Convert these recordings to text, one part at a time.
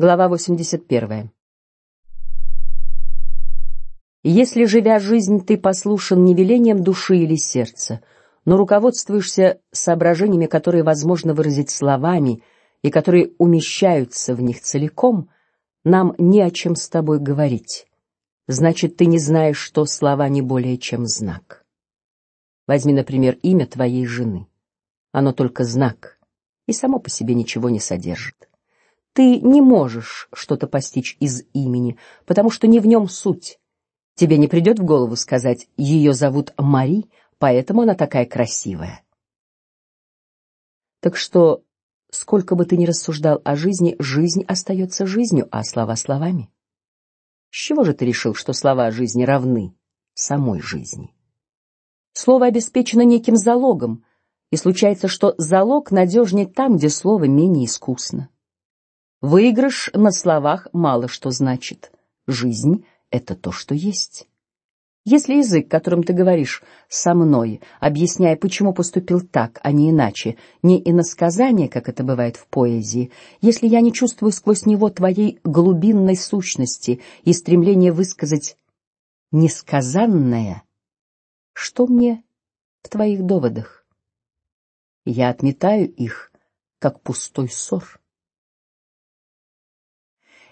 Глава 81. Если живя жизнь ты послушен не велением души или сердца, но руководствуешься соображениями, которые возможно выразить словами и которые умещаются в них целиком, нам не о чем с тобой говорить. Значит, ты не знаешь, что слова не более чем знак. Возьми, например, имя твоей жены. Оно только знак и само по себе ничего не содержит. Ты не можешь что-то постичь из имени, потому что не в нем суть. Тебе не придет в голову сказать: ее зовут Мари, поэтому она такая красивая. Так что, сколько бы ты ни рассуждал о жизни, жизнь остается жизнью, а слова словами. С чего же ты решил, что слова жизни равны самой жизни? Слово обеспечено неким залогом, и случается, что залог надежнее там, где слово менее искусно. Выигрыш на словах мало что значит. Жизнь — это то, что есть. Если язык, которым ты говоришь со мной, объясняя, почему поступил так, а не иначе, не иносказание, как это бывает в поэзии, если я не чувствую сквозь него твоей глубинной сущности и стремления высказать несказанное, что мне в твоих доводах? Я отметаю их, как пустой ссор.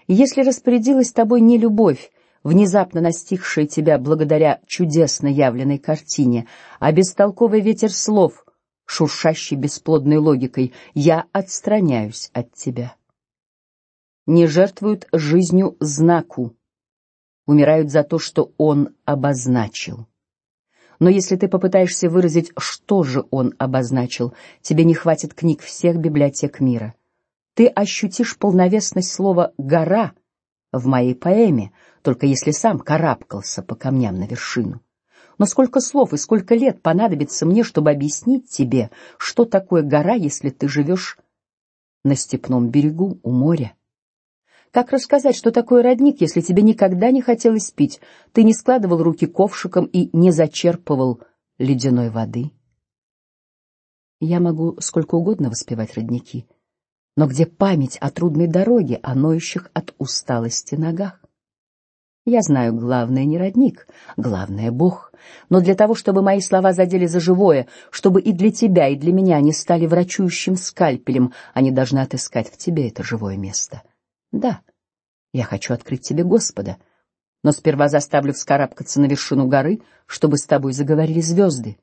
Если распорядилась тобой не любовь, внезапно настигшая тебя благодаря чудесно явленной картине, а бестолковый ветер слов, шуршащий бесплодной логикой, я отстраняюсь от тебя. Не жертвуют жизнью знаку, умирают за то, что он обозначил. Но если ты попытаешься выразить, что же он обозначил, тебе не хватит книг всех библиотек мира ты ощутишь полновесность слова гора в моей поэме, только если сам карабкался по камням на вершину. Но сколько слов и сколько лет понадобится мне, чтобы объяснить тебе, что такое гора, если ты живешь на степном берегу у моря? Как рассказать, что такое родник, если тебе никогда не хотелось пить, ты не складывал руки ковшиком и не зачерпывал ледяной воды? Я могу сколько угодно воспевать родники но где память о трудной дороге, о ноющих от усталости ногах? Я знаю, главное не родник, главное Бог. Но для того, чтобы мои слова задели за живое, чтобы и для тебя, и для меня они стали врачующим скальпелем, они должны отыскать в тебе это живое место. Да, я хочу открыть тебе Господа, но сперва заставлю вскарабкаться на вершину горы, чтобы с тобой заговорили звезды.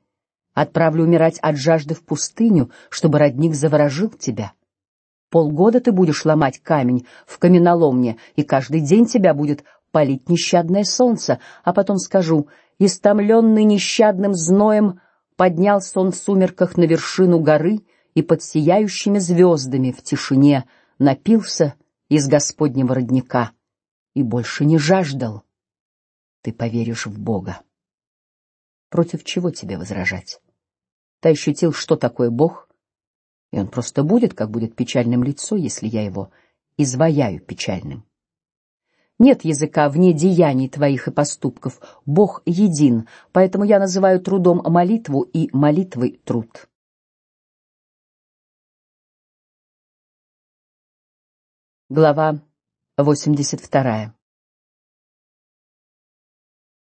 Отправлю умирать от жажды в пустыню, чтобы родник заворожил тебя. Полгода ты будешь ломать камень в каменоломне, и каждый день тебя будет палить нещадное солнце, а потом скажу: истомленный нещадным зноем поднялся он в сумерках на вершину горы и под сияющими звездами в тишине напился из Господнего родника и больше не жаждал. Ты поверишь в Бога. Против чего тебе возражать? Ты ощутил, что такое Бог? И он просто будет, как будет печальным лицо, если я его изваяю печальным. Нет языка вне деяний твоих и поступков. Бог един, поэтому я называю трудом молитву и молитвой труд. Глава 82.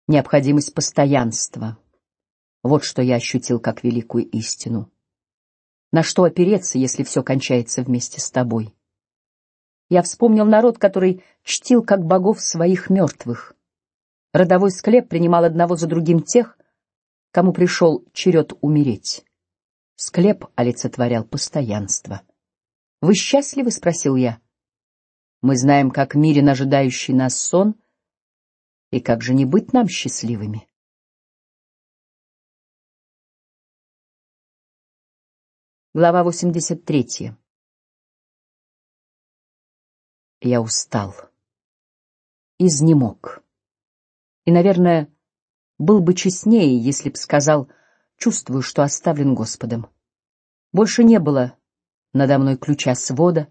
Необходимость постоянства. Вот что я ощутил как великую истину. На что опереться, если все кончается вместе с тобой? Я вспомнил народ, который чтил как богов своих мертвых. Родовой склеп принимал одного за другим тех, кому пришел черед умереть. Склеп олицетворял постоянство. Вы счастливы? – спросил я. Мы знаем, как мирен ожидающий нас сон, и как же не быть нам счастливыми? Глава 83. Я устал, изнемог, и, наверное, был бы честнее, если б сказал, чувствую, что оставлен Господом. Больше не было надо мной ключа свода,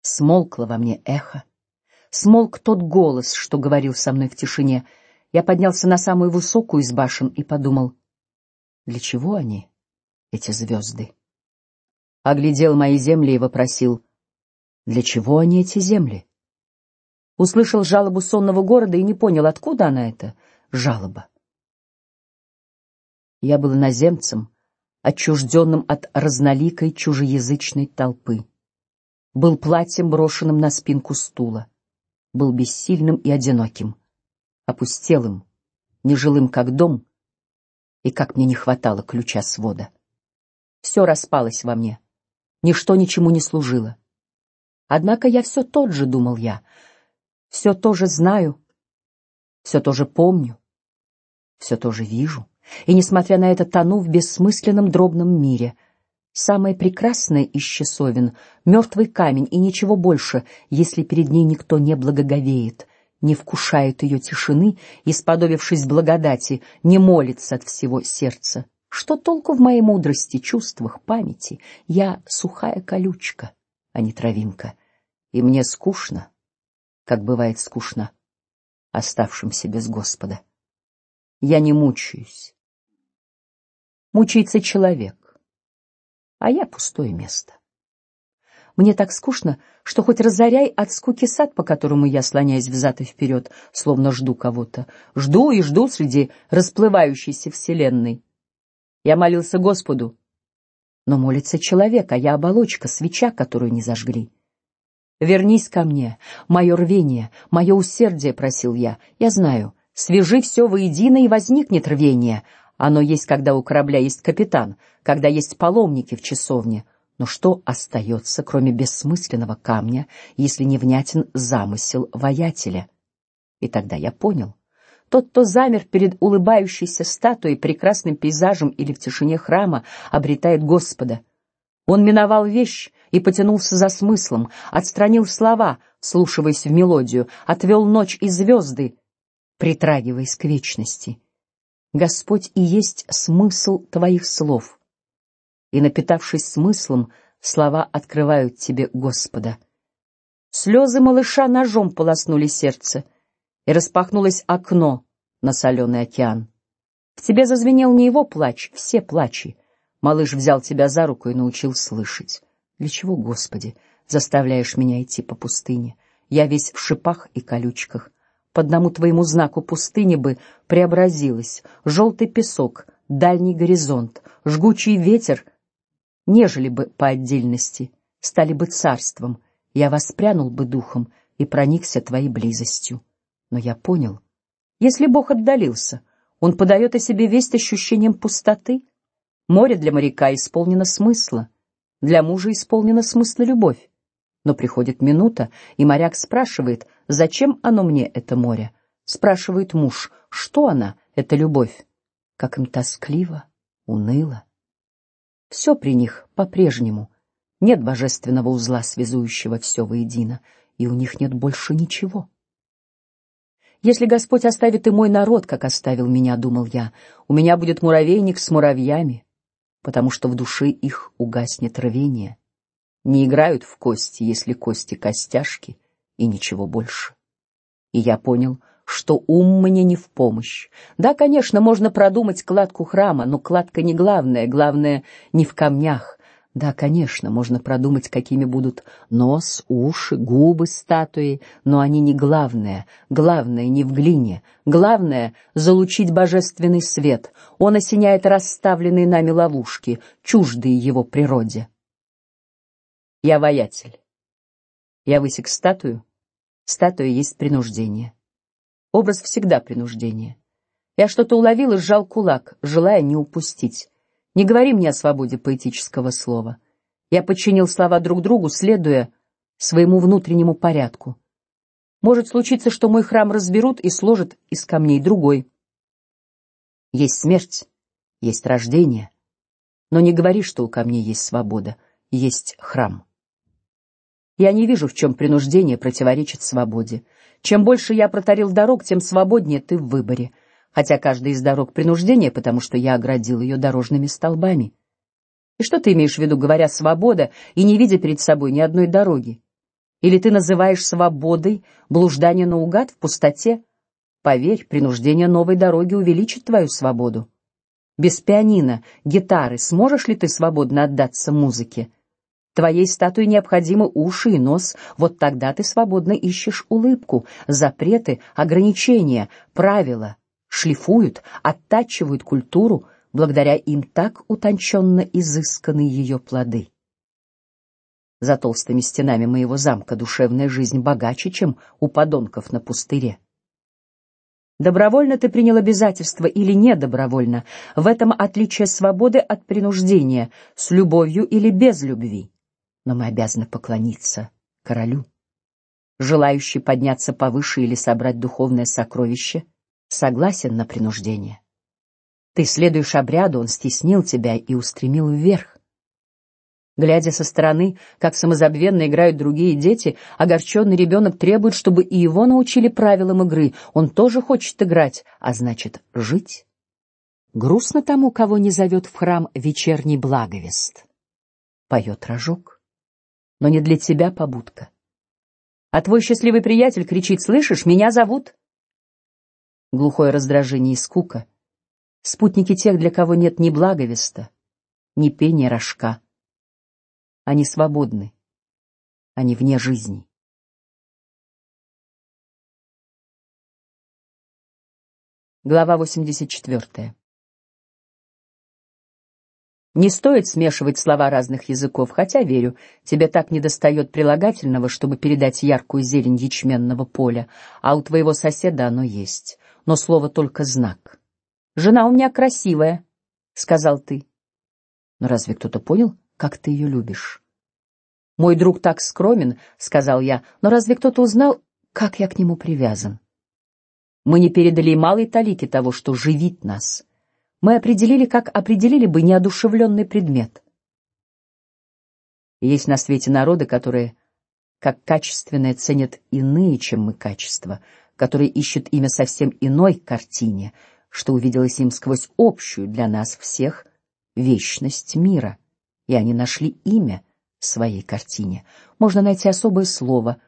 смолкло во мне эхо, смолк тот голос, что говорил со мной в тишине. Я поднялся на самую высокую из башен и подумал: для чего они, эти звезды? Оглядел мои земли и вопросил: для чего они эти земли? Услышал жалобу сонного города и не понял, откуда она эта жалоба. Я был иноземцем, отчужденным от разноликой чужеязычной толпы. Был платьем, брошенным на спинку стула. Был бессильным и одиноким, опустелым, нежилым как дом, и как мне не хватало ключа свода. Все распалось во мне, ничто ничему не служило. Однако я все тот же, думал я, все то же знаю, все то же помню, все то же вижу, и несмотря на это тону в бессмысленном дробном мире. Самое прекрасное из часовен — мертвый камень и ничего больше, если перед ней никто не благоговеет, не вкушает ее тишины и, сподобившись благодати, не молится от всего сердца. Что толку в моей мудрости, чувствах, памяти? Я сухая колючка, а не травинка, и мне скучно, как бывает скучно оставшимся без Господа. Я не мучаюсь. Мучается человек, а я пустое место. Мне так скучно, что хоть разоряй от скуки сад, по которому я слоняюсь взад и вперед, словно жду кого-то, жду и жду среди расплывающейся вселенной. Я молился Господу, но молится человек, а я оболочка, свеча, которую не зажгли. Вернись ко мне, мое рвение, мое усердие, просил я. Я знаю, свяжи все воедино и возникнет рвение. Оно есть, когда у корабля есть капитан, когда есть паломники в часовне. Но что остается, кроме бессмысленного камня, если не внятен замысел воятеля? И тогда я понял. Тот, кто замер перед улыбающейся статуей, прекрасным пейзажем или в тишине храма, обретает Господа. Он миновал вещь и потянулся за смыслом, отстранил слова, слушаясь в мелодию, отвел ночь и звезды, притрагиваясь к вечности. Господь и есть смысл твоих слов и, напитавшись смыслом, слова открывают тебе Господа. Слезы малыша ножом полоснули сердце, и распахнулось окно на соленый океан. В тебе зазвенел не его плач, все плачи. Малыш взял тебя за руку и научил слышать. Для чего, Господи, заставляешь меня идти по пустыне? Я весь в шипах и колючках. По одному твоему знаку пустыни бы преобразилась желтый песок, дальний горизонт, жгучий ветер нежели бы по отдельности, стали бы царством, я воспрянул бы духом и проникся твоей близостью. Но я понял, если Бог отдалился, Он подает о себе весть ощущением пустоты. Море для моряка исполнено смысла, для мужа исполнено смысла любовь. Но приходит минута, и моряк спрашивает, зачем оно мне это море? Спрашивает муж, что она, эта любовь? Как им тоскливо, уныло. Все при них по-прежнему. Нет божественного узла, связующего все воедино, и у них нет больше ничего. Если Господь оставит и мой народ, как оставил меня, думал я, у меня будет муравейник с муравьями, потому что в душе их угаснет рвение. Не играют в кости, если кости костяшки, и ничего больше. И я понял, что ум мне не в помощь. Да, конечно, можно продумать кладку храма, но кладка не главное, главное не в камнях. Да, конечно, можно продумать, какими будут нос, уши, губы статуи, но они не главное. Главное не в глине. Главное залучить божественный свет. Он осеняет расставленные нами ловушки, чуждые его природе. Я воятель. Я высек статую. Статуя есть принуждение. Образ всегда принуждение. Я что-то уловил и сжал кулак, желая не упустить. Не говори мне о свободе поэтического слова. Я подчинил слова друг другу, следуя своему внутреннему порядку. Может случиться, что мой храм разберут и сложат из камней другой. Есть смерть, есть рождение, но не говори, что у камней есть свобода, есть храм. Я не вижу, в чем принуждение противоречит свободе. Чем больше я протарил дорог, тем свободнее ты в выборе. Хотя каждая из дорог принуждение, потому что я оградил ее дорожными столбами. И что ты имеешь в виду, говоря свобода и не видя перед собой ни одной дороги? Или ты называешь свободой блуждание наугад в пустоте? Поверь, принуждение новой дороги увеличит твою свободу. Без пианино, гитары сможешь ли ты свободно отдаться музыке? Твоей статуе необходимы уши и нос. Вот тогда ты свободно ищешь улыбку. Запреты, ограничения, правила шлифуют, оттачивают культуру, благодаря им так утонченно изысканы ее плоды. За толстыми стенами моего замка душевная жизнь богаче, чем у подонков на пустыре. Добровольно ты принял обязательство или не добровольно, в этом отличие свободы от принуждения, с любовью или без любви. Но мы обязаны поклониться королю. Желающий подняться повыше или собрать духовное сокровище согласен на принуждение. Ты следуешь обряду, он стеснил тебя и устремил вверх. Глядя со стороны, как самозабвенно играют другие дети, огорченный ребенок требует, чтобы и его научили правилам игры. Он тоже хочет играть, а значит жить. Грустно тому, кого не зовет в храм вечерний благовест. Поет рожок, но не для тебя побудка. А твой счастливый приятель кричит: "Слышишь, меня зовут?" Глухое раздражение и скука спутники тех, для кого нет ни благовеста, ни пения рожка. Они свободны. Они вне жизни. Глава 84. Не стоит смешивать слова разных языков, хотя верю, тебе так недостает прилагательного, чтобы передать яркую зелень ячменного поля, а у твоего соседа оно есть, но слово только знак. Жена у меня красивая, сказал ты. Но разве кто-то понял, как ты ее любишь. Мой друг так скромен, сказал я, но разве кто-то узнал, как я к нему привязан? Мы не передали малой талики того, что живит нас. Мы определили, как определили бы неодушевленный предмет. Есть на свете народы, которые, как качественное, ценят иные, чем мы качества, которые ищут имя совсем иной картине, что увиделось им сквозь общую для нас всех вечность мира и они нашли имя своей картине. Можно найти особое слово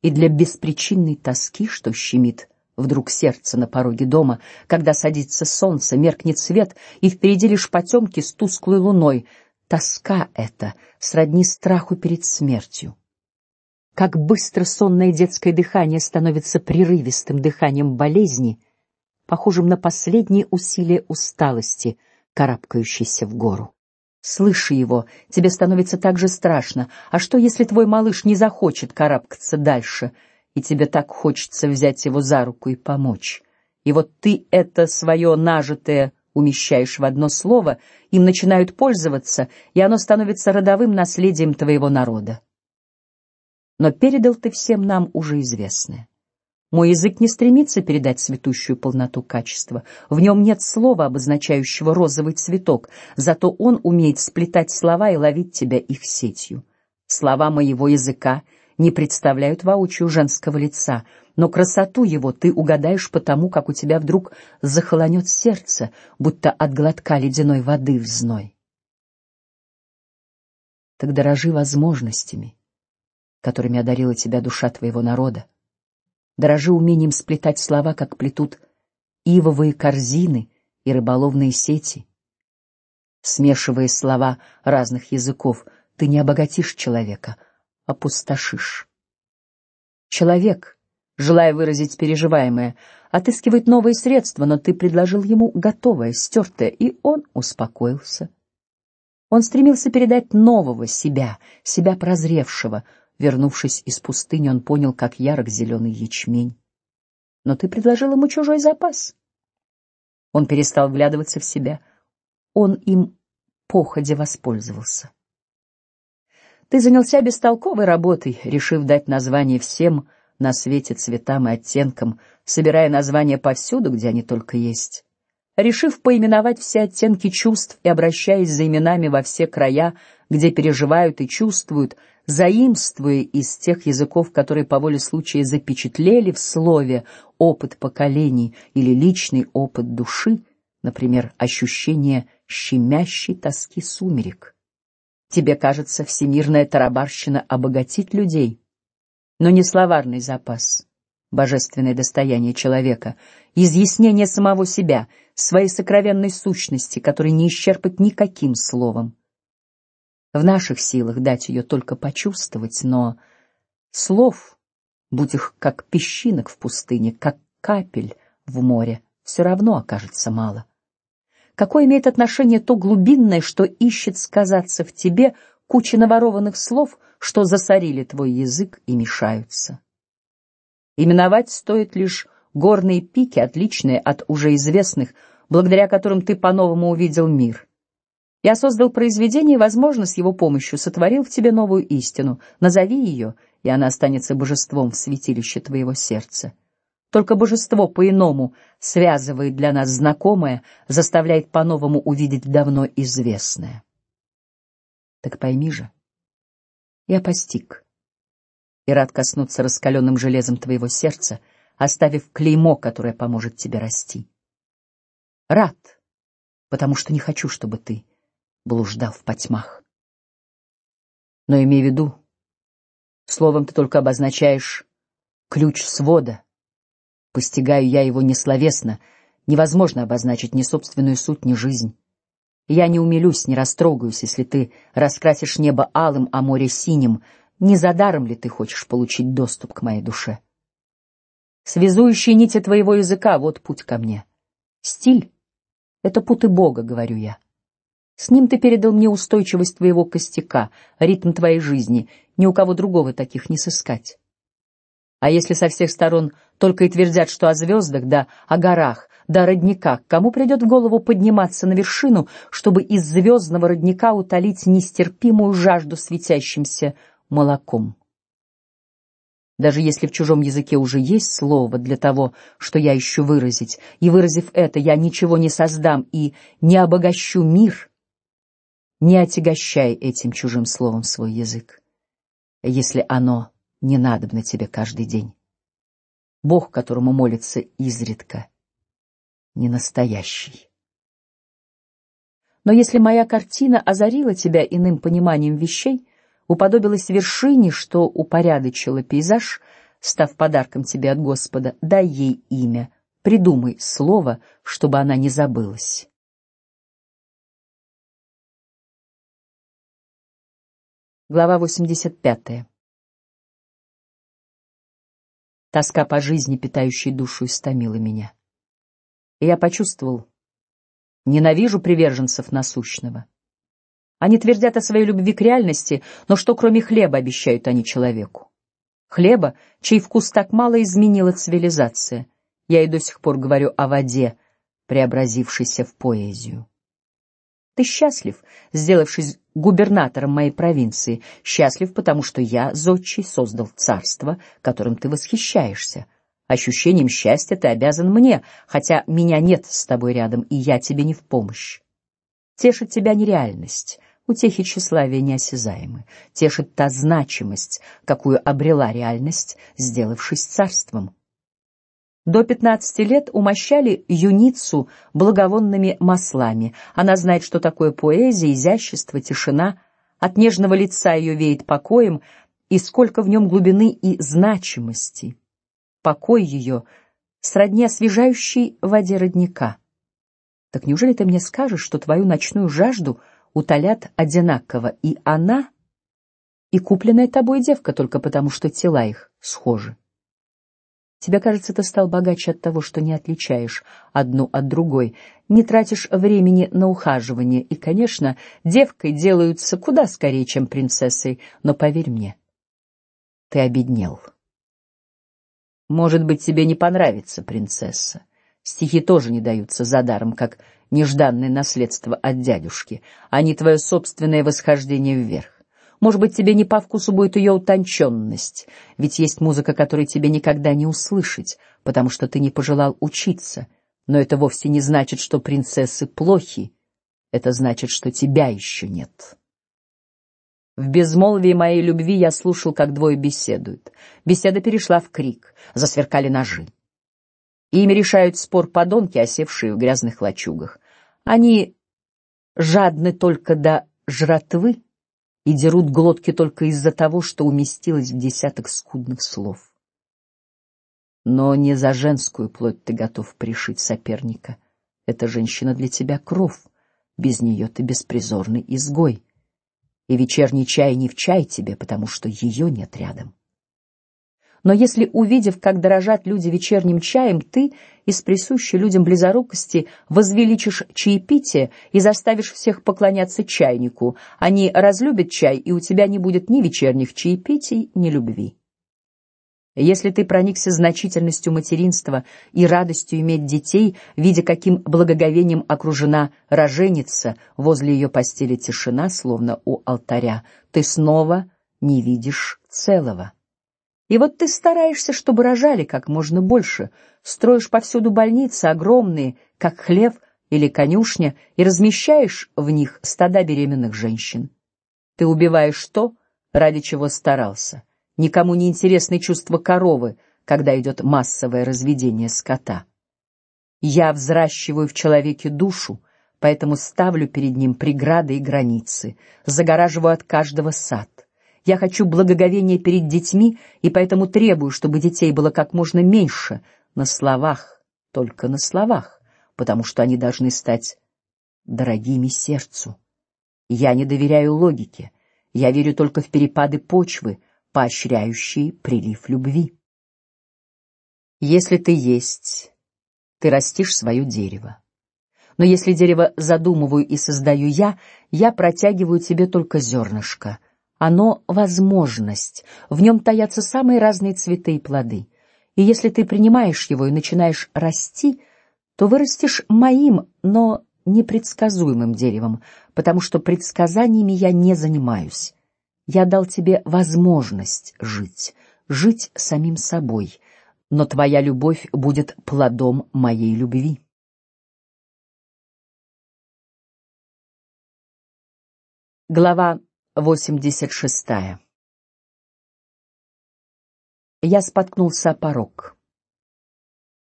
и для беспричинной тоски, что щемит вдруг сердце на пороге дома, когда садится солнце, меркнет свет и впереди лишь потемки с тусклой луной. Тоска эта сродни страху перед смертью. Как быстро сонное детское дыхание становится прерывистым дыханием болезни, похожим на последние усилия усталости, карабкающейся в гору. Слыши его, тебе становится так же страшно. А что, если твой малыш не захочет карабкаться дальше, и тебе так хочется взять его за руку и помочь? И вот ты это свое нажитое умещаешь в одно слово, им начинают пользоваться, и оно становится родовым наследием твоего народа. Но передал ты всем нам уже известное. Мой язык не стремится передать цветущую полноту качества. В нем нет слова, обозначающего розовый цветок, зато он умеет сплетать слова и ловить тебя их сетью. Слова моего языка не представляют воочию женского лица, но красоту его ты угадаешь потому, как у тебя вдруг захолонет сердце, будто от глотка ледяной воды в зной. Так дорожи возможностями, которыми одарила тебя душа твоего народа дорожи умением сплетать слова, как плетут ивовые корзины и рыболовные сети. Смешивая слова разных языков, ты не обогатишь человека, а пустошишь. Человек, желая выразить переживаемое, отыскивает новые средства, но ты предложил ему готовое, стертое, и он успокоился. Он стремился передать нового себя, себя прозревшего, Вернувшись из пустыни, он понял, как ярок зеленый ячмень. Но ты предложил ему чужой запас. Он перестал вглядываться в себя. Он им походя воспользовался. Ты занялся бестолковой работой, решив дать название всем на свете цветам и оттенкам, собирая названия повсюду, где они только есть. Решив поименовать все оттенки чувств и обращаясь за именами во все края, где переживают и чувствуют, заимствуя из тех языков, которые по воле случая запечатлели в слове опыт поколений или личный опыт души, например, ощущение щемящей тоски сумерек. Тебе кажется, всемирная тарабарщина обогатит людей, но не словарный запас, божественное достояние человека, изъяснение самого себя, своей сокровенной сущности, которой не исчерпать никаким словом. В наших силах дать ее только почувствовать, но слов, будь их как песчинок в пустыне, как капель в море, все равно окажется мало. Какое имеет отношение то глубинное, что ищет сказаться в тебе куча наворованных слов, что засорили твой язык и мешаются? Именовать стоит лишь горные пики, отличные от уже известных, благодаря которым ты по-новому увидел мир. Я создал произведение, и, возможно, с его помощью сотворил в тебе новую истину. Назови ее, и она останется божеством в святилище твоего сердца. Только божество по-иному связывает для нас знакомое, заставляет по-новому увидеть давно известное. Так пойми же, я постиг и рад коснуться раскаленным железом твоего сердца, оставив клеймо, которое поможет тебе расти. Рад, потому что не хочу, чтобы ты блуждал в потьмах. Но имей в виду, словом ты только обозначаешь ключ свода Постигаю я его несловесно, невозможно обозначить ни собственную суть, ни жизнь. Я не умилюсь, не растрогаюсь, если ты раскрасишь небо алым, а море синим. Не за даром ли ты хочешь получить доступ к моей душе? Связующие нити твоего языка — вот путь ко мне. Стиль — это путы Бога, говорю я. С ним ты передал мне устойчивость твоего костяка, ритм твоей жизни. Ни у кого другого таких не сыскать. А если со всех сторон только и твердят, что о звездах, да о горах, да о родниках, кому придет в голову подниматься на вершину, чтобы из звездного родника утолить нестерпимую жажду светящимся молоком? Даже если в чужом языке уже есть слово для того, что я ищу выразить, и выразив это, я ничего не создам и не обогащу мир, не отягощай этим чужим словом свой язык, если оно не надобно тебе каждый день. Бог, которому молится изредка, не настоящий. Но если моя картина озарила тебя иным пониманием вещей, уподобилась вершине, что упорядочила пейзаж, став подарком тебе от Господа, дай ей имя, придумай слово, чтобы она не забылась. Глава восемьдесят пятая. Тоска по жизни, питающей душу, истомила меня. И я почувствовал, ненавижу приверженцев насущного. Они твердят о своей любви к реальности, но что кроме хлеба обещают они человеку? Хлеба, чей вкус так мало изменила цивилизация. Я и до сих пор говорю о воде, преобразившейся в поэзию. Ты счастлив, сделавшись губернатором моей провинции, счастлив, потому что я, зодчий, создал царство, которым ты восхищаешься. Ощущением счастья ты обязан мне, хотя меня нет с тобой рядом, и я тебе не в помощь. Тешит тебя нереальность, утехи тщеславия неосязаемы, тешит та значимость, какую обрела реальность, сделавшись царством. До пятнадцати лет умощали юницу благовонными маслами. Она знает, что такое поэзия, изящество, тишина. От нежного лица ее веет покоем, и сколько в нем глубины и значимости. Покой ее сродни освежающей воде родника. Так неужели ты мне скажешь, что твою ночную жажду утолят одинаково и она, и купленная тобой девка только потому, что тела их схожи? Тебе кажется, ты стал богаче от того, что не отличаешь одну от другой, не тратишь времени на ухаживание, и, конечно, девкой делаются куда скорее, чем принцессой. Но поверь мне, ты обеднел. Может быть, тебе не понравится принцесса. Стихи тоже не даются за даром, как нежданное наследство от дядюшки, а не твое собственное восхождение вверх. Может быть, тебе не по вкусу будет ее утонченность, ведь есть музыка, которой тебе никогда не услышать, потому что ты не пожелал учиться. Но это вовсе не значит, что принцессы плохи. Это значит, что тебя еще нет. В безмолвии моей любви я слушал, как двое беседуют. Беседа перешла в крик, засверкали ножи. Ими решают спор подонки, осевшие в грязных лачугах. Они жадны только до жратвы и дерут глотки только из-за того, что уместилось в десяток скудных слов. Но не за женскую плоть ты готов пришить соперника. Эта женщина для тебя кров, без нее ты беспризорный изгой. и вечерний чай не в чай тебе, потому что ее нет рядом. Но если, увидев, как дорожат люди вечерним чаем, ты из присущей людям близорукости возвеличишь чаепитие и заставишь всех поклоняться чайнику, они разлюбят чай, и у тебя не будет ни вечерних чаепитий, ни любви. Если ты проникся значительностью материнства и радостью иметь детей, видя, каким благоговением окружена роженица, возле ее постели тишина, словно у алтаря, ты снова не видишь целого. И вот ты стараешься, чтобы рожали как можно больше, строишь повсюду больницы огромные, как хлев или конюшня, и размещаешь в них стада беременных женщин. Ты убиваешь то, ради чего старался. Никому не интересны чувства коровы, когда идет массовое разведение скота. Я взращиваю в человеке душу, поэтому ставлю перед ним преграды и границы, загораживаю от каждого сад. Я хочу благоговения перед детьми, и поэтому требую, чтобы детей было как можно меньше на словах, только на словах, потому что они должны стать дорогими сердцу. Я не доверяю логике. Я верю только в перепады почвы, поощряющий прилив любви. Если ты есть, ты растишь свое дерево. Но если дерево задумываю и создаю я, я протягиваю тебе только зернышко. Оно возможность, в нем таятся самые разные цветы и плоды. И если ты принимаешь его и начинаешь расти, то вырастешь моим, но непредсказуемым деревом, потому что предсказаниями я не занимаюсь. Я дал тебе возможность жить, жить самим собой, но твоя любовь будет плодом моей любви. Глава восемьдесят шестая. Я споткнулся о порог.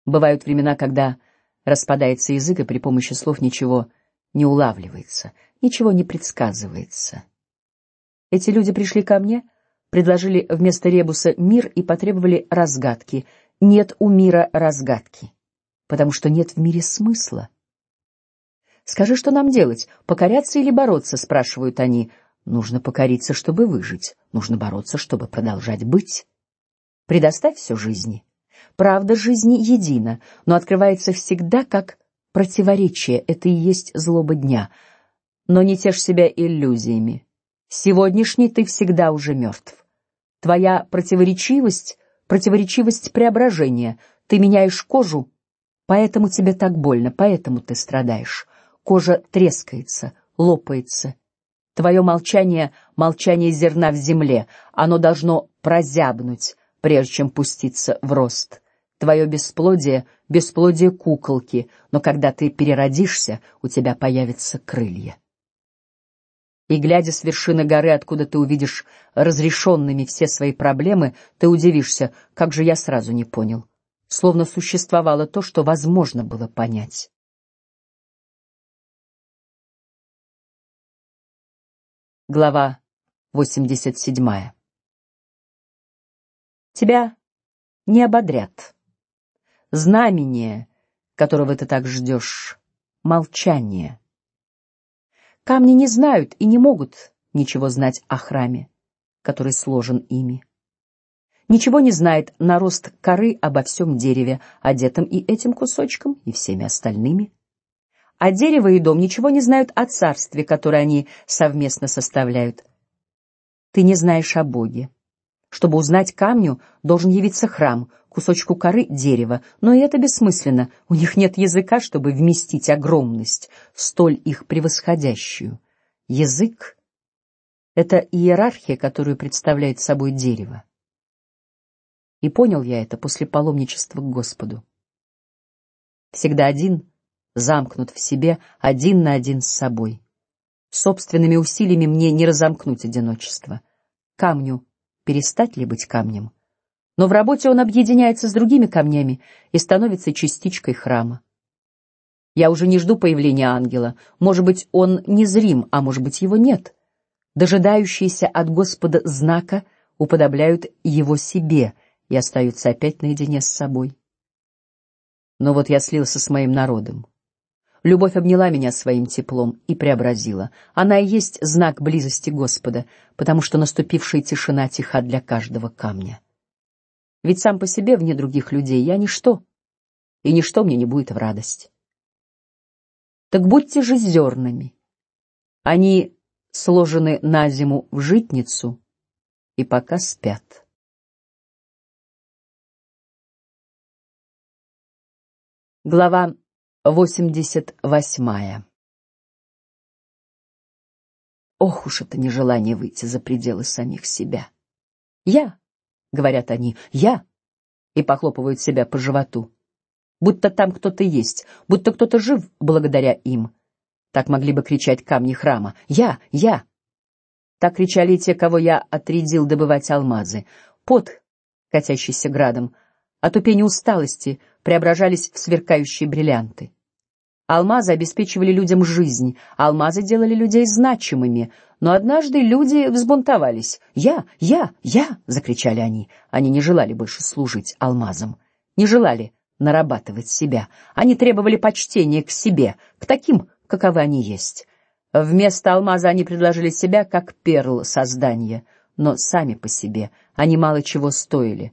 Бывают времена, когда распадается язык, и при помощи слов ничего не улавливается, ничего не предсказывается. Эти люди пришли ко мне, предложили вместо ребуса мир и потребовали разгадки. Нет у мира разгадки, потому что нет в мире смысла. Скажи, что нам делать? Покоряться или бороться? спрашивают они. Нужно покориться, чтобы выжить. Нужно бороться, чтобы продолжать быть. Предоставь все жизни. Правда жизни едина, но открывается всегда как противоречие. Это и есть злоба дня. Но не тешь себя иллюзиями. Сегодняшний ты всегда уже мертв. Твоя противоречивость, противоречивость преображения. Ты меняешь кожу, поэтому тебе так больно, поэтому ты страдаешь. Кожа трескается, лопается. Твое молчание — молчание зерна в земле. Оно должно прозябнуть, прежде чем пуститься в рост. Твое бесплодие — бесплодие куколки, но когда ты переродишься, у тебя появятся крылья и глядя с вершины горы, откуда ты увидишь разрешенными все свои проблемы, ты удивишься, как же я сразу не понял, словно существовало то, что возможно было понять. Глава восемьдесят седьмая. Тебя не ободрят. Знамение, которого ты так ждешь, молчание. Камни не знают и не могут ничего знать о храме, который сложен ими. Ничего не знает нарост коры обо всем дереве, одетом и этим кусочком, и всеми остальными. А дерево и дом ничего не знают о царстве, которое они совместно составляют. Ты не знаешь о Боге. Чтобы узнать камню, должен явиться храм, кусочку коры дерева, но и это бессмысленно. У них нет языка, чтобы вместить огромность, столь их превосходящую. Язык — это иерархия, которую представляет собой дерево. И понял я это после паломничества к Господу. Всегда один, замкнут в себе, один на один с собой. Собственными усилиями мне не разомкнуть одиночество. Камню перестать ли быть камнем? Но в работе он объединяется с другими камнями и становится частичкой храма. Я уже не жду появления ангела. Может быть, он незрим, а может быть, его нет. Дожидающиеся от Господа знака уподобляют его себе и остаются опять наедине с собой. Но вот я слился с моим народом. Любовь обняла меня своим теплом и преобразила. Она и есть знак близости Господа, потому что наступившая тишина тиха для каждого камня. Ведь сам по себе вне других людей я ничто, и ничто мне не будет в радость. Так будьте же зернами. Они сложены на зиму в житницу и пока спят. Глава восемьдесят восьмая. Ох уж это нежелание выйти за пределы самих себя. Я, говорят они, я, и похлопывают себя по животу, будто там кто-то есть, будто кто-то жив благодаря им. Так могли бы кричать камни храма. Я, я. Так кричали те, кого я отрядил добывать алмазы. Пот, катящийся градом, отупение усталости преображались в сверкающие бриллианты. Алмазы обеспечивали людям жизнь, алмазы делали людей значимыми. Но однажды люди взбунтовались. Я, я, я! закричали они. Они не желали больше служить алмазам, не желали нарабатывать себя. Они требовали почтения к себе, к таким, каковы они есть. Вместо алмаза они предложили себя как перл создания, но сами по себе они мало чего стоили.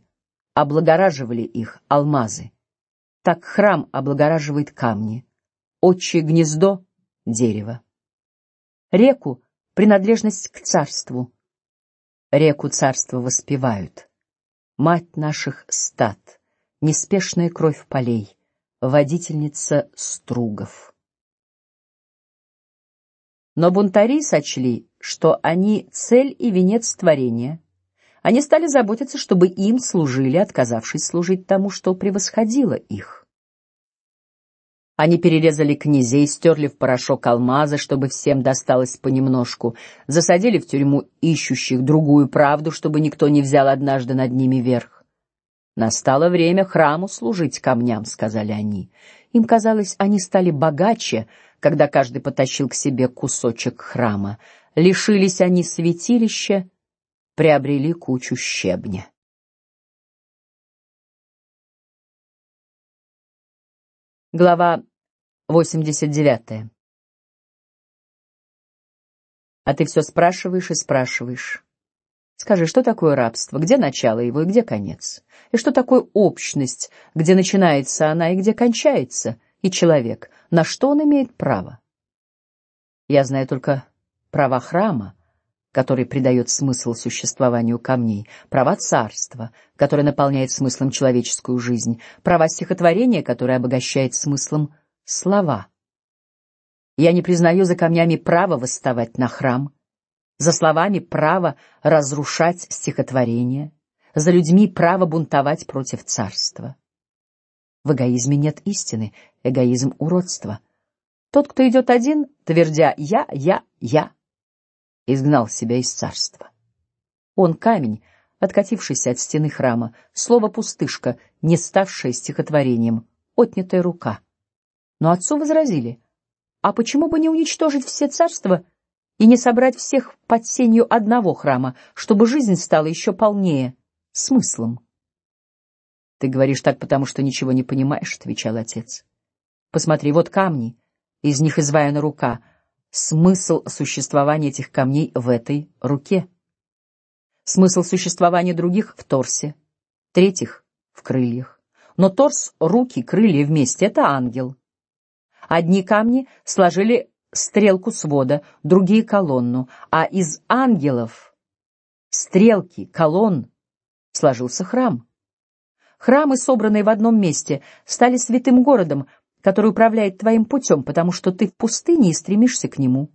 Облагораживали их алмазы. Так храм облагораживает камни отчее гнездо — дерево. Реку — принадлежность к царству. Реку царства воспевают. Мать наших стад, неспешная кровь полей, водительница стругов. Но бунтари сочли, что они цель и венец творения. Они стали заботиться, чтобы им служили, отказавшись служить тому, что превосходило их. Они перерезали князей, стерли в порошок алмазы, чтобы всем досталось понемножку, засадили в тюрьму ищущих другую правду, чтобы никто не взял однажды над ними верх. Настало время храму служить камням, сказали они. Им казалось, они стали богаче, когда каждый потащил к себе кусочек храма. Лишились они святилища, приобрели кучу щебня. Глава восемьдесят девятая. А ты все спрашиваешь и спрашиваешь. Скажи, что такое рабство, где начало его и где конец, и что такое общность, где начинается она и где кончается, и человек, на что он имеет право? Я знаю только права храма, который придает смысл существованию камней, права царства, которое наполняет смыслом человеческую жизнь, права стихотворения, которое обогащает смыслом слова. Я не признаю за камнями право восставать на храм, за словами право разрушать стихотворение, за людьми право бунтовать против царства. В эгоизме нет истины, эгоизм уродство. Тот, кто идет один, твердя я, я, я, изгнал себя из царства. Он камень, откатившийся от стены храма, слово пустышка, не ставшее стихотворением, отнятая рука. Но отцу возразили: а почему бы не уничтожить все царства и не собрать всех под сенью одного храма, чтобы жизнь стала еще полнее смыслом? Ты говоришь так, потому что ничего не понимаешь, отвечал отец. Посмотри, вот камни, из них изваяна рука. Смысл существования этих камней в этой руке. Смысл существования других в торсе, третьих в крыльях. Но торс, руки, крылья вместе — это ангел. Одни камни сложили стрелку свода, другие колонну, а из ангелов стрелки колонн сложился храм. Храмы, собранные в одном месте, стали святым городом, который управляет твоим путем, потому что ты в пустыне и стремишься к нему.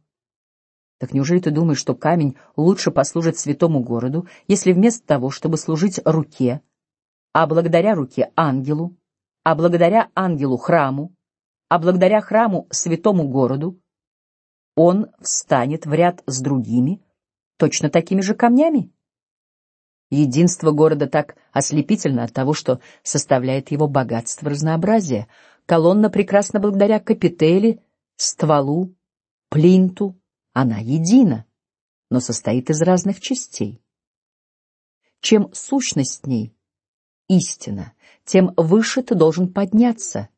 Так неужели ты думаешь, что камень лучше послужит святому городу, если вместо того, чтобы служить руке, а благодаря руке ангелу, а благодаря ангелу храму, а благодаря храму святому городу он встанет в ряд с другими, точно такими же камнями. Единство города так ослепительно от того, что составляет его богатство разнообразие. Колонна прекрасна благодаря капители, стволу, плинту, она едина, но состоит из разных частей. Чем сущность ней истина, тем выше ты должен подняться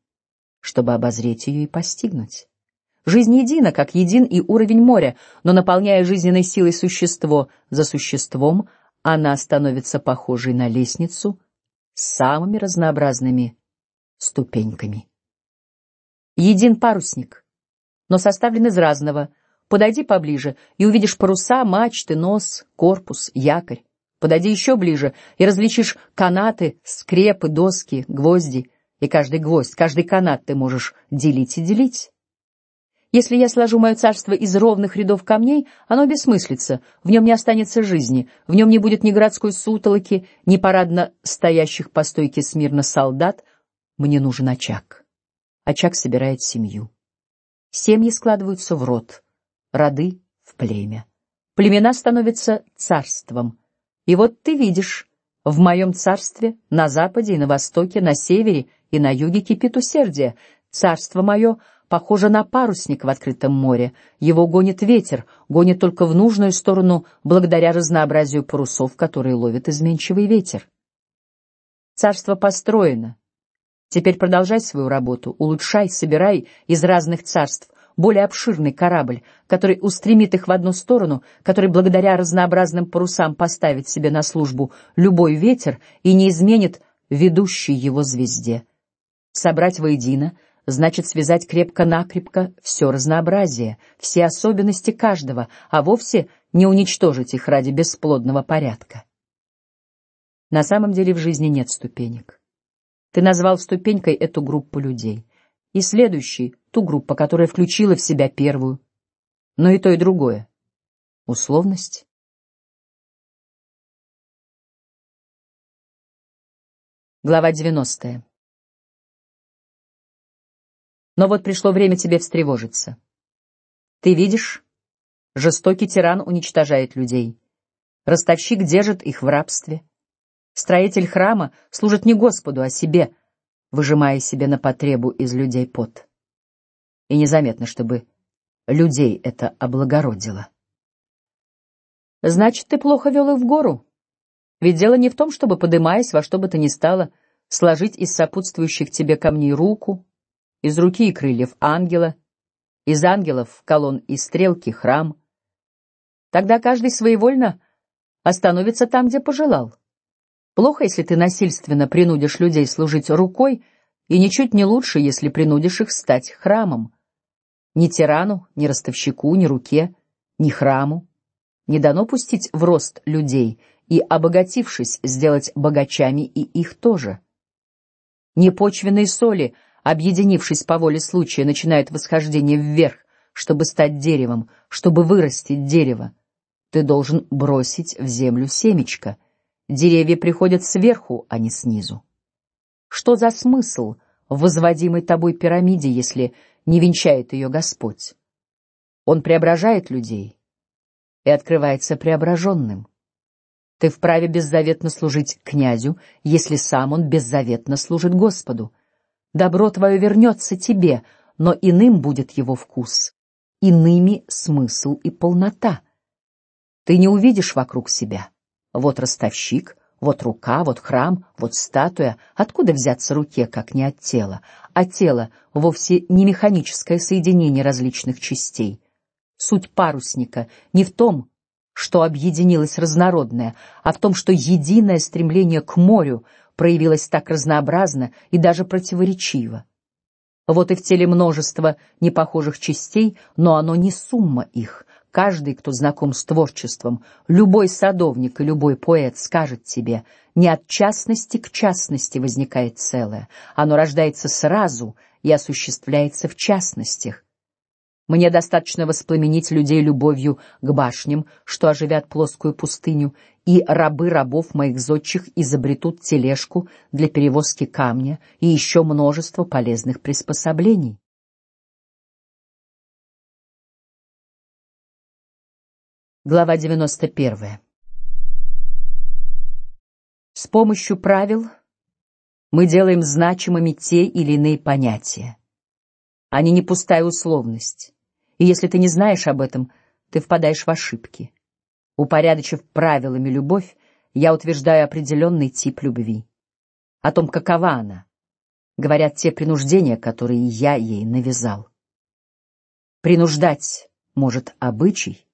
чтобы обозреть ее и постигнуть. Жизнь едина, как един и уровень моря, но наполняя жизненной силой существо за существом, она становится похожей на лестницу с самыми разнообразными ступеньками. Един парусник, но составлен из разного. Подойди поближе и увидишь паруса, мачты, нос, корпус, якорь. Подойди еще ближе и различишь канаты, скрепы, доски, гвозди, и каждый гвоздь, каждый канат ты можешь делить и делить. Если я сложу мое царство из ровных рядов камней, оно бессмыслится, в нем не останется жизни, в нем не будет ни городской сутолоки, ни парадно стоящих по стойке смирно солдат. Мне нужен очаг. Очаг собирает семью. Семьи складываются в род, роды в племя. Племена становятся царством. И вот ты видишь, в моем царстве на западе и на востоке, на севере и на юге кипит усердие. Царство мое похоже на парусник в открытом море. Его гонит ветер, гонит только в нужную сторону благодаря разнообразию парусов, которые ловит изменчивый ветер. Царство построено. Теперь продолжай свою работу, улучшай, собирай из разных царств более обширный корабль, который устремит их в одну сторону, который благодаря разнообразным парусам поставит себе на службу любой ветер и не изменит ведущей его звезде. Собрать воедино значит связать крепко-накрепко все разнообразие, все особенности каждого, а вовсе не уничтожить их ради бесплодного порядка. На самом деле в жизни нет ступенек. Ты назвал ступенькой эту группу людей, и следующий ту группу, которая включила в себя первую, но и то и другое условность. Глава девяностая. Но вот пришло время тебе встревожиться. Ты видишь, жестокий тиран уничтожает людей. Ростовщик держит их в рабстве. Строитель храма служит не Господу, а себе, выжимая себе на потребу из людей пот. И незаметно, чтобы людей это облагородило. Значит, ты плохо вел их в гору. Ведь дело не в том, чтобы подымаясь во что бы то ни стало сложить из сопутствующих тебе камней руку, из руки и крыльев ангела, из ангелов колонн и стрелки храм. Тогда каждый своевольно остановится там, где пожелал. Плохо, если ты насильственно принудишь людей служить рукой, и ничуть не лучше, если принудишь их стать храмом. Ни тирану, ни ростовщику, ни руке, ни храму не дано пустить в рост людей и, обогатившись, сделать богачами и их тоже. Не почвенные соли объединившись по воле случая, начинают восхождение вверх, чтобы стать деревом, чтобы вырастить дерево. Ты должен бросить в землю семечко. Деревья приходят сверху, а не снизу. Что за смысл в возводимой тобой пирамиде, если не венчает ее Господь? Он преображает людей и открывается преображенным. Ты вправе беззаветно служить князю, если сам он беззаветно служит Господу. Добро твое вернется тебе, но иным будет его вкус, иными смысл и полнота. Ты не увидишь вокруг себя. Вот ростовщик, вот рука, вот храм, вот статуя. Откуда взяться руке, как не от тела? А тело вовсе не механическое соединение различных частей. Суть парусника не в том, что объединилось разнородное, а в том, что единое стремление к морю проявилось так разнообразно и даже противоречиво. Вот и в теле множество непохожих частей, но оно не сумма их. Каждый, кто знаком с творчеством, любой садовник и любой поэт скажет тебе: не от частности к частности возникает целое, оно рождается сразу и осуществляется в частностях. Мне достаточно воспламенить людей любовью к башням, что оживят плоскую пустыню, и рабы рабов моих зодчих изобретут тележку для перевозки камня и еще множество полезных приспособлений. Глава девяносто первая. С помощью правил мы делаем значимыми те или иные понятия. Они не пустая условность и если ты не знаешь об этом, ты впадаешь в ошибки. Упорядочив правилами любовь, я утверждаю определенный тип любви. О том, какова она, говорят те принуждения, которые я ей навязал. Принуждать может обычай,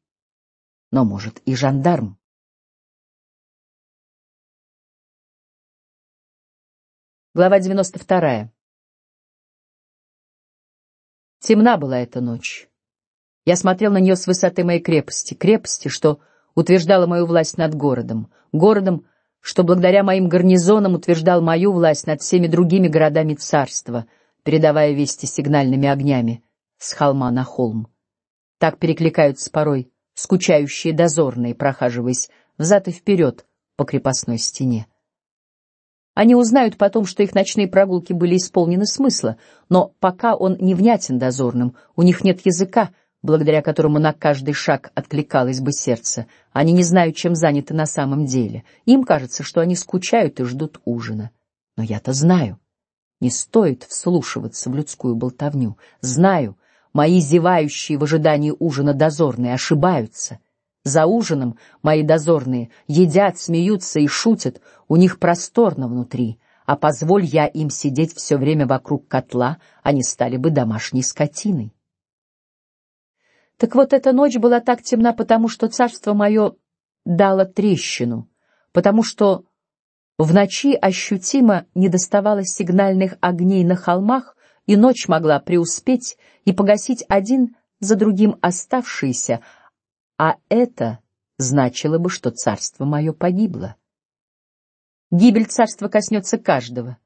но может и жандарм. Глава девяносто вторая. Темна была эта ночь. Я смотрел на нее с высоты моей крепости, крепости, что утверждала мою власть над городом, городом, что благодаря моим гарнизонам утверждал мою власть над всеми другими городами царства, передавая вести сигнальными огнями с холма на холм. Так перекликаются порой скучающие дозорные, прохаживаясь взад и вперед по крепостной стене. Они узнают потом, что их ночные прогулки были исполнены смысла, но пока он не внятен дозорным, у них нет языка, благодаря которому на каждый шаг откликалось бы сердце. Они не знают, чем заняты на самом деле. Им кажется, что они скучают и ждут ужина. Но я-то знаю. Не стоит вслушиваться в людскую болтовню. Знаю, мои зевающие в ожидании ужина дозорные ошибаются. За ужином мои дозорные едят, смеются и шутят. У них просторно внутри. А позволь я им сидеть все время вокруг котла, они стали бы домашней скотиной. Так вот, эта ночь была так темна, потому что царство мое дало трещину, потому что в ночи ощутимо недоставало сигнальных огней на холмах, и ночь могла преуспеть и погасить один за другим оставшиеся, а это значило бы, что царство мое погибло. Гибель царства коснется каждого,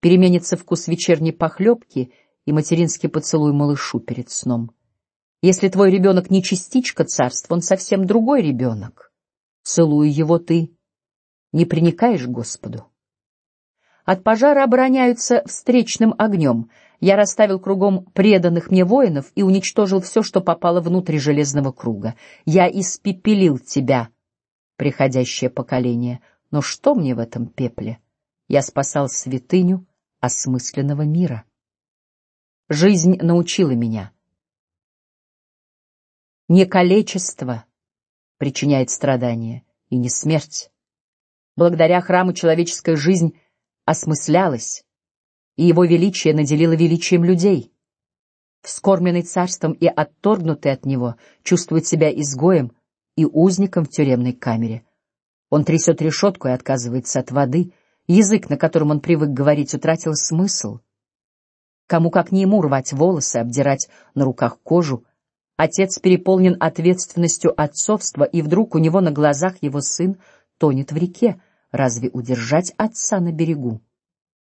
переменится вкус вечерней похлебки и материнский поцелуй малышу перед сном. Если твой ребенок не частичка царства, он совсем другой ребенок. Целуя его, ты не приникаешь Господу. От пожара обороняются встречным огнем. Я расставил кругом преданных мне воинов и уничтожил все, что попало внутрь железного круга. Я испепелил тебя, приходящее поколение. Но что мне в этом пепле? Я спасал святыню осмысленного мира. Жизнь научила меня. Не калечество причиняет страдания и не смерть. Благодаря храму человеческая жизнь осмыслялась, и его величие наделило величием людей. Вскормленный царством и отторгнутый от него чувствует себя изгоем и узником в тюремной камере. Он трясет решетку и отказывается от воды. Язык, на котором он привык говорить, утратил смысл. Кому как не ему рвать волосы, обдирать на руках кожу. Отец переполнен ответственностью отцовства, и вдруг у него на глазах его сын тонет в реке. Разве удержать отца на берегу?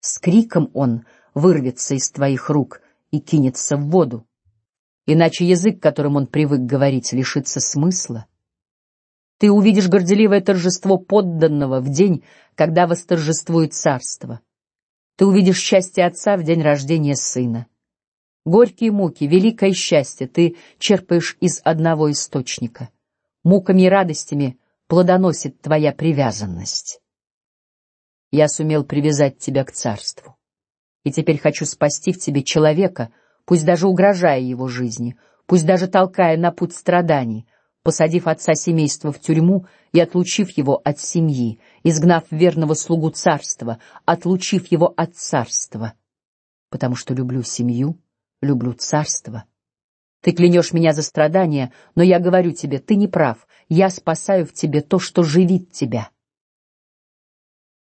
С криком он вырвется из твоих рук и кинется в воду. Иначе язык, которым он привык говорить, лишится смысла. Ты увидишь горделивое торжество подданного в день, когда восторжествует царство. Ты увидишь счастье отца в день рождения сына. Горькие муки, великое счастье ты черпаешь из одного источника. Муками и радостями плодоносит твоя привязанность я сумел привязать тебя к царству. И теперь хочу спасти в тебе человека, пусть даже угрожая его жизни, пусть даже толкая на путь страданий, посадив отца семейства в тюрьму и отлучив его от семьи, изгнав верного слугу царства, отлучив его от царства, потому что люблю семью, люблю царство. Ты клянешь меня за страдания, но я говорю тебе, ты не прав. Я спасаю в тебе то, что живит тебя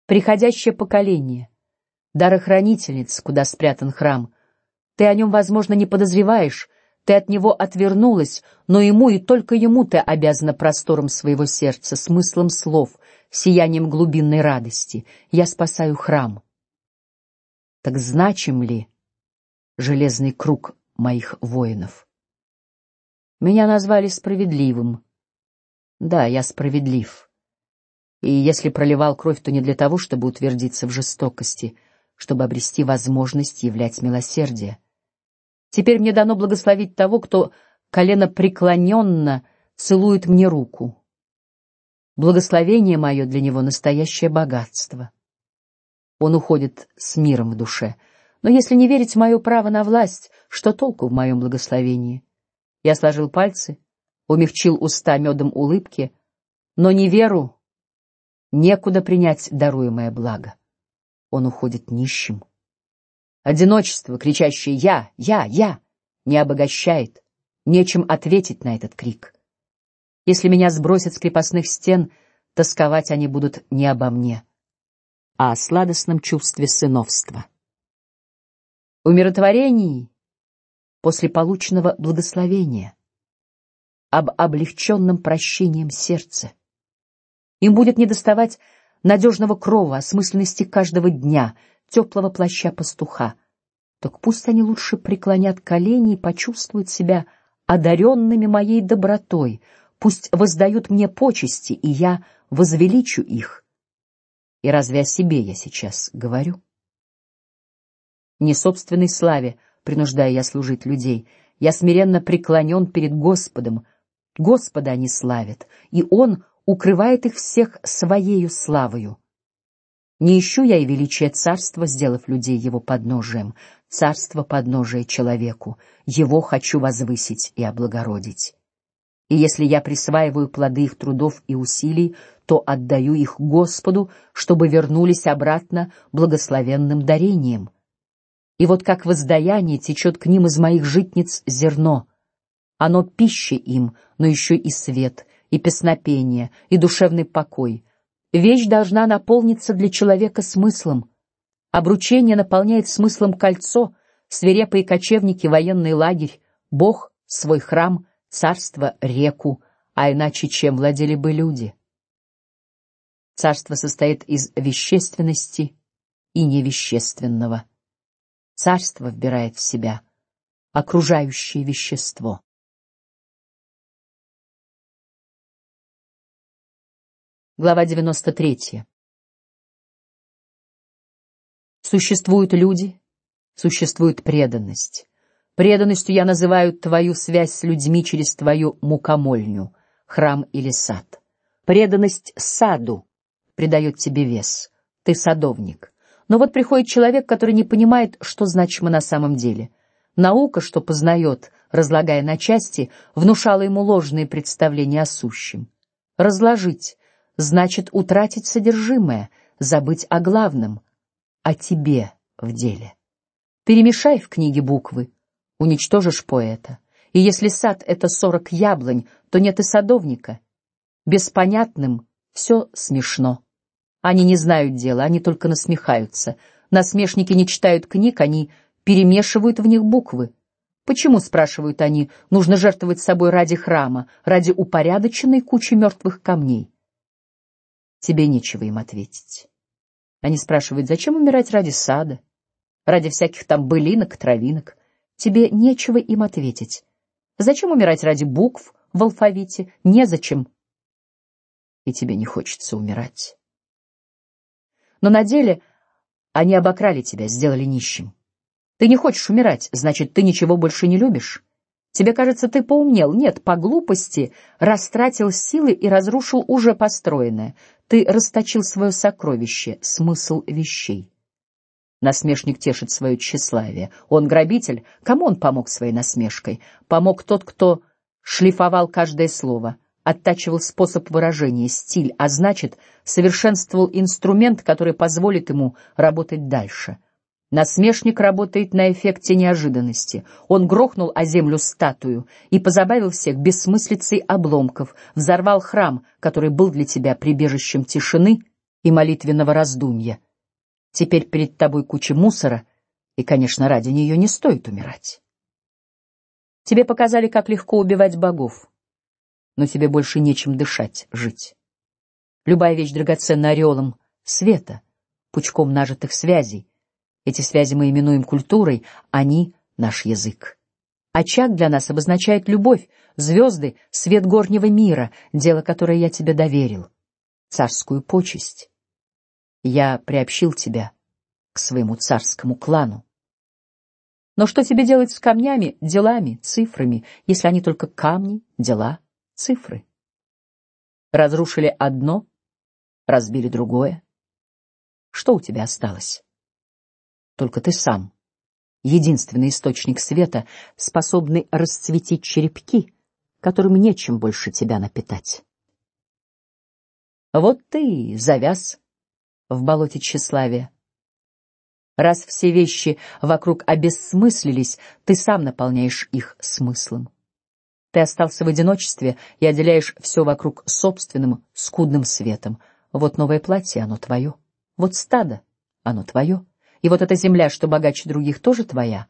приходящее поколение, дарохранительниц, куда спрятан храм. Ты о нем, возможно, не подозреваешь, ты от него отвернулась, но ему и только ему ты обязана простором своего сердца, смыслом слов, сиянием глубинной радости. Я спасаю храм. Так значим ли железный круг моих воинов? Меня назвали справедливым. Да, я справедлив. И если проливал кровь, то не для того, чтобы утвердиться в жестокости, чтобы обрести возможность являть милосердие. Теперь мне дано благословить того, кто колено преклоненно целует мне руку. Благословение мое для него настоящее богатство. Он уходит с миром в душе. Но если не верить в мое право на власть, что толку в моем благословении? Я сложил пальцы, умягчил уста медом улыбки, но не веру Некуда принять даруемое благо. Он уходит нищим. Одиночество, кричащее «я, я, я», не обогащает, нечем ответить на этот крик. Если меня сбросят с крепостных стен, тосковать они будут не обо мне, а о сладостном чувстве сыновства. Умиротворении после полученного благословения, об облегченном прощением сердца. Им будет недоставать надежного крова, осмысленности каждого дня, теплого плаща пастуха. Так пусть они лучше преклонят колени и почувствуют себя одаренными моей добротой, пусть воздают мне почести, и я возвеличу их. И разве о себе я сейчас говорю? Не собственной славе принуждая я служить людей, я смиренно преклонен перед Господом. Господа они славят, и Он укрывает их всех своею славою. Не ищу я и величия царства, сделав людей его подножием, царство подножие человеку, его хочу возвысить и облагородить. И если я присваиваю плоды их трудов и усилий, то отдаю их Господу, чтобы вернулись обратно благословенным дарением. И вот как воздаяние течет к ним из моих житниц зерно, оно пища им, но еще и свет, и песнопение, и душевный покой. Вещь должна наполниться для человека смыслом. Обручение наполняет смыслом кольцо, свирепые кочевники военный лагерь, Бог свой храм, царство реку, а иначе чем владели бы люди? Царство состоит из вещественности и невещественного. Царство вбирает в себя окружающее вещество. Глава 93. Существуют люди, существует преданность. Преданностью я называю твою связь с людьми через твою мукомольню, храм или сад. Преданность саду придает тебе вес. Ты садовник. Но вот приходит человек, который не понимает, что значимо на самом деле. Наука, что познает, разлагая на части, внушала ему ложные представления о сущем. Разложить значит утратить содержимое, забыть о главном, о тебе в деле. Перемешай в книге буквы, уничтожишь поэта. И если сад — это сорок яблонь, то нет и садовника. Беспонятным все смешно. Они не знают дела, они только насмехаются. Насмешники не читают книг, они перемешивают в них буквы. Почему, спрашивают они, нужно жертвовать собой ради храма, ради упорядоченной кучи мертвых камней? Тебе нечего им ответить. Они спрашивают, зачем умирать ради сада, ради всяких там былинок, травинок? Тебе нечего им ответить. Зачем умирать ради букв в алфавите? Незачем. И тебе не хочется умирать. Но на деле они обокрали тебя, сделали нищим. Ты не хочешь умирать, значит, ты ничего больше не любишь. Тебе кажется, ты поумнел? Нет, по глупости растратил силы и разрушил уже построенное. Ты расточил свое сокровище, смысл вещей. Насмешник тешит свое тщеславие. Он грабитель. Кому он помог своей насмешкой? Помог тот, кто шлифовал каждое слово, оттачивал способ выражения, стиль, а значит, совершенствовал инструмент, который позволит ему работать дальше. Насмешник работает на эффекте неожиданности. Он грохнул о землю статую и позабавил всех бессмыслицей обломков, взорвал храм, который был для тебя прибежищем тишины и молитвенного раздумья. Теперь перед тобой куча мусора, и, конечно, ради нее не стоит умирать. Тебе показали, как легко убивать богов, но тебе больше нечем дышать, жить. Любая вещь драгоценна ореолом света, пучком нажитых связей эти связи мы именуем культурой, они — наш язык. Очаг для нас обозначает любовь, звезды — свет горнего мира, дело, которое я тебе доверил, царскую почесть. Я приобщил тебя к своему царскому клану. Но что тебе делать с камнями, делами, цифрами, если они только камни, дела, цифры? Разрушили одно, разбили другое. Что у тебя осталось? Только ты сам, единственный источник света, способный расцветить черепки, которым нечем больше тебя напитать. Вот ты завяз в болоте тщеславия. Раз все вещи вокруг обессмыслились, ты сам наполняешь их смыслом. Ты остался в одиночестве и отделяешь все вокруг собственным скудным светом. Вот новое платье, оно твое. Вот стадо, оно твое. И вот эта земля, что богаче других, тоже твоя.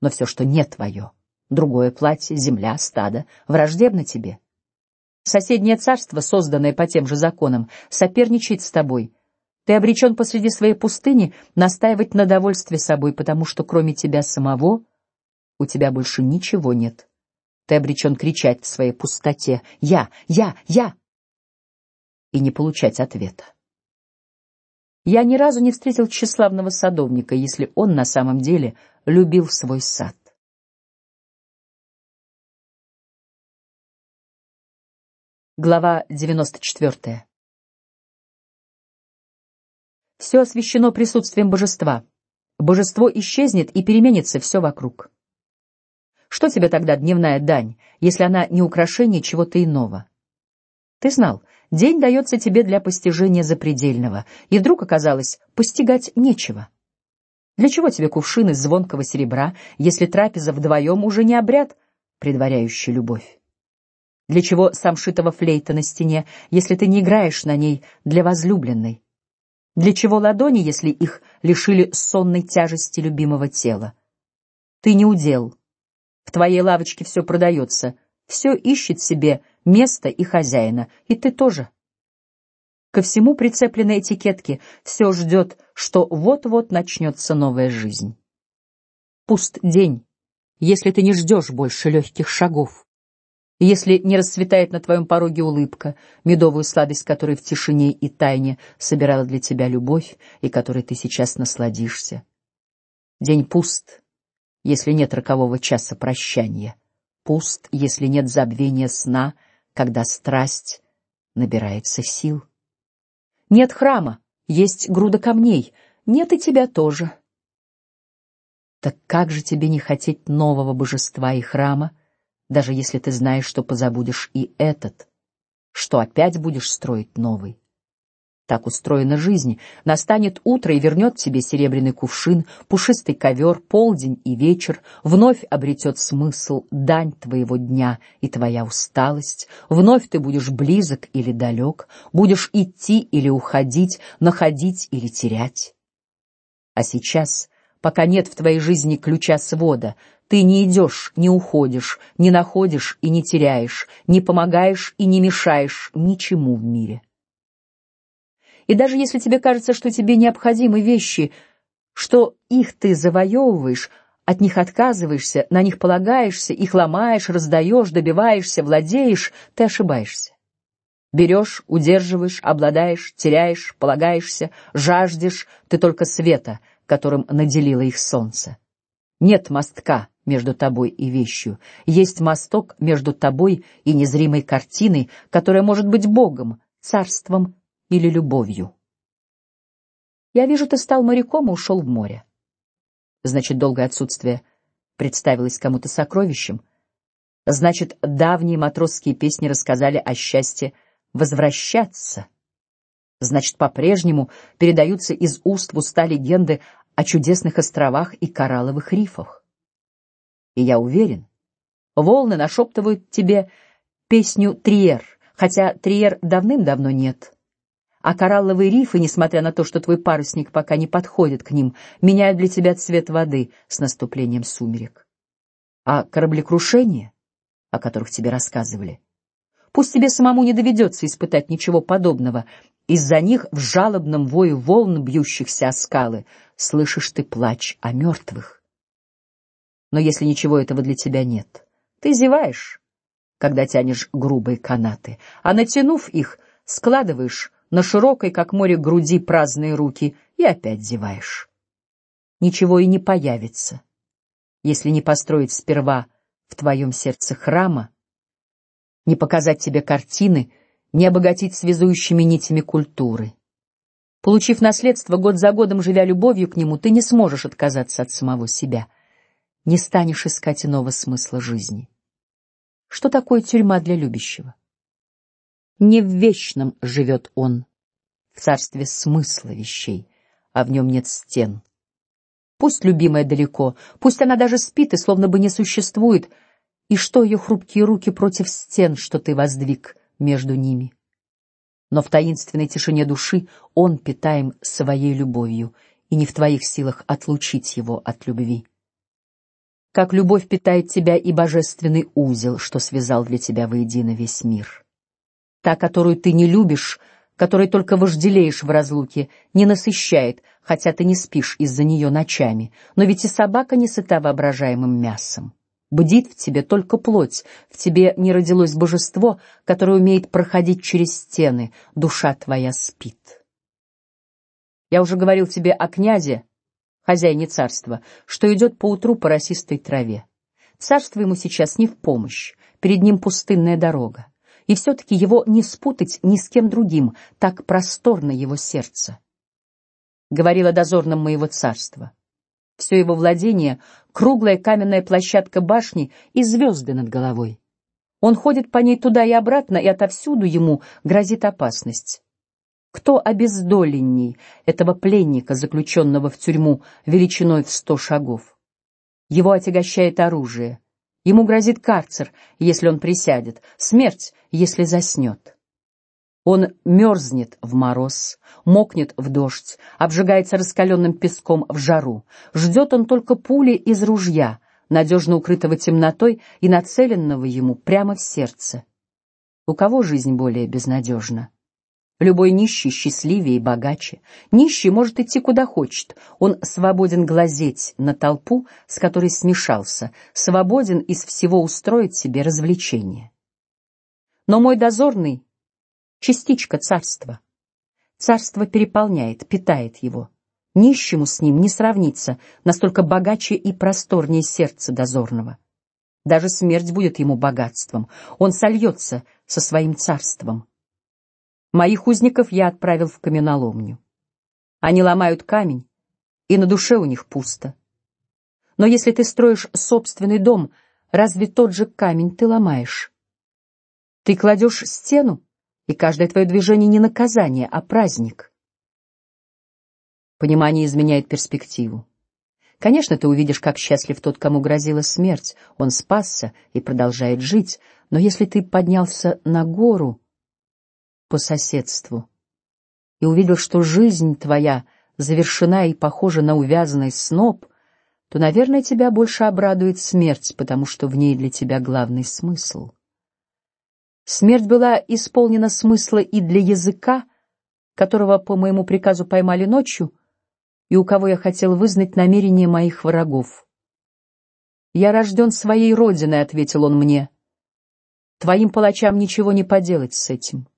Но все, что не твое, другое платье, земля, стадо, враждебно тебе. Соседнее царство, созданное по тем же законам, соперничает с тобой. Ты обречен посреди своей пустыни настаивать на довольстве собой, потому что кроме тебя самого у тебя больше ничего нет. Ты обречен кричать в своей пустоте: "Я, я, я!" и не получать ответа. Я ни разу не встретил тщеславного садовника, если он на самом деле любил свой сад. Глава девяносто четвертая. Все освящено присутствием божества. Божество исчезнет и переменится все вокруг. Что тебе тогда дневная дань, если она не украшение чего-то иного? Ты знал, день дается тебе для постижения запредельного, и вдруг оказалось, постигать нечего. Для чего тебе кувшин из звонкого серебра, если трапеза вдвоем уже не обряд, предваряющий любовь? Для чего самшитова флейта на стене, если ты не играешь на ней для возлюбленной? Для чего ладони, если их лишили сонной тяжести любимого тела? Ты не удел, в твоей лавочке все продается, все ищет себе место и хозяина, и ты тоже. Ко всему прицеплены этикетки, все ждет, что вот-вот начнется новая жизнь. Пуст день, если ты не ждешь больше легких шагов, если не расцветает на твоем пороге улыбка, медовую сладость которой в тишине и тайне собирала для тебя любовь и которой ты сейчас насладишься. День пуст, если нет рокового часа прощания, пуст, если нет забвения сна, когда страсть набирается сил. Нет храма, есть груда камней, нет и тебя тоже. Так как же тебе не хотеть нового божества и храма, даже если ты знаешь, что позабудешь и этот, что опять будешь строить новый? Так устроена жизнь. Настанет утро и вернет тебе серебряный кувшин, пушистый ковер, полдень и вечер. Вновь обретет смысл дань твоего дня и твоя усталость. Вновь ты будешь близок или далек, будешь идти или уходить, находить или терять. А сейчас, пока нет в твоей жизни ключа свода, ты не идешь, не уходишь, не находишь и не теряешь, не помогаешь и не мешаешь ничему в мире. И даже если тебе кажется, что тебе необходимы вещи, что их ты завоевываешь, от них отказываешься, на них полагаешься, их ломаешь, раздаешь, добиваешься, владеешь, ты ошибаешься. Берешь, удерживаешь, обладаешь, теряешь, полагаешься, жаждешь, ты только света, которым наделило их солнце. Нет мостка между тобой и вещью, есть мосток между тобой и незримой картиной, которая может быть Богом, царством или любовью. Я вижу, ты стал моряком и ушел в море. Значит, долгое отсутствие представилось кому-то сокровищем. Значит, давние матросские песни рассказали о счастье возвращаться. Значит, по-прежнему передаются из уст в уста легенды о чудесных островах и коралловых рифах. И я уверен, волны нашептывают тебе песню Триер, хотя Триер давным-давно нет. А коралловые рифы, несмотря на то, что твой парусник пока не подходит к ним, меняют для тебя цвет воды с наступлением сумерек. А кораблекрушения, о которых тебе рассказывали, пусть тебе самому не доведется испытать ничего подобного. Из-за них в жалобном вою волн, бьющихся о скалы, слышишь ты плач о мертвых. Но если ничего этого для тебя нет, ты зеваешь, когда тянешь грубые канаты, а натянув их, складываешь на широкой, как море, груди праздные руки и опять зеваешь. Ничего и не появится, если не построить сперва в твоем сердце храма, не показать тебе картины, не обогатить связующими нитями культуры. Получив наследство год за годом, живя любовью к нему, ты не сможешь отказаться от самого себя, не станешь искать иного смысла жизни. Что такое тюрьма для любящего? Не в вечном живет он, в царстве смысла вещей, а в нем нет стен, Пусть любимая далеко, пусть она даже спит и словно бы не существует, и что ее хрупкие руки против стен, что ты воздвиг между ними. Но в таинственной тишине души он питаем своей любовью, и не в твоих силах отлучить его от любви. Как любовь питает тебя и божественный узел, что связал для тебя воедино весь мир. Та, которую ты не любишь, которой только вожделеешь в разлуке, не насыщает, хотя ты не спишь из-за нее ночами. Но ведь и собака не сыта воображаемым мясом. Бдит в тебе только плоть, в тебе не родилось божество, которое умеет проходить через стены. Душа твоя спит. Я уже говорил тебе о князе, хозяине царства, что идет по утру по росистой траве. Царство ему сейчас не в помощь, перед ним пустынная дорога и все-таки его не спутать ни с кем другим, так просторно его сердце. Говорила дозорным моего царства. Все его владение — круглая каменная площадка башни и звезды над головой. Он ходит по ней туда и обратно, и отовсюду ему грозит опасность. Кто обездоленней этого пленника, заключенного в тюрьму величиной в сто шагов? Его отягощает оружие, Ему грозит карцер, если он присядет, смерть, если заснет. Он мерзнет в мороз, мокнет в дождь, обжигается раскаленным песком в жару. Ждет он только пули из ружья, надежно укрытого темнотой и нацеленного ему прямо в сердце. У кого жизнь более безнадежна? Любой нищий счастливее и богаче. Нищий может идти куда хочет. Он свободен глазеть на толпу, с которой смешался, свободен из всего устроить себе развлечение. Но мой дозорный частичка царства. Царство переполняет, питает его. Нищему с ним не сравнится, настолько богаче и просторнее сердце дозорного. Даже смерть будет ему богатством. Он сольется со своим царством. Моих узников я отправил в каменоломню. Они ломают камень, и на душе у них пусто. Но если ты строишь собственный дом, разве тот же камень ты ломаешь? Ты кладешь стену, и каждое твое движение не наказание, а праздник. Понимание изменяет перспективу. Конечно, ты увидишь, как счастлив тот, кому грозила смерть. Он спасся и продолжает жить. Но если ты поднялся на гору, по соседству и увидел, что жизнь твоя завершена и похожа на увязанный сноп, то, наверное, тебя больше обрадует смерть, потому что в ней для тебя главный смысл. Смерть была исполнена смысла и для языка, которого по моему приказу поймали ночью, и у кого я хотел вызнать намерения моих врагов. Я рожден своей родиной, ответил он мне. Твоим палачам ничего не поделать с этим.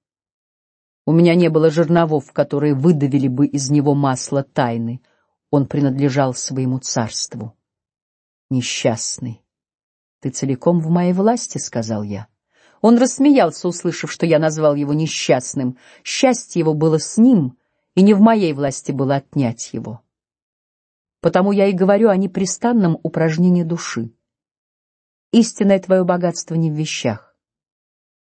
У меня не было жерновов, которые выдавили бы из него масло тайны. Он принадлежал своему царству. Несчастный, ты целиком в моей власти, сказал я. Он рассмеялся, услышав, что я назвал его несчастным. Счастье его было с ним, и не в моей власти было отнять его. Потому я и говорю о непрестанном упражнении души. Истинное твое богатство не в вещах.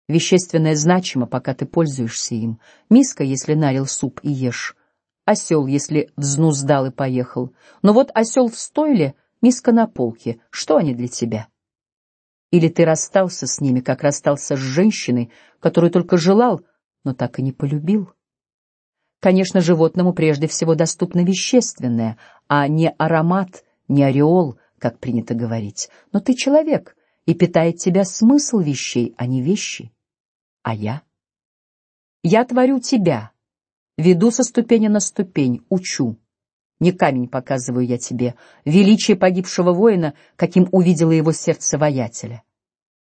Вещественное значимо, пока ты пользуешься им. Миска, если налил суп и ешь. Осел, если взнуздал и поехал. Но вот осел в стойле, миска на полке. Что они для тебя? Или ты расстался с ними, как расстался с женщиной, которую только желал, но так и не полюбил? Конечно, животному прежде всего доступно вещественное, а не аромат, не ореол, как принято говорить. Но ты человек, и питает тебя смысл вещей, а не вещи. А я? Я творю тебя, веду со ступени на ступень, учу. Не камень показываю я тебе, величие погибшего воина, каким увидела его сердце воятеля.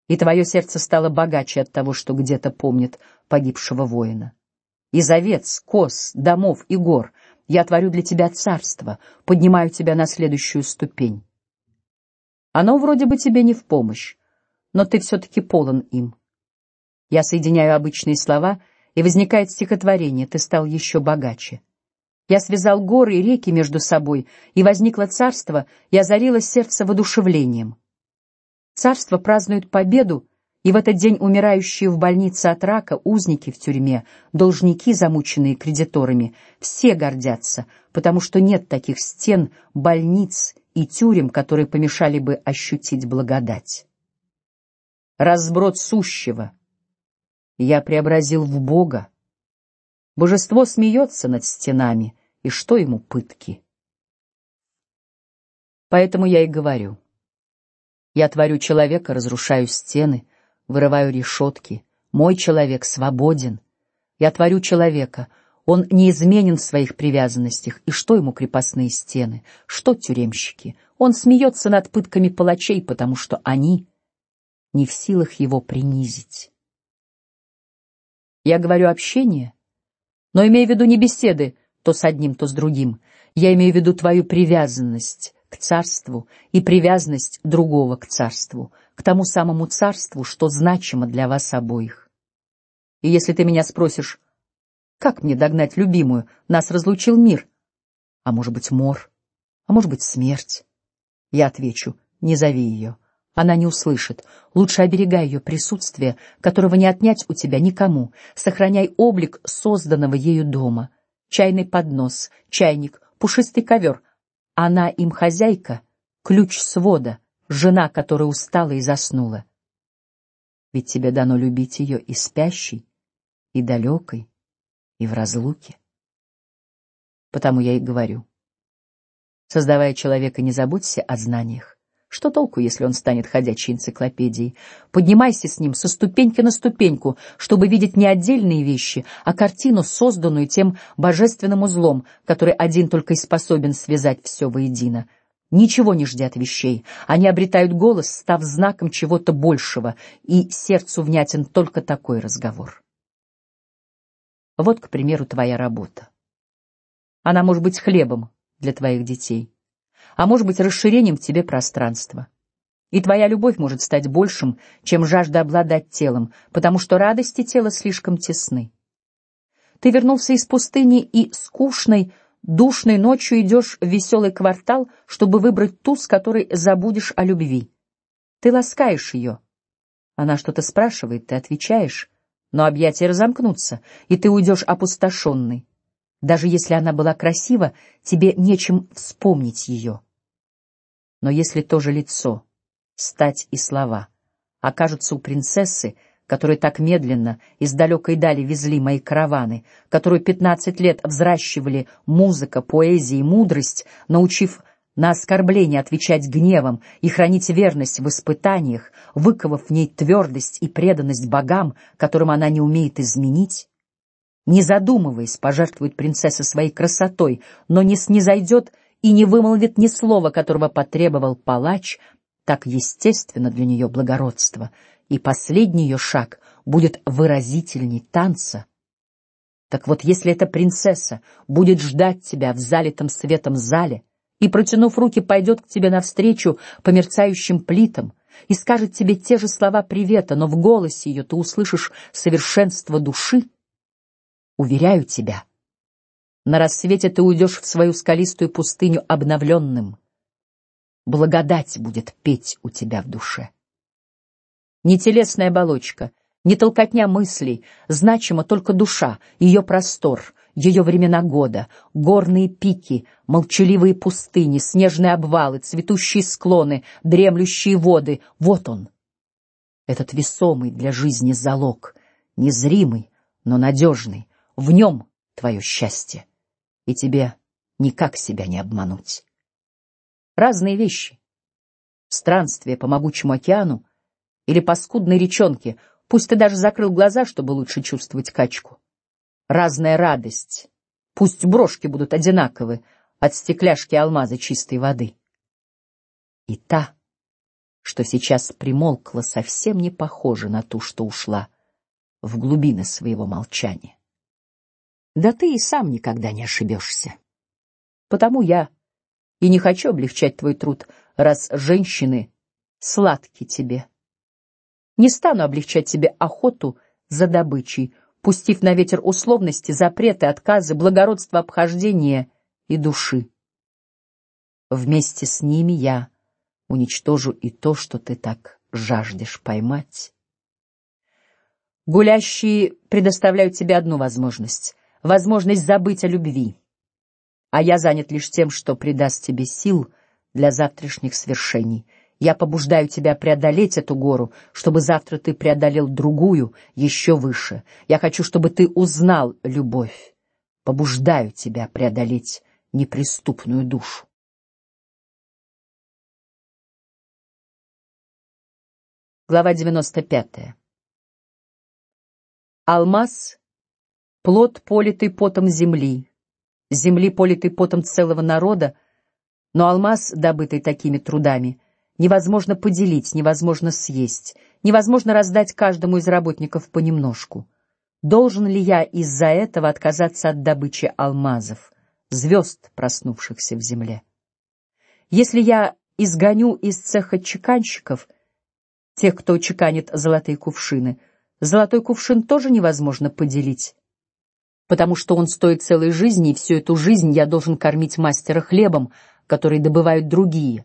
И твое сердце стало богаче от того, что где-то помнит погибшего воина. Из овец, коз, домов и гор я творю для тебя царство, поднимаю тебя на следующую ступень. Оно вроде бы тебе не в помощь, но ты все-таки полон им. Я соединяю обычные слова, и возникает стихотворение. Ты стал еще богаче. Я связал горы и реки между собой, и возникло царство, и озарило сердце воодушевлением. Царство празднует победу И в этот день умирающие в больнице от рака, узники в тюрьме, должники, замученные кредиторами, все гордятся, потому что нет таких стен, больниц и тюрем, которые помешали бы ощутить благодать. Разброд сущего я преобразил в Бога. Божество смеется над стенами, и что ему пытки? Поэтому я и говорю. Я творю человека, разрушаю стены, вырываю решетки. Мой человек свободен. Я творю человека. Он неизменен в своих привязанностях. И что ему крепостные стены? Что тюремщики? Он смеется над пытками палачей, потому что они не в силах его принизить. Я говорю общение, но имею в виду не беседы то с одним, то с другим. Я имею в виду твою привязанность, к царству и привязанность другого к царству, к тому самому царству, что значимо для вас обоих. И если ты меня спросишь, как мне догнать любимую, нас разлучил мир, а может быть мор, а может быть смерть, я отвечу: не зови ее, она не услышит. Лучше оберегай ее присутствие, которого не отнять у тебя никому. Сохраняй облик созданного ею дома. Чайный поднос, чайник, пушистый ковер, она им хозяйка, ключ свода, жена, которая устала и заснула. Ведь тебе дано любить ее и спящей, и далекой, и в разлуке. Потому я и говорю: создавая человека, не забудься о знаниях. Что толку, если он станет ходячей энциклопедией? Поднимайся с ним со ступеньки на ступеньку, чтобы видеть не отдельные вещи, а картину, созданную тем божественным узлом, который один только и способен связать все воедино. Ничего не жди вещей, они обретают голос, став знаком чего-то большего, и сердцу внятен только такой разговор. Вот, к примеру, твоя работа. Она может быть хлебом для твоих детей а может быть расширением в тебе пространства. И твоя любовь может стать большим, чем жажда обладать телом, потому что радости тела слишком тесны. Ты вернулся из пустыни и скучной, душной ночью идешь в веселый квартал, чтобы выбрать ту, с которой забудешь о любви. Ты ласкаешь ее. Она что-то спрашивает, ты отвечаешь, но объятия разомкнутся, и ты уйдешь опустошенный. Даже если она была красива, тебе нечем вспомнить ее. Но если то же лицо, стать и слова окажутся у принцессы, которую так медленно из далекой дали везли мои караваны, которую пятнадцать лет взращивали музыка, поэзия и мудрость, научив на оскорбление отвечать гневом и хранить верность в испытаниях, выковав в ней твердость и преданность богам, которым она не умеет изменить, не задумываясь, пожертвует принцесса своей красотой, но не снизойдет и не вымолвит ни слова, которого потребовал палач, так естественно для нее благородство, и последний ее шаг будет выразительней танца. Так вот, если эта принцесса будет ждать тебя в залитом светом зале и, протянув руки, пойдет к тебе навстречу по мерцающим плитам и скажет тебе те же слова привета, но в голосе ее ты услышишь совершенство души, Уверяю тебя, на рассвете ты уйдешь в свою скалистую пустыню обновленным. Благодать будет петь у тебя в душе. Не телесная оболочка, не толкотня мыслей, значима только душа, ее простор, ее времена года, горные пики, молчаливые пустыни, снежные обвалы, цветущие склоны, дремлющие воды. Вот он, этот весомый для жизни залог, незримый, но надежный, в нем твое счастье, и тебе никак себя не обмануть. Разные вещи. Странствие по могучему океану или по скудной речонке, пусть ты даже закрыл глаза, чтобы лучше чувствовать качку. Разная радость. Пусть брошки будут одинаковы от стекляшки алмаза чистой воды. И та, что сейчас примолкла, совсем не похожа на ту, что ушла в глубины своего молчания. Да ты и сам никогда не ошибешься. Потому я и не хочу облегчать твой труд, раз женщины сладки тебе. Не стану облегчать тебе охоту за добычей, пустив на ветер условности, запреты, отказы, благородство обхождения и души. Вместе с ними я уничтожу и то, что ты так жаждешь поймать. Гулящие предоставляют тебе одну возможность — возможность забыть о любви, а я занят лишь тем, что придаст тебе сил для завтрашних свершений. Я побуждаю тебя преодолеть эту гору, чтобы завтра ты преодолел другую, еще выше. Я хочу, чтобы ты узнал любовь. Побуждаю тебя преодолеть неприступную душу. Глава девяносто пятая. Алмаз — плод, политый потом земли, земли, политый потом целого народа, но алмаз, добытый такими трудами, невозможно поделить, невозможно съесть, невозможно раздать каждому из работников понемножку. Должен ли я из-за этого отказаться от добычи алмазов, звезд, проснувшихся в земле? Если я изгоню из цеха чеканщиков тех, кто чеканит золотые кувшины, Золотой кувшин тоже невозможно поделить, потому что он стоит целой жизни, и всю эту жизнь я должен кормить мастера хлебом, который добывают другие.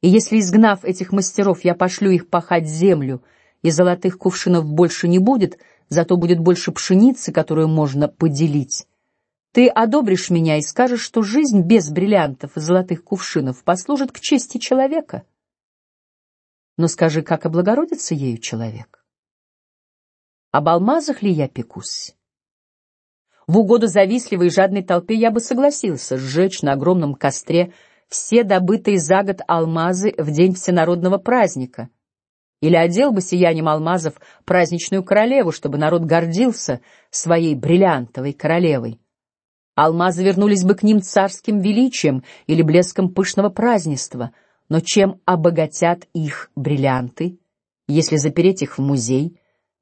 И если изгнав этих мастеров, я пошлю их пахать землю, и золотых кувшинов больше не будет, зато будет больше пшеницы, которую можно поделить. Ты одобришь меня и скажешь, что жизнь без бриллиантов и золотых кувшинов послужит к чести человека. Но скажи, как облагородится ею человек? Об алмазах ли я пекусь? В угоду завистливой и жадной толпе я бы согласился сжечь на огромном костре все добытые за год алмазы в день всенародного праздника, или одел бы сиянием алмазов праздничную королеву, чтобы народ гордился своей бриллиантовой королевой. Алмазы вернулись бы к ним царским величием или блеском пышного празднества, но чем обогатят их бриллианты, если запереть их в музей?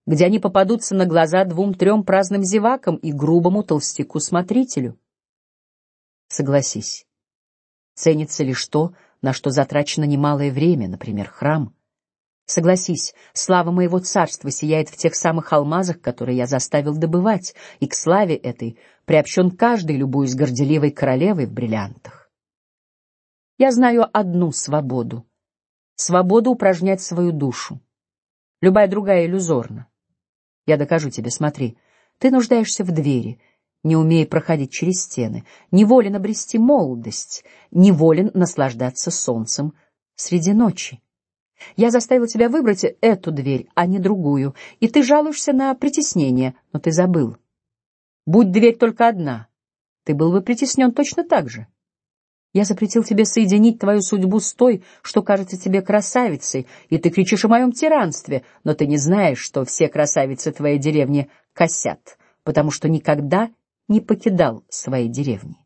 Где они попадутся на глаза двум-трем праздным зевакам и грубому толстяку-смотрителю. Согласись, ценится лишь то, на что затрачено немалое время, например, храм. Согласись, слава моего царства сияет в тех самых алмазах, которые я заставил добывать, и к славе этой приобщен каждый, любуясь горделивой королевой в бриллиантах. Я знаю одну свободу: свободу упражнять свою душу. Любая другая иллюзорна. Я докажу тебе, смотри. Ты нуждаешься в двери, не умея проходить через стены, неволен обрести молодость, неволен наслаждаться солнцем среди ночи. Я заставил тебя выбрать эту дверь, а не другую, и ты жалуешься на притеснение, но ты забыл. Будь дверь только одна, ты был бы притеснен точно так же. Я запретил тебе соединить твою судьбу с той, что кажется тебе красавицей, и ты кричишь о моем тиранстве, но ты не знаешь, что все красавицы твоей деревни косят, потому что никогда не покидал своей деревни.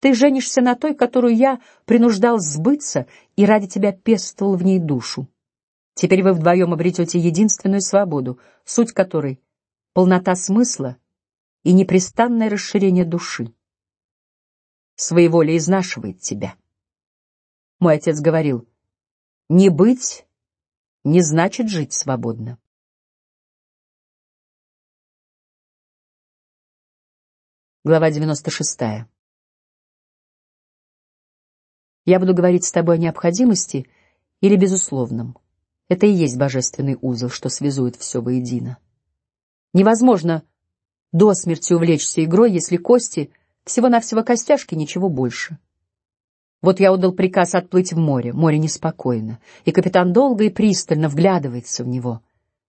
Ты женишься на той, которую я принуждал сбыться, и ради тебя пестовал в ней душу. Теперь вы вдвоем обретете единственную свободу, суть которой — полнота смысла и непрестанное расширение души своеволие изнашивает тебя. Мой отец говорил: не быть не значит жить свободно. Глава девяносто шестая. Я буду говорить с тобой о необходимости или безусловном. Это и есть божественный узел, что связует все воедино. Невозможно до смерти увлечься игрой, если кости всего-навсего костяшки, ничего больше. Вот я отдал приказ отплыть в море. Море неспокойно, и капитан долго и пристально вглядывается в него,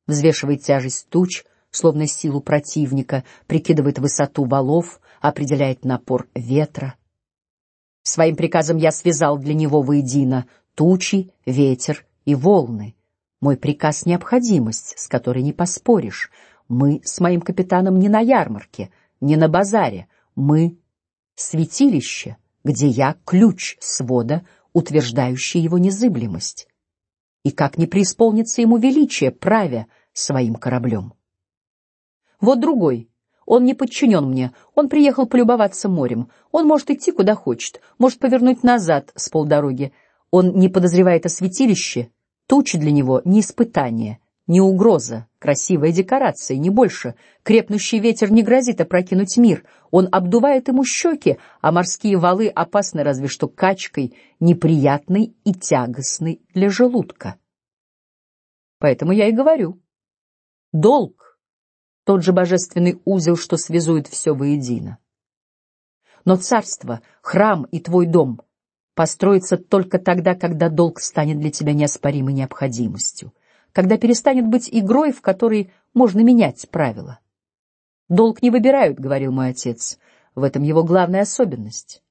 взвешивает тяжесть туч, словно силу противника, прикидывает высоту валов, определяет напор ветра. Своим приказом я связал для него воедино тучи, ветер и волны. Мой приказ — необходимость, с которой не поспоришь. Мы с моим капитаном не на ярмарке, не на базаре. Мы святилище, где я ключ свода, утверждающий его незыблемость. И как не преисполнится ему величие, правя своим кораблем? Вот другой. Он не подчинен мне. Он приехал полюбоваться морем. Он может идти куда хочет, может повернуть назад с полдороги. Он не подозревает о святилище. Тучи для него не испытание, не угроза, красивая декорация, не больше. Крепнущий ветер не грозит опрокинуть мир, он обдувает ему щеки, а морские валы опасны разве что качкой, неприятной и тягостной для желудка. Поэтому я и говорю: Долг — тот же божественный узел, что связует все воедино. Но царство, храм и твой дом построятся только тогда, когда долг станет для тебя неоспоримой необходимостью, когда перестанет быть игрой, в которой можно менять правила. Долг не выбирают, говорил мой отец. В этом его главная особенность.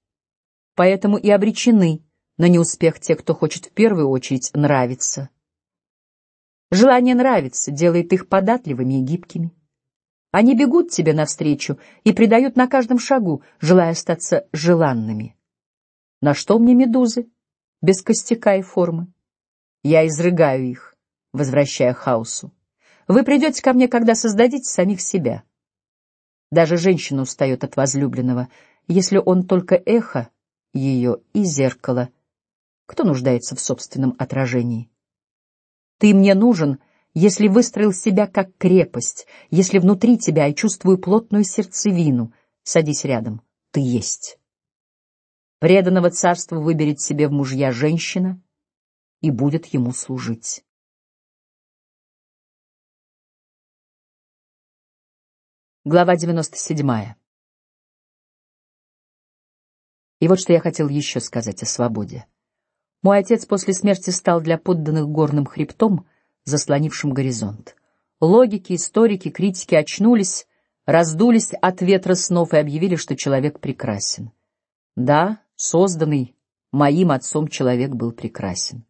Поэтому и обречены на неуспех те, кто хочет в первую очередь нравиться. Желание нравиться делает их податливыми и гибкими. Они бегут тебе навстречу и предают на каждом шагу, желая остаться желанными. На что мне медузы без костяка и формы? Я изрыгаю их, возвращая хаосу. Вы придете ко мне, когда создадите самих себя. Даже женщина устает от возлюбленного, если он только эхо ее и зеркало. Кто нуждается в собственном отражении? Ты мне нужен, если выстроил себя как крепость, если внутри тебя я чувствую плотную сердцевину. Садись рядом, ты есть. Преданного царства выберет себе в мужья женщина и будет ему служить. Глава девяносто седьмая. И вот что я хотел еще сказать о свободе. Мой отец после смерти стал для подданных горным хребтом, заслонившим горизонт. Логики, историки, критики очнулись, раздулись от ветра снов и объявили, что человек прекрасен. Да, созданный моим отцом человек был прекрасен.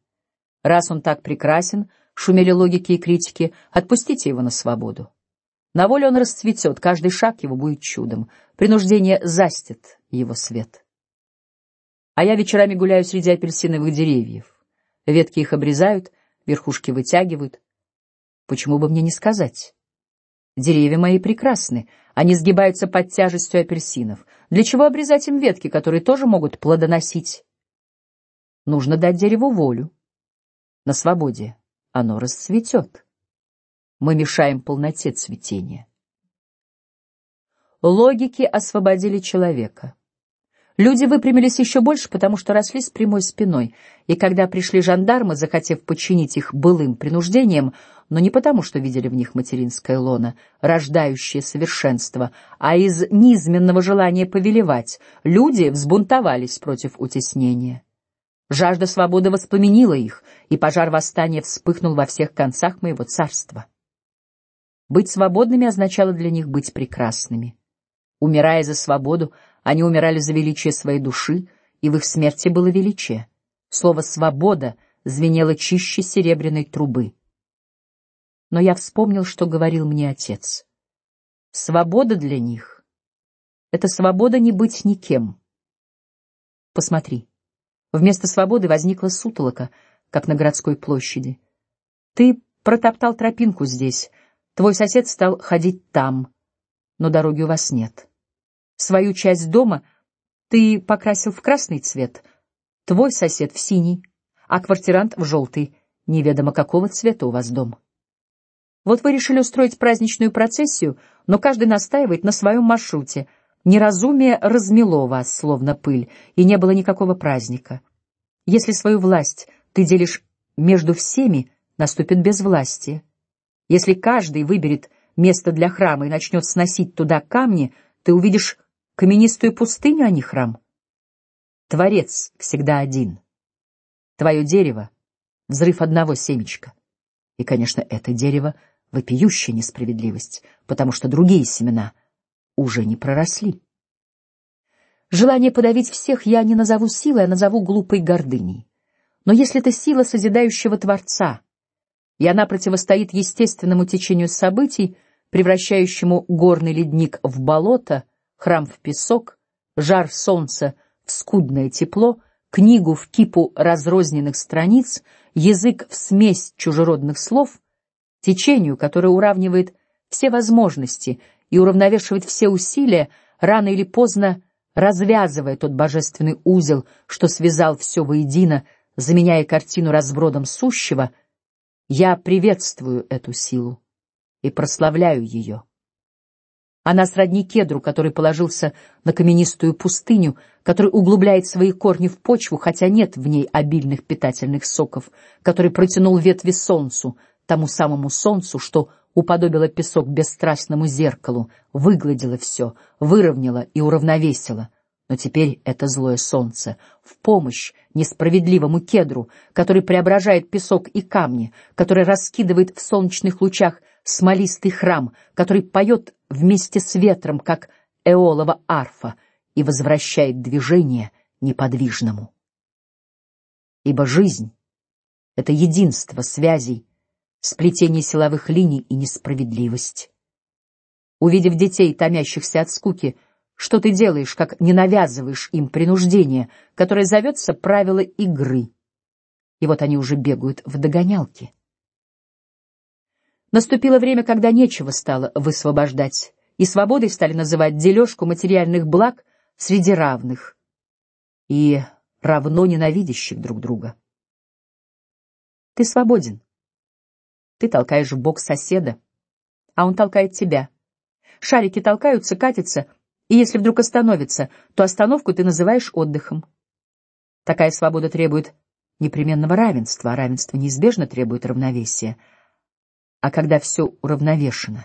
Раз он так прекрасен, шумели логики и критики, отпустите его на свободу. На воле он расцветет, каждый шаг его будет чудом. Принуждение застит его свет. А я вечерами гуляю среди апельсиновых деревьев. Ветки их обрезают, верхушки вытягивают. Почему бы мне не сказать? Деревья мои прекрасны, они сгибаются под тяжестью апельсинов. Для чего обрезать им ветки, которые тоже могут плодоносить? Нужно дать дереву волю. На свободе оно расцветет мы мешаем полноте цветения. Логики освободили человека. Люди выпрямились еще больше, потому что росли с прямой спиной, и когда пришли жандармы, захотев подчинить их былым принуждениям, но не потому, что видели в них материнское лоно, рождающее совершенство, а из низменного желания повелевать, люди взбунтовались против утеснения. Жажда свободы воспламенила их, и пожар восстания вспыхнул во всех концах моего царства. Быть свободными означало для них быть прекрасными. Умирая за свободу, они умирали за величие своей души, и в их смерти было величие. Слово свобода звенело чище серебряной трубы. Но я вспомнил, что говорил мне отец. Свобода для них — это свобода не быть никем. Посмотри, вместо свободы возникла сутолока, как на городской площади. Ты протоптал тропинку здесь, Твой сосед стал ходить там, но дороги у вас нет. Свою часть дома ты покрасил в красный цвет, твой сосед в синий, а квартирант в желтый. Неведомо какого цвета у вас дом. Вот вы решили устроить праздничную процессию, но каждый настаивает на своем маршруте. Неразумие размело вас, словно пыль, и не было никакого праздника. Если свою власть ты делишь между всеми, наступит безвластие. Если каждый выберет место для храма и начнет сносить туда камни, ты увидишь каменистую пустыню, а не храм. Творец всегда один. Твое дерево — взрыв одного семечка. И, конечно, это дерево — вопиющая несправедливость, потому что другие семена уже не проросли. Желание подавить всех я не назову силой, а назову глупой гордыней. Но если это сила созидающего Творца — и она противостоит естественному течению событий, превращающему горный ледник в болото, храм в песок, жар солнца в скудное тепло, книгу в кипу разрозненных страниц, язык в смесь чужеродных слов, течению, которое уравнивает все возможности и уравновешивает все усилия, рано или поздно развязывая тот божественный узел, что связал все воедино, заменяя картину разбродом сущего — я приветствую эту силу и прославляю ее. Она сродни кедру, который положился на каменистую пустыню, который углубляет свои корни в почву, хотя нет в ней обильных питательных соков, который протянул ветви солнцу, тому самому солнцу, что уподобила песок бесстрастному зеркалу, выгладила все, выровняла и уравновесила. Но теперь это злое солнце в помощь несправедливому кедру, который преображает песок и камни, который раскидывает в солнечных лучах смолистый храм, который поет вместе с ветром, как эолова арфа, и возвращает движение неподвижному. Ибо жизнь — это единство связей, сплетение силовых линий и несправедливость. Увидев детей, томящихся от скуки, что ты делаешь, как не навязываешь им принуждение, которое зовется правило игры. И вот они уже бегают в догонялки. Наступило время, когда нечего стало высвобождать, и свободой стали называть дележку материальных благ среди равных и равно ненавидящих друг друга. Ты свободен. Ты толкаешь бок соседа, а он толкает тебя. Шарики толкаются, катятся, и если вдруг остановится, то остановку ты называешь отдыхом. Такая свобода требует непременного равенства, а равенство неизбежно требует равновесия. А когда все уравновешено,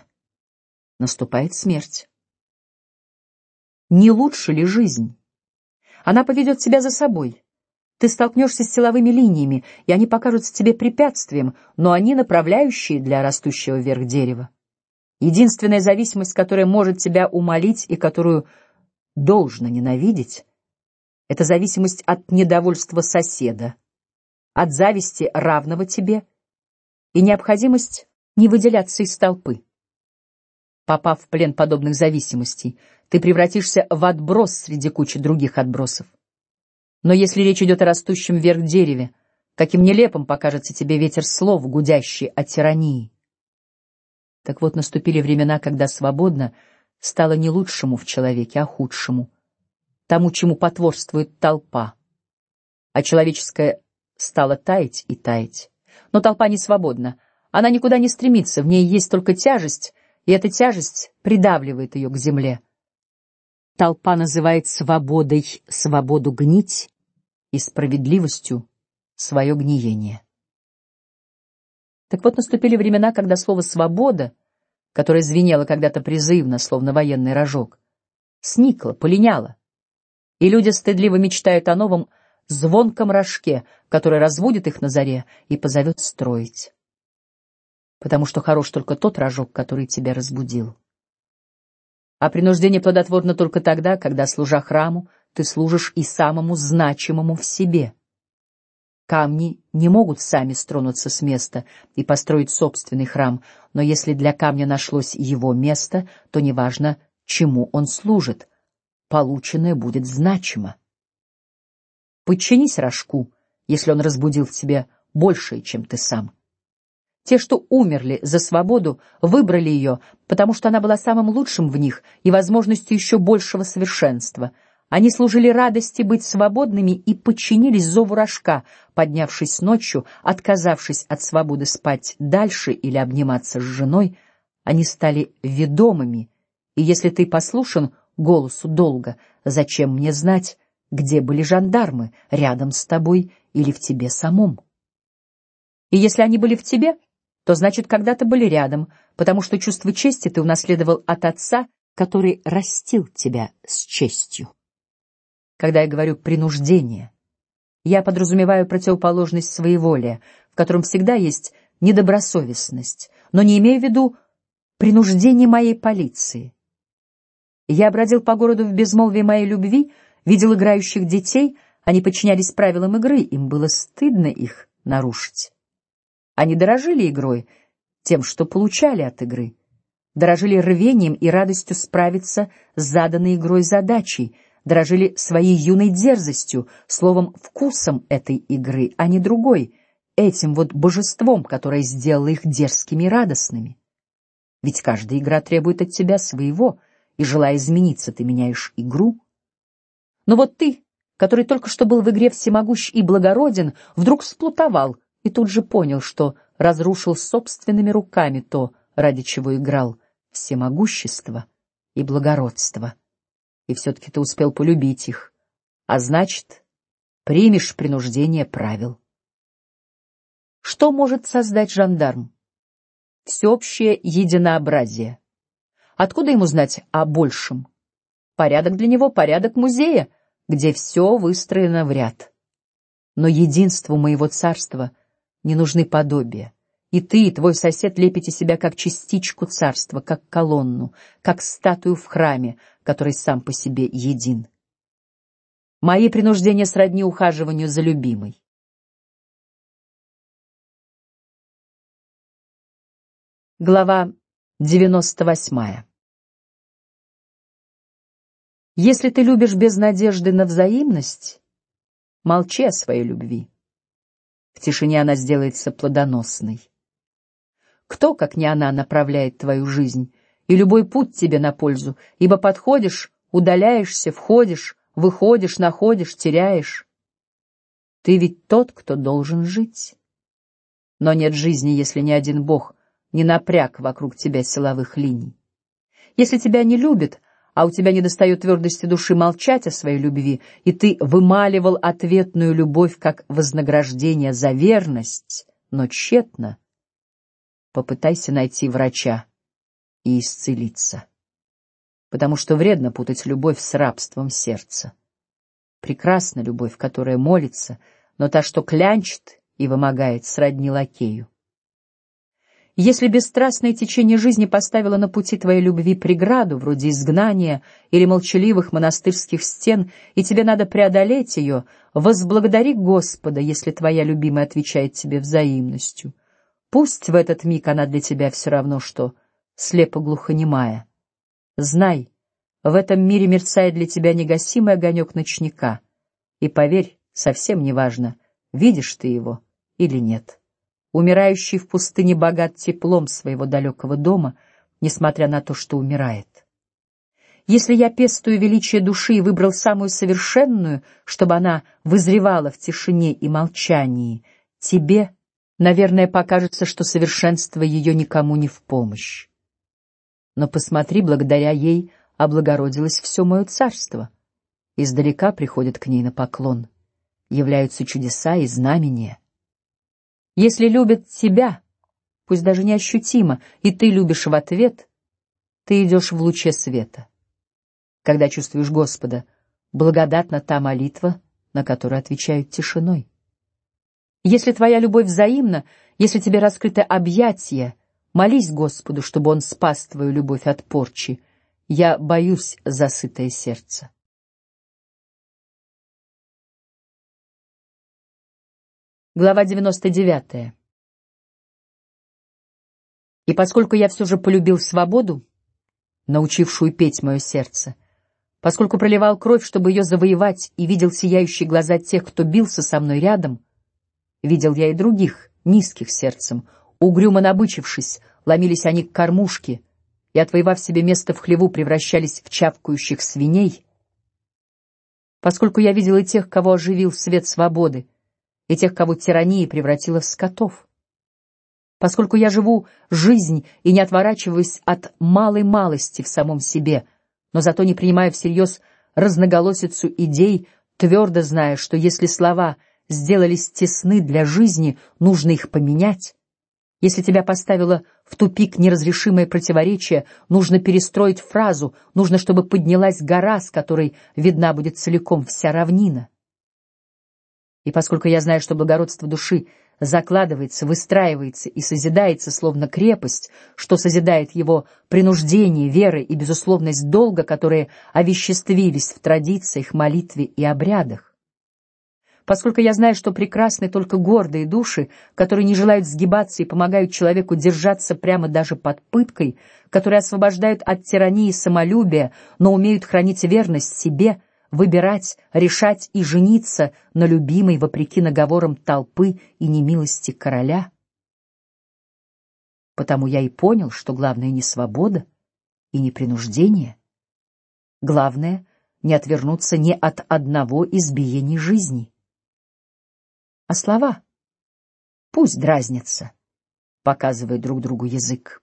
наступает смерть. Не лучше ли жизнь? Она поведет тебя за собой. Ты столкнешься с силовыми линиями, и они покажутся тебе препятствием, но они направляющие для растущего вверх дерева. Единственная зависимость, которая может тебя умолить и которую должно ненавидеть, это зависимость от недовольства соседа, от зависти равного тебе и необходимость не выделяться из толпы. Попав в плен подобных зависимостей, ты превратишься в отброс среди кучи других отбросов. Но если речь идет о растущем вверх дереве, каким нелепым покажется тебе ветер слов, гудящий о тирании. Так вот, наступили времена, когда свободно стало не лучшему в человеке, а худшему, тому, чему потворствует толпа, а человеческое стало таять и таять. Но толпа не свободна, она никуда не стремится, в ней есть только тяжесть, и эта тяжесть придавливает ее к земле. Толпа называет свободой свободу гнить и справедливостью свое гниение. Так вот наступили времена, когда слово свобода, которое звенело когда-то призывно, словно военный рожок, сникло, полиняло, и люди стыдливо мечтают о новом звонком рожке, который разбудит их на заре и позовет строить. Потому что хорош только тот рожок, который тебя разбудил. А принуждение плодотворно только тогда, когда, служа храму, ты служишь и самому значимому в себе. Камни не могут сами стронуться с места и построить собственный храм, но если для камня нашлось его место, то неважно, чему он служит, полученное будет значимо. Подчинись рожку, если он разбудил в тебе большее, чем ты сам. Те, что умерли за свободу, выбрали ее, потому что она была самым лучшим в них и возможностью еще большего совершенства — они служили радости быть свободными и подчинились зову рожка, поднявшись ночью, отказавшись от свободы спать дальше или обниматься с женой, они стали ведомыми. И если ты послушен голосу долго, зачем мне знать, где были жандармы, рядом с тобой или в тебе самом? И если они были в тебе, то значит когда-то были рядом, потому что чувство чести ты унаследовал от отца, который растил тебя с честью. Когда я говорю принуждение, я подразумеваю противоположность своеволия, в котором всегда есть недобросовестность, но не имею в виду принуждение моей полиции. Я бродил по городу в безмолвии моей любви, видел играющих детей, они подчинялись правилам игры, им было стыдно их нарушить. Они дорожили игрой, тем, что получали от игры, дорожили рвением и радостью справиться с заданной игрой задачей дорожили своей юной дерзостью, словом, вкусом этой игры, а не другой, этим вот божеством, которое сделало их дерзкими и радостными. Ведь каждая игра требует от тебя своего, и желая измениться, ты меняешь игру. Но вот ты, который только что был в игре всемогущ и благороден, вдруг сплутовал и тут же понял, что разрушил собственными руками то, ради чего играл всемогущество и благородство и все-таки ты успел полюбить их, а значит, примешь принуждение правил. Что может создать жандарм? всеобщее единообразие. Откуда ему знать о большем? Порядок для него порядок музея, где все выстроено в ряд. Но единству моего царства не нужны подобия. И ты, и твой сосед лепите себя как частичку царства, как колонну, как статую в храме, который сам по себе един. Мои принуждения сродни ухаживанию за любимой. Глава девяносто восьмая. Если ты любишь без надежды на взаимность, молчи о своей любви. В тишине она сделается плодоносной. Кто, как не она, направляет твою жизнь, и любой путь тебе на пользу, ибо подходишь, удаляешься, входишь, выходишь, находишь, теряешь. Ты ведь тот, кто должен жить. Но нет жизни, если ни один Бог не напряг вокруг тебя силовых линий. Если тебя не любят, а у тебя недостает твердости души молчать о своей любви, и ты вымаливал ответную любовь как вознаграждение за верность, но тщетно, попытайся найти врача и исцелиться, потому что вредно путать любовь с рабством сердца. Прекрасна любовь, которая молится, но та, что клянчит и вымогает, сродни лакею. Если бесстрастное течение жизни поставило на пути твоей любви преграду, вроде изгнания или молчаливых монастырских стен, и тебе надо преодолеть ее, возблагодари Господа, если твоя любимая отвечает тебе взаимностью. Пусть в этот миг она для тебя все равно что слепо глухонемая. Знай, в этом мире мерцает для тебя негасимый огонек ночника, и поверь, совсем неважно, видишь ты его или нет. Умирающий в пустыне богат теплом своего далекого дома, несмотря на то, что умирает. Если я пестую величие души и выбрал самую совершенную, чтобы она вызревала в тишине и молчании, тебе Наверное, покажется, что совершенство ее никому не в помощь. Но посмотри, благодаря ей облагородилось все мое царство. Издалека приходят к ней на поклон, являются чудеса и знамения. Если любят тебя, пусть даже неощутимо, и ты любишь в ответ, ты идешь в луче света. Когда чувствуешь Господа, благодатна та молитва, на которую отвечают тишиной. Если твоя любовь взаимна, если тебе раскрыто объятие, молись Господу, чтобы Он спас твою любовь от порчи. Я боюсь за сытое сердце. Глава девяносто девятая. И поскольку я все же полюбил свободу, научившую петь мое сердце, поскольку проливал кровь, чтобы ее завоевать, и видел сияющие глаза тех, кто бился со мной рядом, Видел я и других, низких сердцем, угрюмо набычившись, ломились они к кормушке и, отвоевав себе место в хлеву, превращались в чавкающих свиней. Поскольку я видел и тех, кого оживил свет свободы, и тех, кого тирания превратила в скотов. Поскольку я живу жизнь и не отворачиваюсь от малой малости в самом себе, но зато не принимая всерьез разноголосицу идей, твердо зная, что если слова сделались тесны для жизни, нужно их поменять. Если тебя поставило в тупик неразрешимое противоречие, нужно перестроить фразу, нужно, чтобы поднялась гора, с которой видна будет целиком вся равнина. И поскольку я знаю, что благородство души закладывается, выстраивается и созидается словно крепость, что созидает его принуждение, вера и безусловность долга, которые овеществились в традициях, молитве и обрядах, поскольку я знаю, что прекрасны только гордые души, которые не желают сгибаться и помогают человеку держаться прямо даже под пыткой, которые освобождают от тирании самолюбия, но умеют хранить верность себе, выбирать, решать и жениться на любимой вопреки наговорам толпы и немилости короля. Потому я и понял, что главное не свобода и не принуждение. Главное — не отвернуться ни от одного избиений жизни а слова пусть дразнятся, показывая друг другу язык.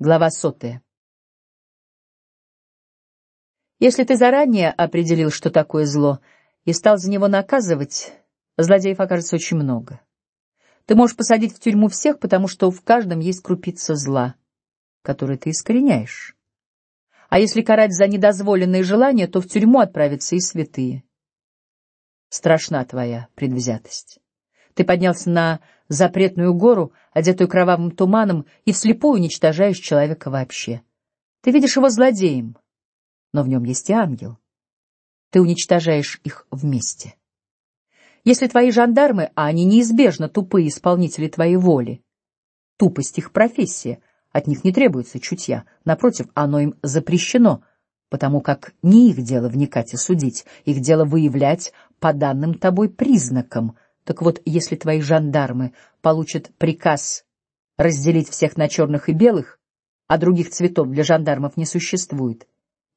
Глава сотая. Если ты заранее определил, что такое зло, и стал за него наказывать, Злодеев окажется очень много. Ты можешь посадить в тюрьму всех, потому что в каждом есть крупица зла, который ты искореняешь. А если карать за недозволенные желания, то в тюрьму отправятся и святые. Страшна твоя предвзятость. Ты поднялся на запретную гору, одетую кровавым туманом, и вслепую уничтожаешь человека вообще. Ты видишь его злодеем, но в нем есть и ангел. Ты уничтожаешь их вместе. Если твои жандармы, а они неизбежно тупые исполнители твоей воли, тупость их профессия, от них не требуется чутья, напротив, оно им запрещено, потому как не их дело вникать и судить, их дело выявлять по данным тобой признакам. Так вот, если твои жандармы получат приказ разделить всех на черных и белых, а других цветов для жандармов не существует,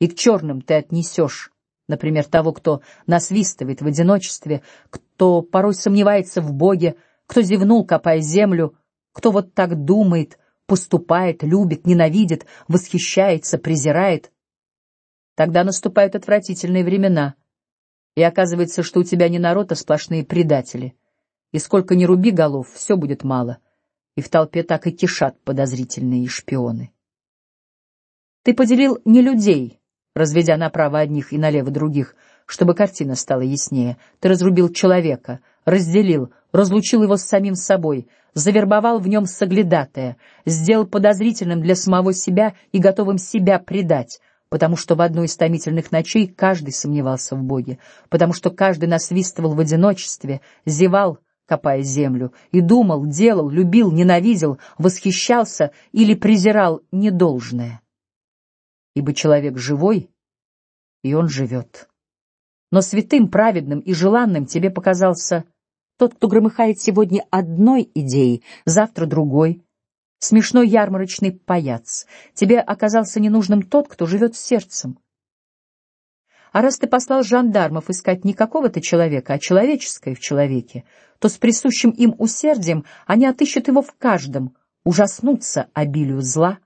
и к черным ты отнесешь, например, того, кто насвистывает в одиночестве, кто порой сомневается в Боге, кто зевнул, копая землю, кто вот так думает, поступает, любит, ненавидит, восхищается, презирает, тогда наступают отвратительные времена, и оказывается, что у тебя не народ, а сплошные предатели. И сколько ни руби голов, все будет мало, и в толпе так и кишат подозрительные шпионы. Ты поделил не людей, разведя направо одних и налево других, чтобы картина стала яснее. Ты разрубил человека, разделил, разлучил его с самим собой, завербовал в нем соглядатая, сделал подозрительным для самого себя и готовым себя предать, потому что в одну из томительных ночей каждый сомневался в Боге, потому что каждый насвистывал в одиночестве, зевал, копая землю, и думал, делал, любил, ненавидел, восхищался или презирал недолжное ибо человек живой, и он живет. Но святым, праведным и желанным тебе показался тот, кто громыхает сегодня одной идеей, завтра другой. Смешной ярмарочный паяц. Тебе оказался ненужным тот, кто живет сердцем. А раз ты послал жандармов искать не какого-то человека, а человеческое в человеке, то с присущим им усердием они отыщут его в каждом, ужаснутся обилию зла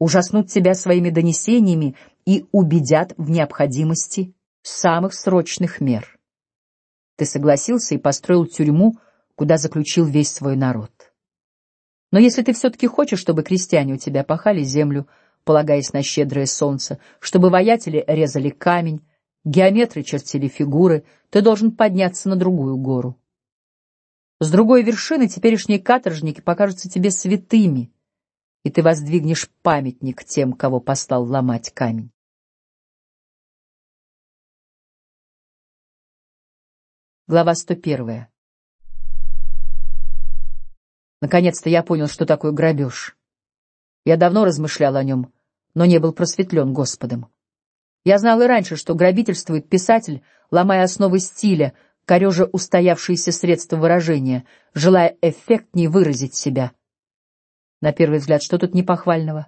ужаснут тебя своими донесениями и убедят в необходимости самых срочных мер. Ты согласился и построил тюрьму, куда заключил весь свой народ. Но если ты все-таки хочешь, чтобы крестьяне у тебя пахали землю, полагаясь на щедрое солнце, чтобы воятели резали камень, геометры чертили фигуры, ты должен подняться на другую гору. С другой вершины теперешние каторжники покажутся тебе святыми и ты воздвигнешь памятник тем, кого послал ломать камень. Глава сто первая. Наконец-то я понял, что такое грабеж. Я давно размышлял о нем, но не был просветлен Господом. Я знал и раньше, что грабительствует писатель, ломая основы стиля, корежа устоявшиеся средства выражения, желая эффектнее выразить себя. На первый взгляд, что тут непохвального?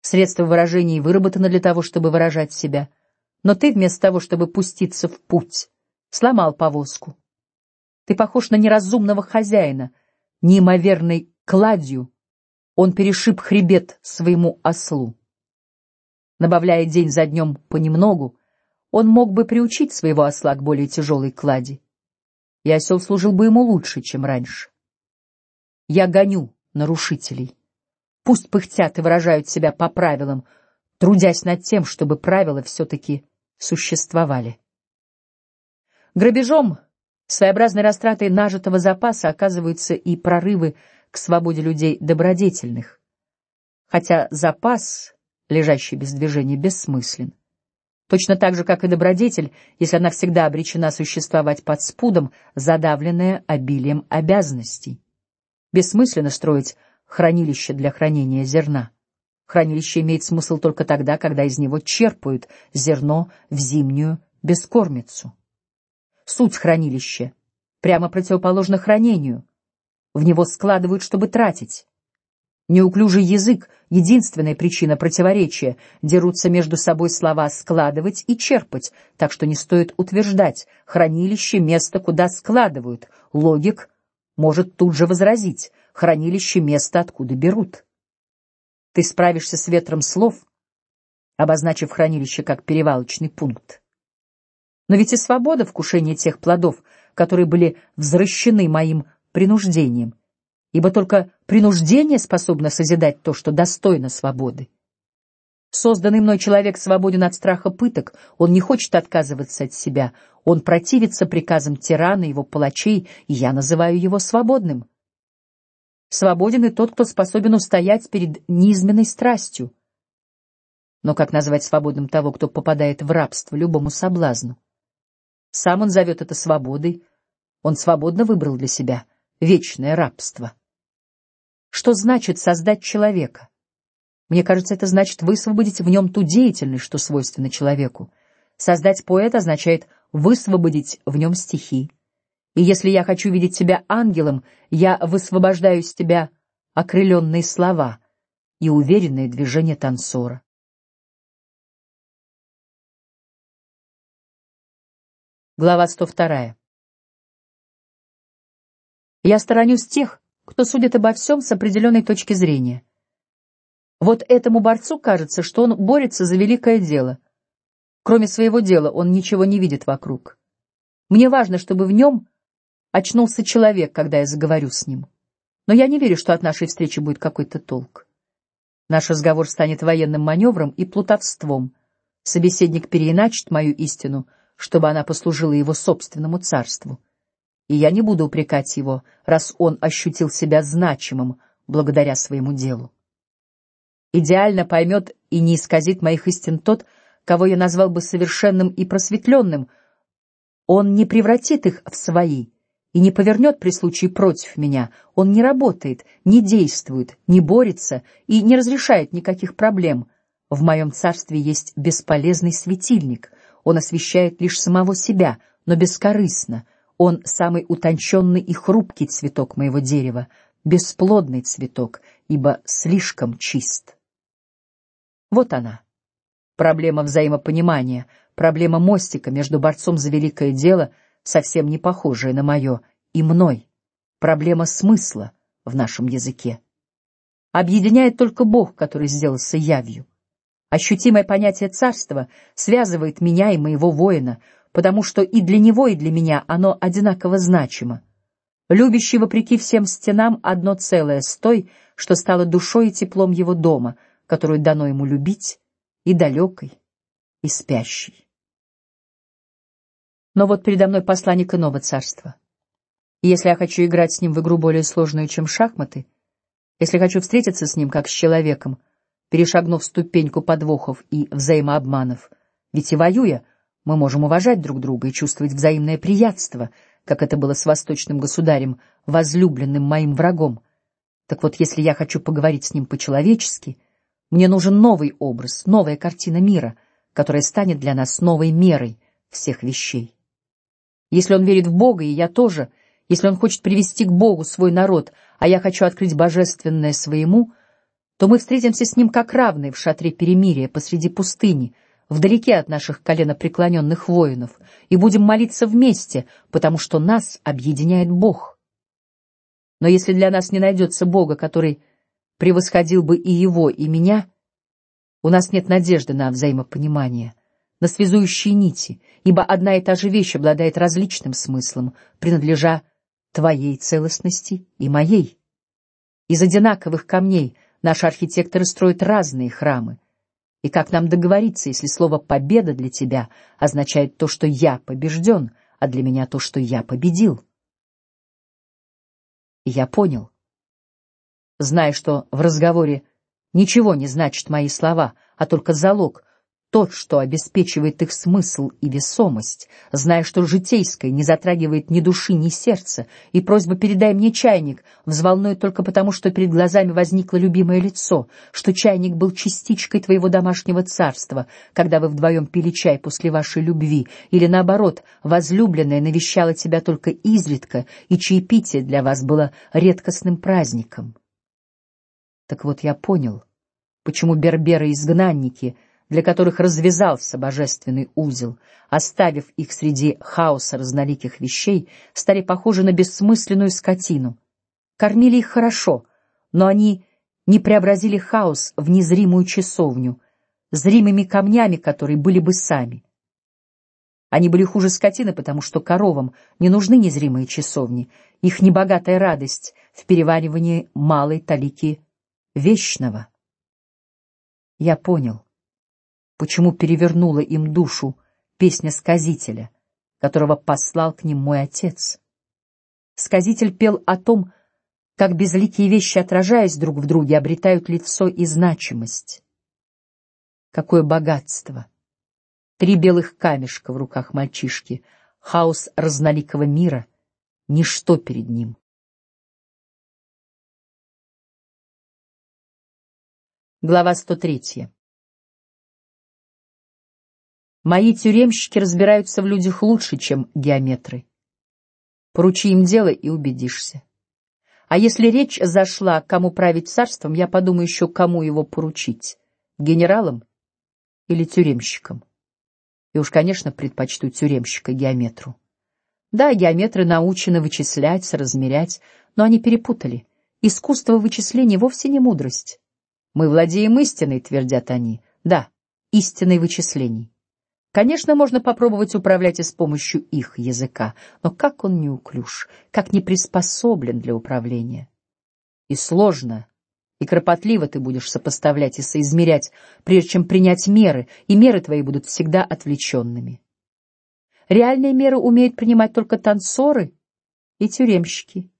Средство выражения выработано для того, чтобы выражать себя, но ты вместо того, чтобы пуститься в путь, сломал повозку. Ты похож на неразумного хозяина, неимоверной кладью. Он перешиб хребет своему ослу. Набавляя день за днем понемногу, он мог бы приучить своего осла к более тяжелой клади, и осел служил бы ему лучше, чем раньше. Я гоню нарушителей. Пусть пыхтят и выражают себя по правилам, трудясь над тем, чтобы правила все-таки существовали. Грабежом, своеобразной растратой нажитого запаса оказываются и прорывы к свободе людей добродетельных. Хотя запас, лежащий без движения, бессмыслен. Точно так же, как и добродетель, если она всегда обречена существовать под спудом, задавленная обилием обязанностей. Бессмысленно строить хранилище для хранения зерна. Хранилище имеет смысл только тогда, когда из него черпают зерно в зимнюю бескормицу. Суть хранилища прямо противоположна хранению. В него складывают, чтобы тратить. Неуклюжий язык — единственная причина противоречия. Дерутся между собой слова «складывать» и «черпать», так что не стоит утверждать. Хранилище — место, куда складывают. Логик может тут же возразить: хранилище место, откуда берут. Ты справишься с ветром слов, обозначив хранилище как перевалочный пункт. Но ведь и свобода вкушения тех плодов, которые были взращены моим принуждением, ибо только принуждение способно созидать то, что достойно свободы. Созданный мной человек свободен от страха пыток, он не хочет отказываться от себя, он противится приказам тирана, его палачей, и я называю его свободным. Свободен и тот, кто способен устоять перед низменной страстью. Но как назвать свободным того, кто попадает в рабство любому соблазну? Сам он зовет это свободой, он свободно выбрал для себя вечное рабство. Что значит создать человека? Мне кажется, это значит высвободить в нем ту деятельность, что свойственна человеку. Создать поэта означает высвободить в нем стихи. И если я хочу видеть тебя ангелом, я высвобождаю из тебя окрыленные слова и уверенное движение танцора. Глава 102. Я сторонюсь тех, кто судит обо всем с определенной точки зрения. Вот этому борцу кажется, что он борется за великое дело. Кроме своего дела он ничего не видит вокруг. Мне важно, чтобы в нем очнулся человек, когда я заговорю с ним. Но я не верю, что от нашей встречи будет какой-то толк. Наш разговор станет военным маневром и плутовством. Собеседник переиначит мою истину, чтобы она послужила его собственному царству. И я не буду упрекать его, раз он ощутил себя значимым благодаря своему делу. Идеально поймет и не исказит моих истин тот, кого я назвал бы совершенным и просветленным. Он не превратит их в свои и не повернет при случае против меня. Он не работает, не действует, не борется и не разрешает никаких проблем. В моем царстве есть бесполезный светильник. Он освещает лишь самого себя, но бескорыстно. Он самый утонченный и хрупкий цветок моего дерева, бесплодный цветок, ибо слишком чист. Вот она. Проблема взаимопонимания, проблема мостика между борцом за великое дело, совсем не похожая на мое, и мной. Проблема смысла в нашем языке. Объединяет только Бог, который сделался явью. Ощутимое понятие царства связывает меня и моего воина, потому что и для него, и для меня оно одинаково значимо. Любящий вопреки всем стенам одно целое с той, что стало душой и теплом его дома — которую дано ему любить, и далекой, и спящей. Но вот передо мной посланник иного царства. И если я хочу играть с ним в игру более сложную, чем шахматы, если хочу встретиться с ним как с человеком, перешагнув ступеньку подвохов и взаимообманов, ведь и воюя, мы можем уважать друг друга и чувствовать взаимное приятство, как это было с восточным государем, возлюбленным моим врагом. Так вот, если я хочу поговорить с ним по-человечески, мне нужен новый образ, новая картина мира, которая станет для нас новой мерой всех вещей. Если он верит в Бога, и я тоже, если он хочет привести к Богу свой народ, а я хочу открыть божественное своему, то мы встретимся с ним как равные в шатре перемирия посреди пустыни, вдалеке от наших коленопреклоненных воинов, и будем молиться вместе, потому что нас объединяет Бог. Но если для нас не найдется Бога, который превосходил бы и его, и меня, у нас нет надежды на взаимопонимание, на связующие нити, ибо одна и та же вещь обладает различным смыслом, принадлежа твоей целостности и моей. Из одинаковых камней наши архитекторы строят разные храмы. И как нам договориться, если слово победа для тебя означает то, что я побежден, а для меня то, что я победил? И я понял зная, что в разговоре ничего не значат мои слова, а только залог, тот, что обеспечивает их смысл и весомость, зная, что житейское не затрагивает ни души, ни сердца, и просьба «передай мне чайник» взволнует только потому, что перед глазами возникло любимое лицо, что чайник был частичкой твоего домашнего царства, когда вы вдвоем пили чай после вашей любви, или наоборот, возлюбленная навещала тебя только изредка, и чаепитие для вас было редкостным праздником. Так вот я понял, почему берберы-изгнанники, для которых развязался божественный узел, оставив их среди хаоса разноликих вещей, стали похожи на бессмысленную скотину. Кормили их хорошо, но они не преобразили хаос в незримую часовню, зримыми камнями, которые были бы сами. Они были хуже скотины, потому что коровам не нужны незримые часовни, их небогатая радость в переваривании малой талики вечного. Я понял, почему перевернула им душу песня сказителя, которого послал к ним мой отец. Сказитель пел о том, как безликие вещи, отражаясь друг в друге, обретают лицо и значимость. Какое богатство! Три белых камешка в руках мальчишки, хаос разноликого мира, ничто перед ним. Глава 103. Мои тюремщики разбираются в людях лучше, чем геометры. Поручи им дело и убедишься. А если речь зашла, кому править царством, я подумаю еще, кому его поручить: генералам или тюремщикам. И уж, конечно, предпочту тюремщика геометру. Да, геометры научены вычислять, соразмерять, но они перепутали. Искусство вычисления вовсе не мудрость. Мы владеем истиной, твердят они. Да, истиной вычислений. Конечно, можно попробовать управлять и с помощью их языка, но как он неуклюж, как не приспособлен для управления. И сложно, и кропотливо ты будешь сопоставлять и соизмерять, прежде чем принять меры, и меры твои будут всегда отвлеченными. Реальные меры умеют принимать только танцоры и тюремщики,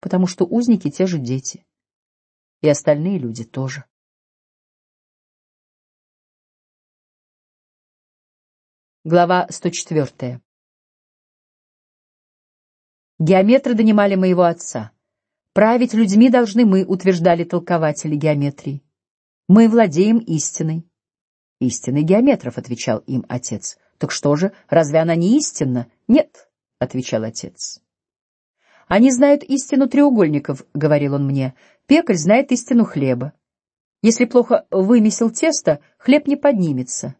потому что узники те же дети и остальные люди тоже. Глава 104. Геометры донимали моего отца. Править людьми должны мы, утверждали толкователи геометрии. Мы владеем истиной. Истиной геометров, отвечал им отец. Так что же, разве она не истинна? Нет, отвечал отец. Они знают истину треугольников, говорил он мне. Пекарь знает истину хлеба. Если плохо вымесил тесто, хлеб не поднимется.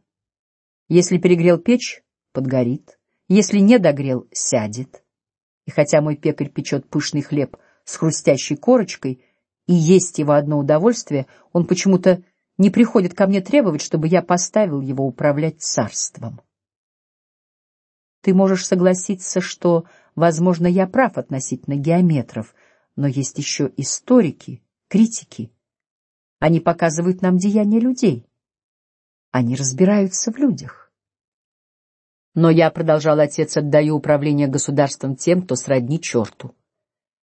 Если перегрел печь, подгорит. Если не догрел, сядет. И хотя мой пекарь печет пышный хлеб с хрустящей корочкой, и есть его одно удовольствие, он почему-то не приходит ко мне требовать, чтобы я поставил его управлять царством. Ты можешь согласиться, что, возможно, я прав относительно геометров но есть еще историки, критики. Они показывают нам деяния людей. Они разбираются в людях. Но я продолжал отец отдаю управление государством тем, кто сродни черту.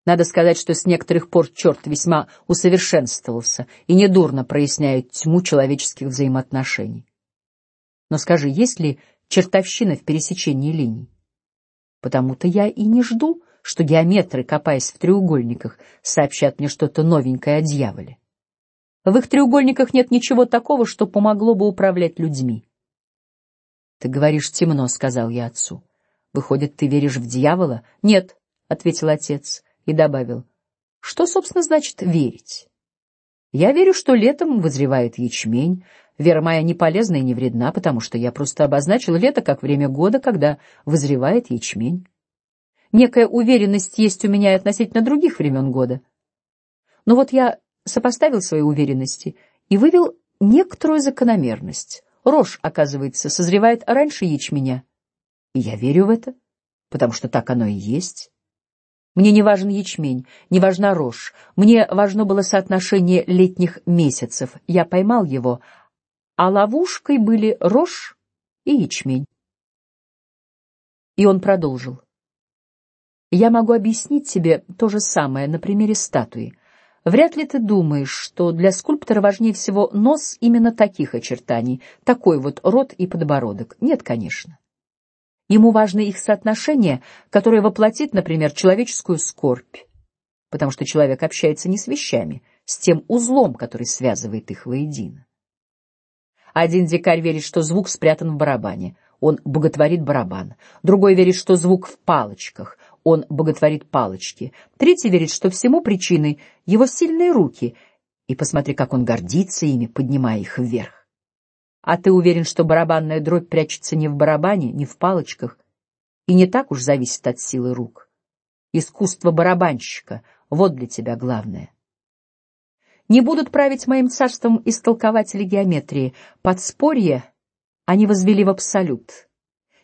Надо сказать, что с некоторых пор черт весьма усовершенствовался и недурно проясняет тьму человеческих взаимоотношений. Но скажи, есть ли чертовщина в пересечении линий? Потому-то я и не жду, что геометры, копаясь в треугольниках, сообщат мне что-то новенькое о дьяволе. В их треугольниках нет ничего такого, что помогло бы управлять людьми. Ты говоришь темно, сказал я отцу. Выходит, ты веришь в дьявола? Нет, ответил отец и добавил: что, собственно, значит верить? Я верю, что летом вызревает ячмень. Вера моя не полезна и не вредна, потому что я просто обозначил лето как время года, когда вызревает ячмень. Некая уверенность есть у меня относительно других времен года. Но вот я сопоставил свои уверенности и вывел некоторую закономерность. Рожь, оказывается, созревает раньше ячменя, и я верю в это, потому что так оно и есть. Мне не важен ячмень, не важна рожь. Мне важно было соотношение летних месяцев. Я поймал его, а ловушкой были рожь и ячмень. И он продолжил. Я могу объяснить тебе то же самое на примере статуи. Вряд ли ты думаешь, что для скульптора важнее всего нос именно таких очертаний, такой вот рот и подбородок. Нет, конечно. Ему важно их соотношение, которое воплотит, например, человеческую скорбь, потому что человек общается не с вещами, с тем узлом, который связывает их воедино. Один дикарь верит, что звук спрятан в барабане, он боготворит барабан. Другой верит, что звук в палочках, он боготворит палочки. Третий верит, что всему причиной его сильные руки, и посмотри, как он гордится ими, поднимая их вверх. А ты уверен, что барабанная дробь прячется не в барабане, не в палочках, и не так уж зависит от силы рук. Искусство барабанщика — вот для тебя главное. Не будут править моим царством истолкователи геометрии. Подспорье они возвели в абсолют.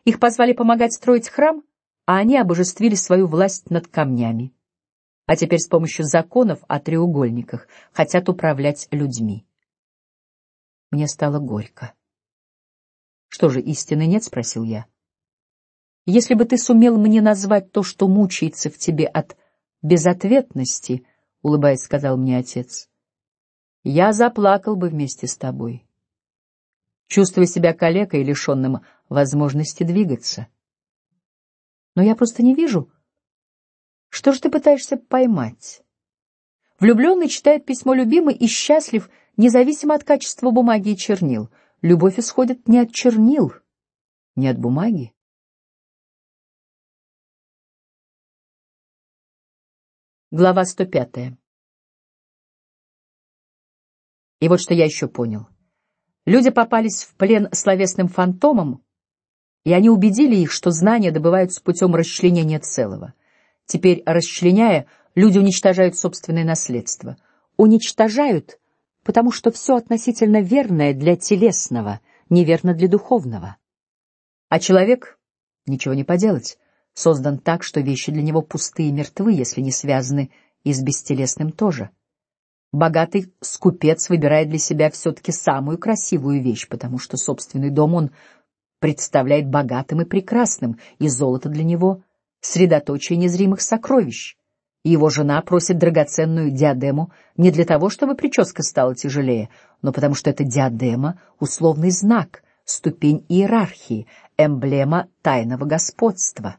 Их позвали помогать строить храм, а они обожествили свою власть над камнями. А теперь с помощью законов о треугольниках хотят управлять людьми. Мне стало горько. Что же истины нет, спросил я. Если бы ты сумел мне назвать то, что мучается в тебе от безответности, улыбаясь, сказал мне отец, я заплакал бы вместе с тобой, чувствуя себя калекой, лишенным возможности двигаться. Но я просто не вижу. Что же ты пытаешься поймать? Влюбленный читает письмо любимой и счастлив, независимо от качества бумаги и чернил. Любовь исходит не от чернил, не от бумаги. Глава сто пятая. И вот что я еще понял: люди попались в плен словесным фантомам, и они убедили их, что знания добываются путем расчленения целого. Теперь, расчленяя, люди уничтожают собственное наследство, уничтожают, потому что все относительно верное для телесного неверно для духовного, а человек ничего не поделать создан так, что вещи для него пустые и мертвы, если не связаны и с бестелесным тоже. Богатый скупец выбирает для себя все-таки самую красивую вещь, потому что собственный дом он представляет богатым и прекрасным, и золото для него средоточие незримых сокровищ. Его жена просит драгоценную диадему не для того, чтобы прическа стала тяжелее, но потому что эта диадема условный знак, ступень иерархии, эмблема тайного господства.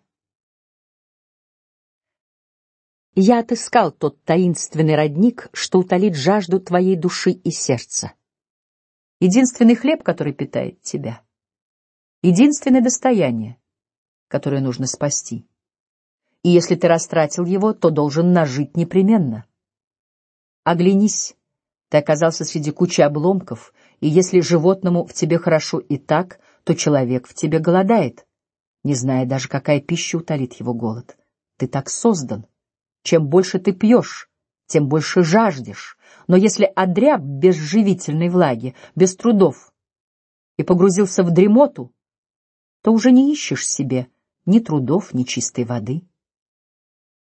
Я отыскал тот таинственный родник, что утолит жажду твоей души и сердца. Единственный хлеб, который питает тебя. Единственное достояние, которое нужно спасти. И если ты растратил его, то должен нажить непременно. Оглянись, ты оказался среди кучи обломков, и если животному в тебе хорошо и так, то человек в тебе голодает, не зная даже, какая пища утолит его голод. Ты так создан. Чем больше ты пьешь, тем больше жаждешь. Но если одряб без живительной влаги, без трудов, и погрузился в дремоту, то уже не ищешь себе ни трудов, ни чистой воды.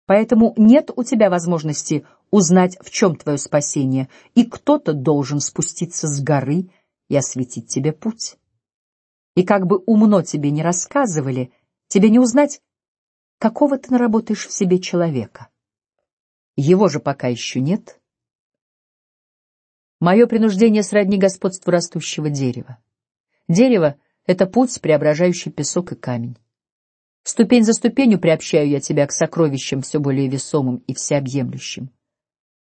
Поэтому нет у тебя возможности узнать, в чем твое спасение, и кто-то должен спуститься с горы и осветить тебе путь. И как бы умно тебе не рассказывали, тебе не узнать, какого ты наработаешь в себе человека. Его же пока еще нет. Мое принуждение сродни господству растущего дерева. Дерево — это путь, преображающий песок и камень. Ступень за ступенью приобщаю я тебя к сокровищам все более весомым и всеобъемлющим.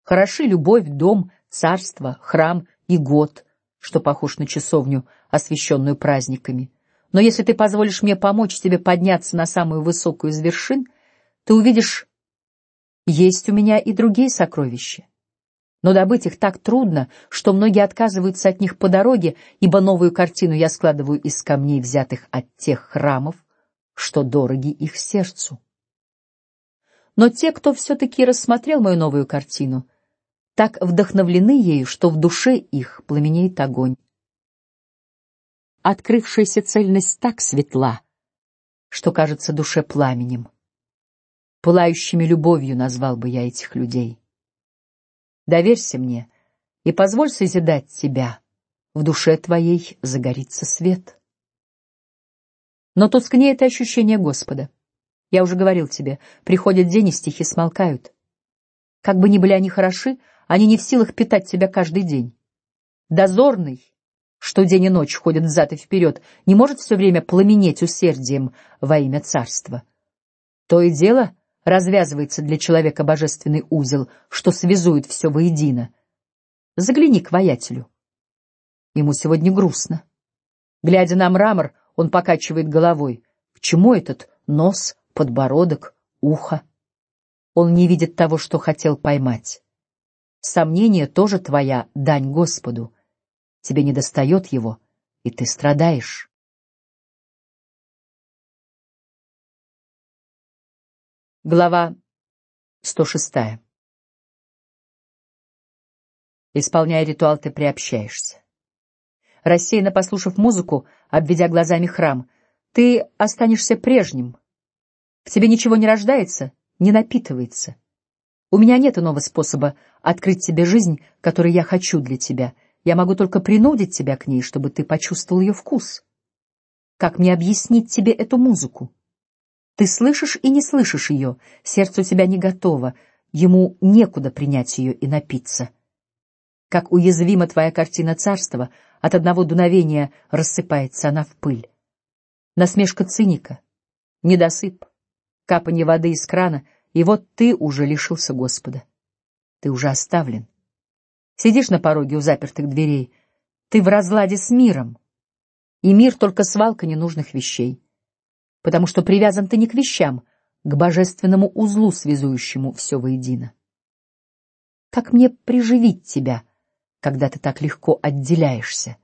Хороши любовь, дом, царство, храм и год, что похож на часовню, освященную праздниками. Но если ты позволишь мне помочь тебе подняться на самую высокую из вершин, ты увидишь есть у меня и другие сокровища. Но добыть их так трудно, что многие отказываются от них по дороге, ибо новую картину я складываю из камней, взятых от тех храмов, что дороги их сердцу. Но те, кто все-таки рассмотрел мою новую картину, так вдохновлены ею, что в душе их пламенеет огонь. Открывшаяся цельность так светла, что кажется душе пламенем. Пылающими любовью назвал бы я этих людей. Доверься мне и позволь созидать тебя. В душе твоей загорится свет. Но тускнеет ощущение Господа. Я уже говорил тебе, приходит день и стихи смолкают. Как бы ни были они хороши, они не в силах питать тебя каждый день. Дозорный, что день и ночь ходит взад и вперед, не может все время пламенеть усердием во имя царства. То и дело развязывается для человека божественный узел, что связует все воедино. Загляни к воятелю. Ему сегодня грустно. Глядя на мрамор, он покачивает головой. К чему этот нос, подбородок, ухо? Он не видит того, что хотел поймать. Сомнение тоже твоя дань Господу. Тебе не достает его, и ты страдаешь. Глава 106. Исполняя ритуал, ты приобщаешься. Рассеянно послушав музыку, обведя глазами храм, Ты останешься прежним. В тебе ничего не рождается, не напитывается. У меня нет иного способа открыть тебе жизнь, которую я хочу для тебя. Я могу только принудить тебя к ней, чтобы ты почувствовал ее вкус. Как мне объяснить тебе эту музыку? Ты слышишь и не слышишь ее, сердце у тебя не готово, ему некуда принять ее и напиться. Как уязвима твоя картина царства, от одного дуновения рассыпается она в пыль. Насмешка циника, недосып, капанье воды из крана — и вот ты уже лишился Господа. Ты уже оставлен. Сидишь на пороге у запертых дверей. Ты в разладе с миром. И мир только свалка ненужных вещей. Потому что привязан ты не к вещам, к божественному узлу, связующему все воедино. Как мне приживить тебя, когда ты так легко отделяешься?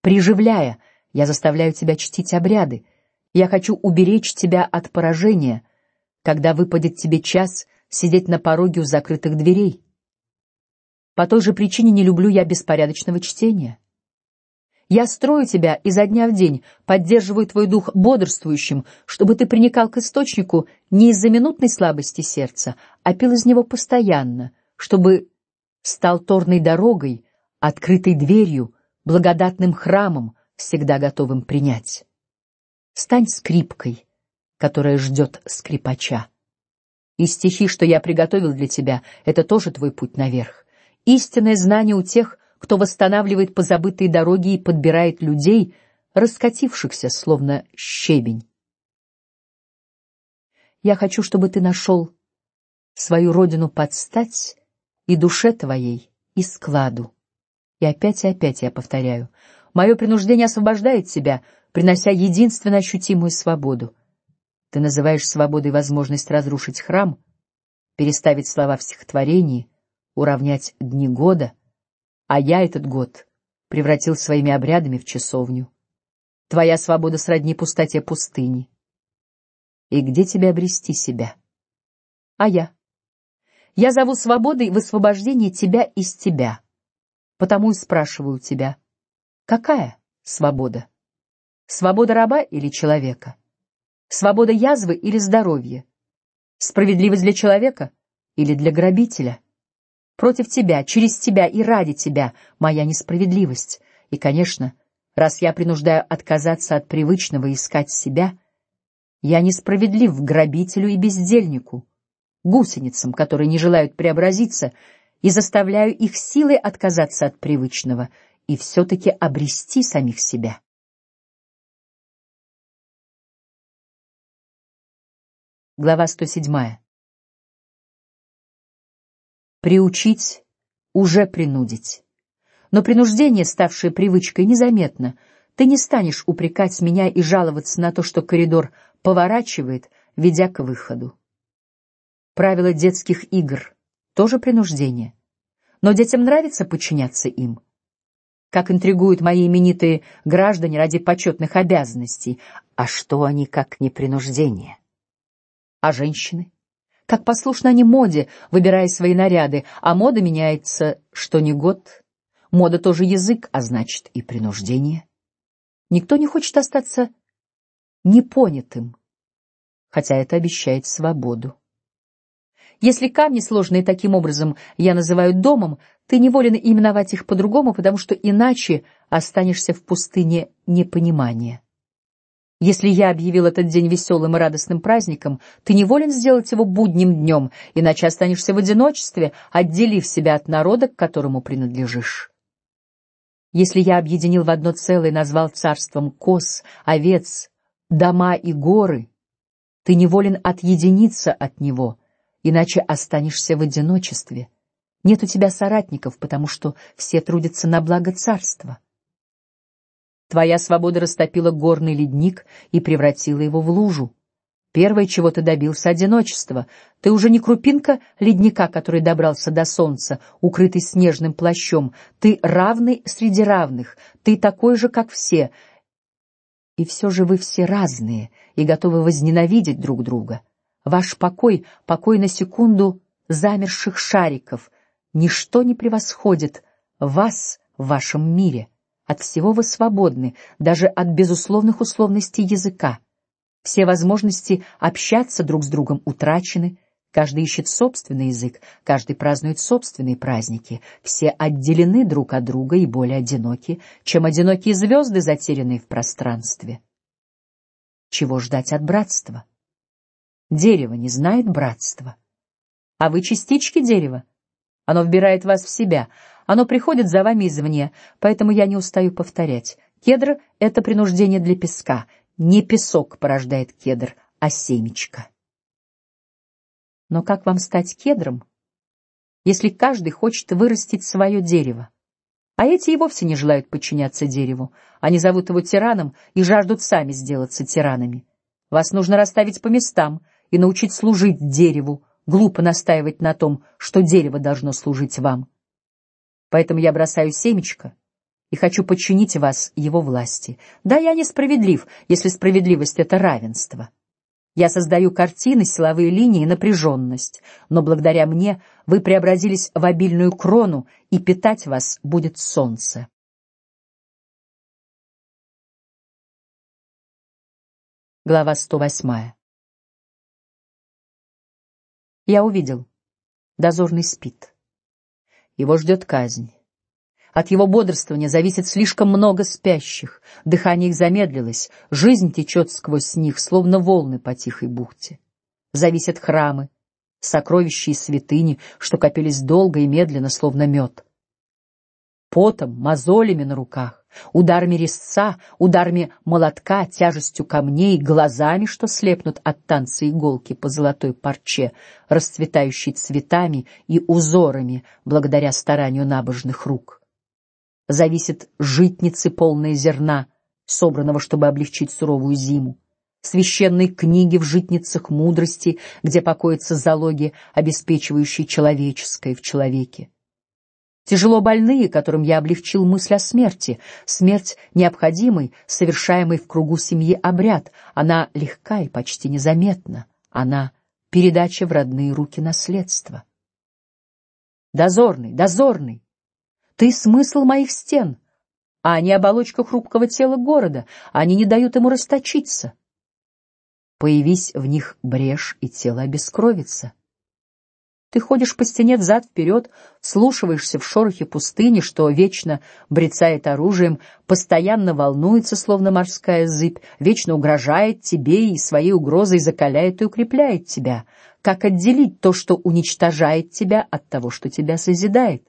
Приживляя, я заставляю тебя чтить обряды. Я хочу уберечь тебя от поражения — когда выпадет тебе час сидеть на пороге у закрытых дверей. По той же причине не люблю я беспорядочного чтения. Я строю тебя изо дня в день, поддерживаю твой дух бодрствующим, чтобы ты приникал к источнику не из-за минутной слабости сердца, а пил из него постоянно, чтобы стал торной дорогой, открытой дверью, благодатным храмом, всегда готовым принять. Стань скрипкой, которая ждет скрипача. И стихи, что я приготовил для тебя, это тоже твой путь наверх. Истинное знание у тех, кто восстанавливает позабытые дороги и подбирает людей, раскатившихся словно щебень. Я хочу, чтобы ты нашел свою родину под стать и душе твоей, и складу. И опять и опять я повторяю: мое принуждение освобождает тебя, принося единственно ощутимую свободу. Ты называешь свободой возможность разрушить храм, переставить слова в стихотворении, уравнять дни года, а я этот год превратил своими обрядами в часовню. Твоя свобода сродни пустоте пустыни. И где тебе обрести себя? А я? Я зову свободой высвобождение тебя из тебя, потому и спрашиваю тебя: какая свобода? Свобода раба или человека? Свобода язвы или здоровье? Справедливость для человека или для грабителя? Против тебя, через тебя и ради тебя моя несправедливость. И, конечно, раз я принуждаю отказаться от привычного искать себя, я несправедлив грабителю и бездельнику, гусеницам, которые не желают преобразиться, и заставляю их силой отказаться от привычного и все-таки обрести самих себя. Глава 107. Приучить уже принудить. Но принуждение, ставшее привычкой, незаметно. Ты не станешь упрекать меня и жаловаться на то, что коридор поворачивает, ведя к выходу. Правила детских игр тоже принуждение. Но детям нравится подчиняться им. Как интригуют мои именитые граждане ради почетных обязанностей, а что они как не принуждение? А женщины? Как послушны они моде, выбирая свои наряды, а мода меняется что ни год. Мода тоже язык, а значит и принуждение. Никто не хочет остаться непонятым, хотя это обещает свободу. Если камни, сложные таким образом, я называю домом, ты не волен именовать их по-другому, потому что иначе останешься в пустыне непонимания. Если я объявил этот день веселым и радостным праздником, ты не волен сделать его будним днем, иначе останешься в одиночестве, отделив себя от народа, к которому принадлежишь. Если я объединил в одно целое и назвал царством коз, овец, дома и горы, ты не волен отъединиться от него, иначе останешься в одиночестве. Нет у тебя соратников, потому что все трудятся на благо царства. Твоя свобода растопила горный ледник и превратила его в лужу. Первое, чего ты добился, одиночество. Ты уже не крупинка ледника, который добрался до солнца, укрытый снежным плащом. Ты равный среди равных. Ты такой же, как все. И все же вы все разные и готовы возненавидеть друг друга. Ваш покой, покой на секунду замерших шариков, ничто не превосходит вас в вашем мире. От всего вы свободны, даже от безусловных условностей языка. Все возможности общаться друг с другом утрачены. Каждый ищет собственный язык, каждый празднует собственные праздники. Все отделены друг от друга и более одиноки, чем одинокие звезды, затерянные в пространстве. Чего ждать от братства? Дерево не знает братства, а вы частички дерева. Оно вбирает вас в себя, оно приходит за вами извне, поэтому я не устаю повторять: кедр — это принуждение для песка. Не песок порождает кедр, а семечко. Но как вам стать кедром, если каждый хочет вырастить свое дерево? А эти и вовсе не желают подчиняться дереву. Они зовут его тираном и жаждут сами сделаться тиранами. Вас нужно расставить по местам и научить служить дереву. Глупо настаивать на том, что дерево должно служить вам. Поэтому я бросаю семечко и хочу подчинить вас его власти. Да, я несправедлив, если справедливость это равенство. Я создаю картины, силовые линии, напряженность, но благодаря мне вы преобразились в обильную крону, и питать вас будет солнце. Глава сто восьмая. Я увидел, дозорный спит. Его ждет казнь. От его бодрствования зависит слишком много спящих. Дыхание их замедлилось, жизнь течет сквозь них, словно волны по тихой бухте. Зависят храмы, сокровища и святыни, что копились долго и медленно, словно мед. Потом, мозолями на руках, ударами резца, ударами молотка, тяжестью камней, глазами, что слепнут от танца иголки по золотой парче, расцветающей цветами и узорами благодаря старанию набожных рук зависит житницы полные зерна, собранного, чтобы облегчить суровую зиму, священной книги в житницах мудрости, где покоятся залоги, обеспечивающие человеческое в человеке. Тяжело больные, которым я облегчил мысль о смерти, смерть необходимый, совершаемый в кругу семьи обряд, она легка и почти незаметна, она передача в родные руки наследства. Дозорный, дозорный, ты смысл моих стен, а не оболочка хрупкого тела города. Они не дают ему расточиться. Появись в них брешь, и тело обескровится. Ты ходишь по стене взад вперед, слушаешься в шорохе пустыни, что вечно брецает оружием, постоянно волнуется, словно морская зыбь, вечно угрожает тебе и своей угрозой закаляет и укрепляет тебя. Как отделить то, что уничтожает тебя, от того, что тебя созидает?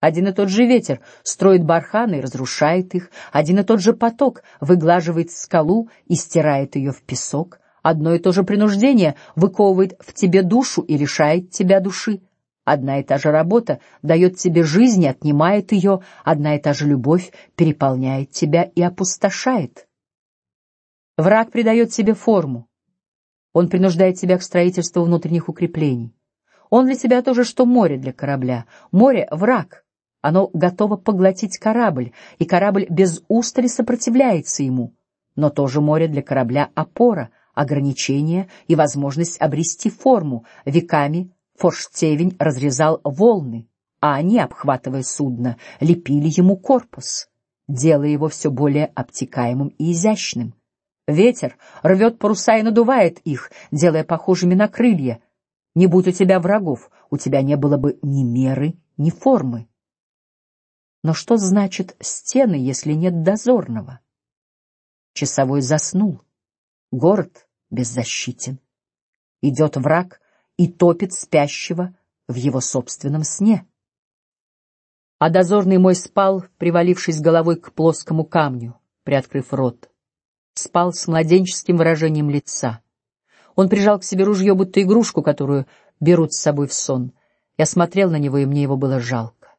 Один и тот же ветер строит барханы и разрушает их, один и тот же поток выглаживает скалу и стирает ее в песок. Одно и то же принуждение выковывает в тебе душу и лишает тебя души. Одна и та же работа дает тебе жизнь и отнимает ее, одна и та же любовь переполняет тебя и опустошает. Враг придает тебе форму. Он принуждает тебя к строительству внутренних укреплений. Он для тебя то же, что море для корабля. Море — враг. Оно готово поглотить корабль, и корабль без устали сопротивляется ему. Но тоже море для корабля опора, ограничение и возможность обрести форму. Веками форштевень разрезал волны, а они, обхватывая судно, лепили ему корпус, делая его все более обтекаемым и изящным. Ветер рвет паруса и надувает их, делая похожими на крылья. Не будь у тебя врагов, у тебя не было бы ни меры, ни формы. Но что значит стены, если нет дозорного? Часовой заснул. Город беззащитен. Идет враг и топит спящего в его собственном сне. А дозорный мой спал, привалившись головой к плоскому камню, приоткрыв рот. Спал с младенческим выражением лица. Он прижал к себе ружье, будто игрушку, которую берут с собой в сон. Я смотрел на него, и мне его было жалко.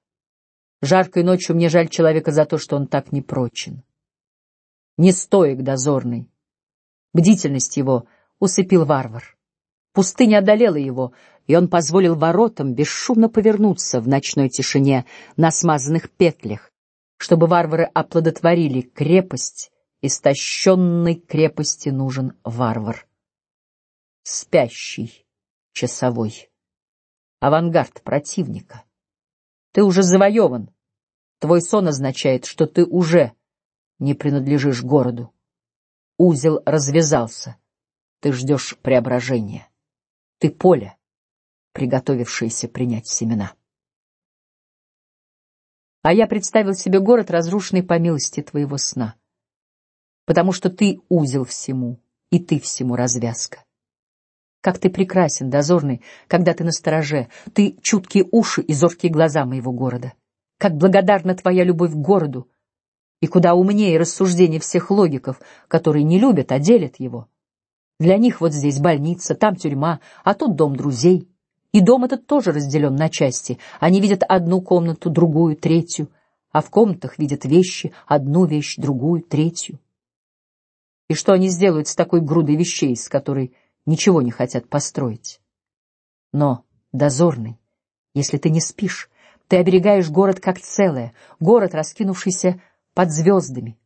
Жаркой ночью мне жаль человека за то, что он так непрочен. Не стоек дозорный. Бдительность его усыпил варвар. Пустыня одолела его, и он позволил воротам бесшумно повернуться в ночной тишине на смазанных петлях, чтобы варвары оплодотворили крепость. Истощенной крепости нужен варвар. Спящий часовой. Авангард противника. Ты уже завоеван. Твой сон означает, что ты уже не принадлежишь городу. Узел развязался. Ты ждешь преображения. Ты поле, приготовившееся принять семена. А я представил себе город, разрушенный по милости твоего сна, потому что ты узел всему, и ты всему развязка. Как ты прекрасен, дозорный, когда ты на стороже, ты чуткие уши и зоркие глаза моего города. Как благодарна твоя любовь к городу, и куда умнее рассуждения всех логиков, которые не любят, а делят его. Для них вот здесь больница, там тюрьма, а тут дом друзей. И дом этот тоже разделен на части. Они видят одну комнату, другую, третью, а в комнатах видят вещи, одну вещь, другую, третью. И что они сделают с такой грудой вещей, с которой ничего не хотят построить? Но дозорный, если ты не спишь, ты оберегаешь город как целое, город, раскинувшийся под звездами.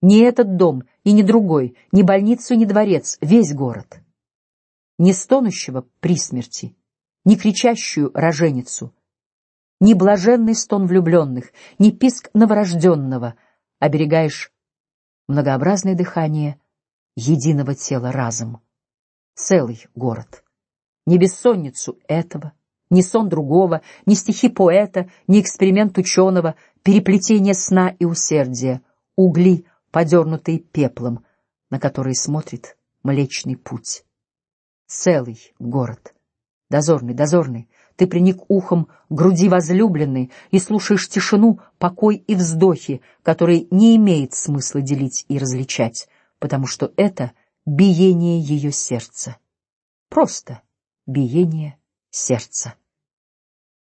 Не этот дом и не другой, ни больницу, ни дворец, весь город. Не стонущего при смерти, не кричащую роженицу, не блаженный стон влюбленных, не писк новорожденного, оберегаешь многообразное дыхание единого тела разом. Целый город. Не бессонницу этого, не сон другого, не стихи поэта, не эксперимент ученого, переплетение сна и усердия, угли подернутые пеплом, на который смотрит Млечный Путь. Целый город. Дозорный, дозорный, ты приник ухом груди возлюбленной и слушаешь тишину, покой и вздохи, которые не имеет смысла делить и различать, потому что это биение ее сердца. Просто биение сердца.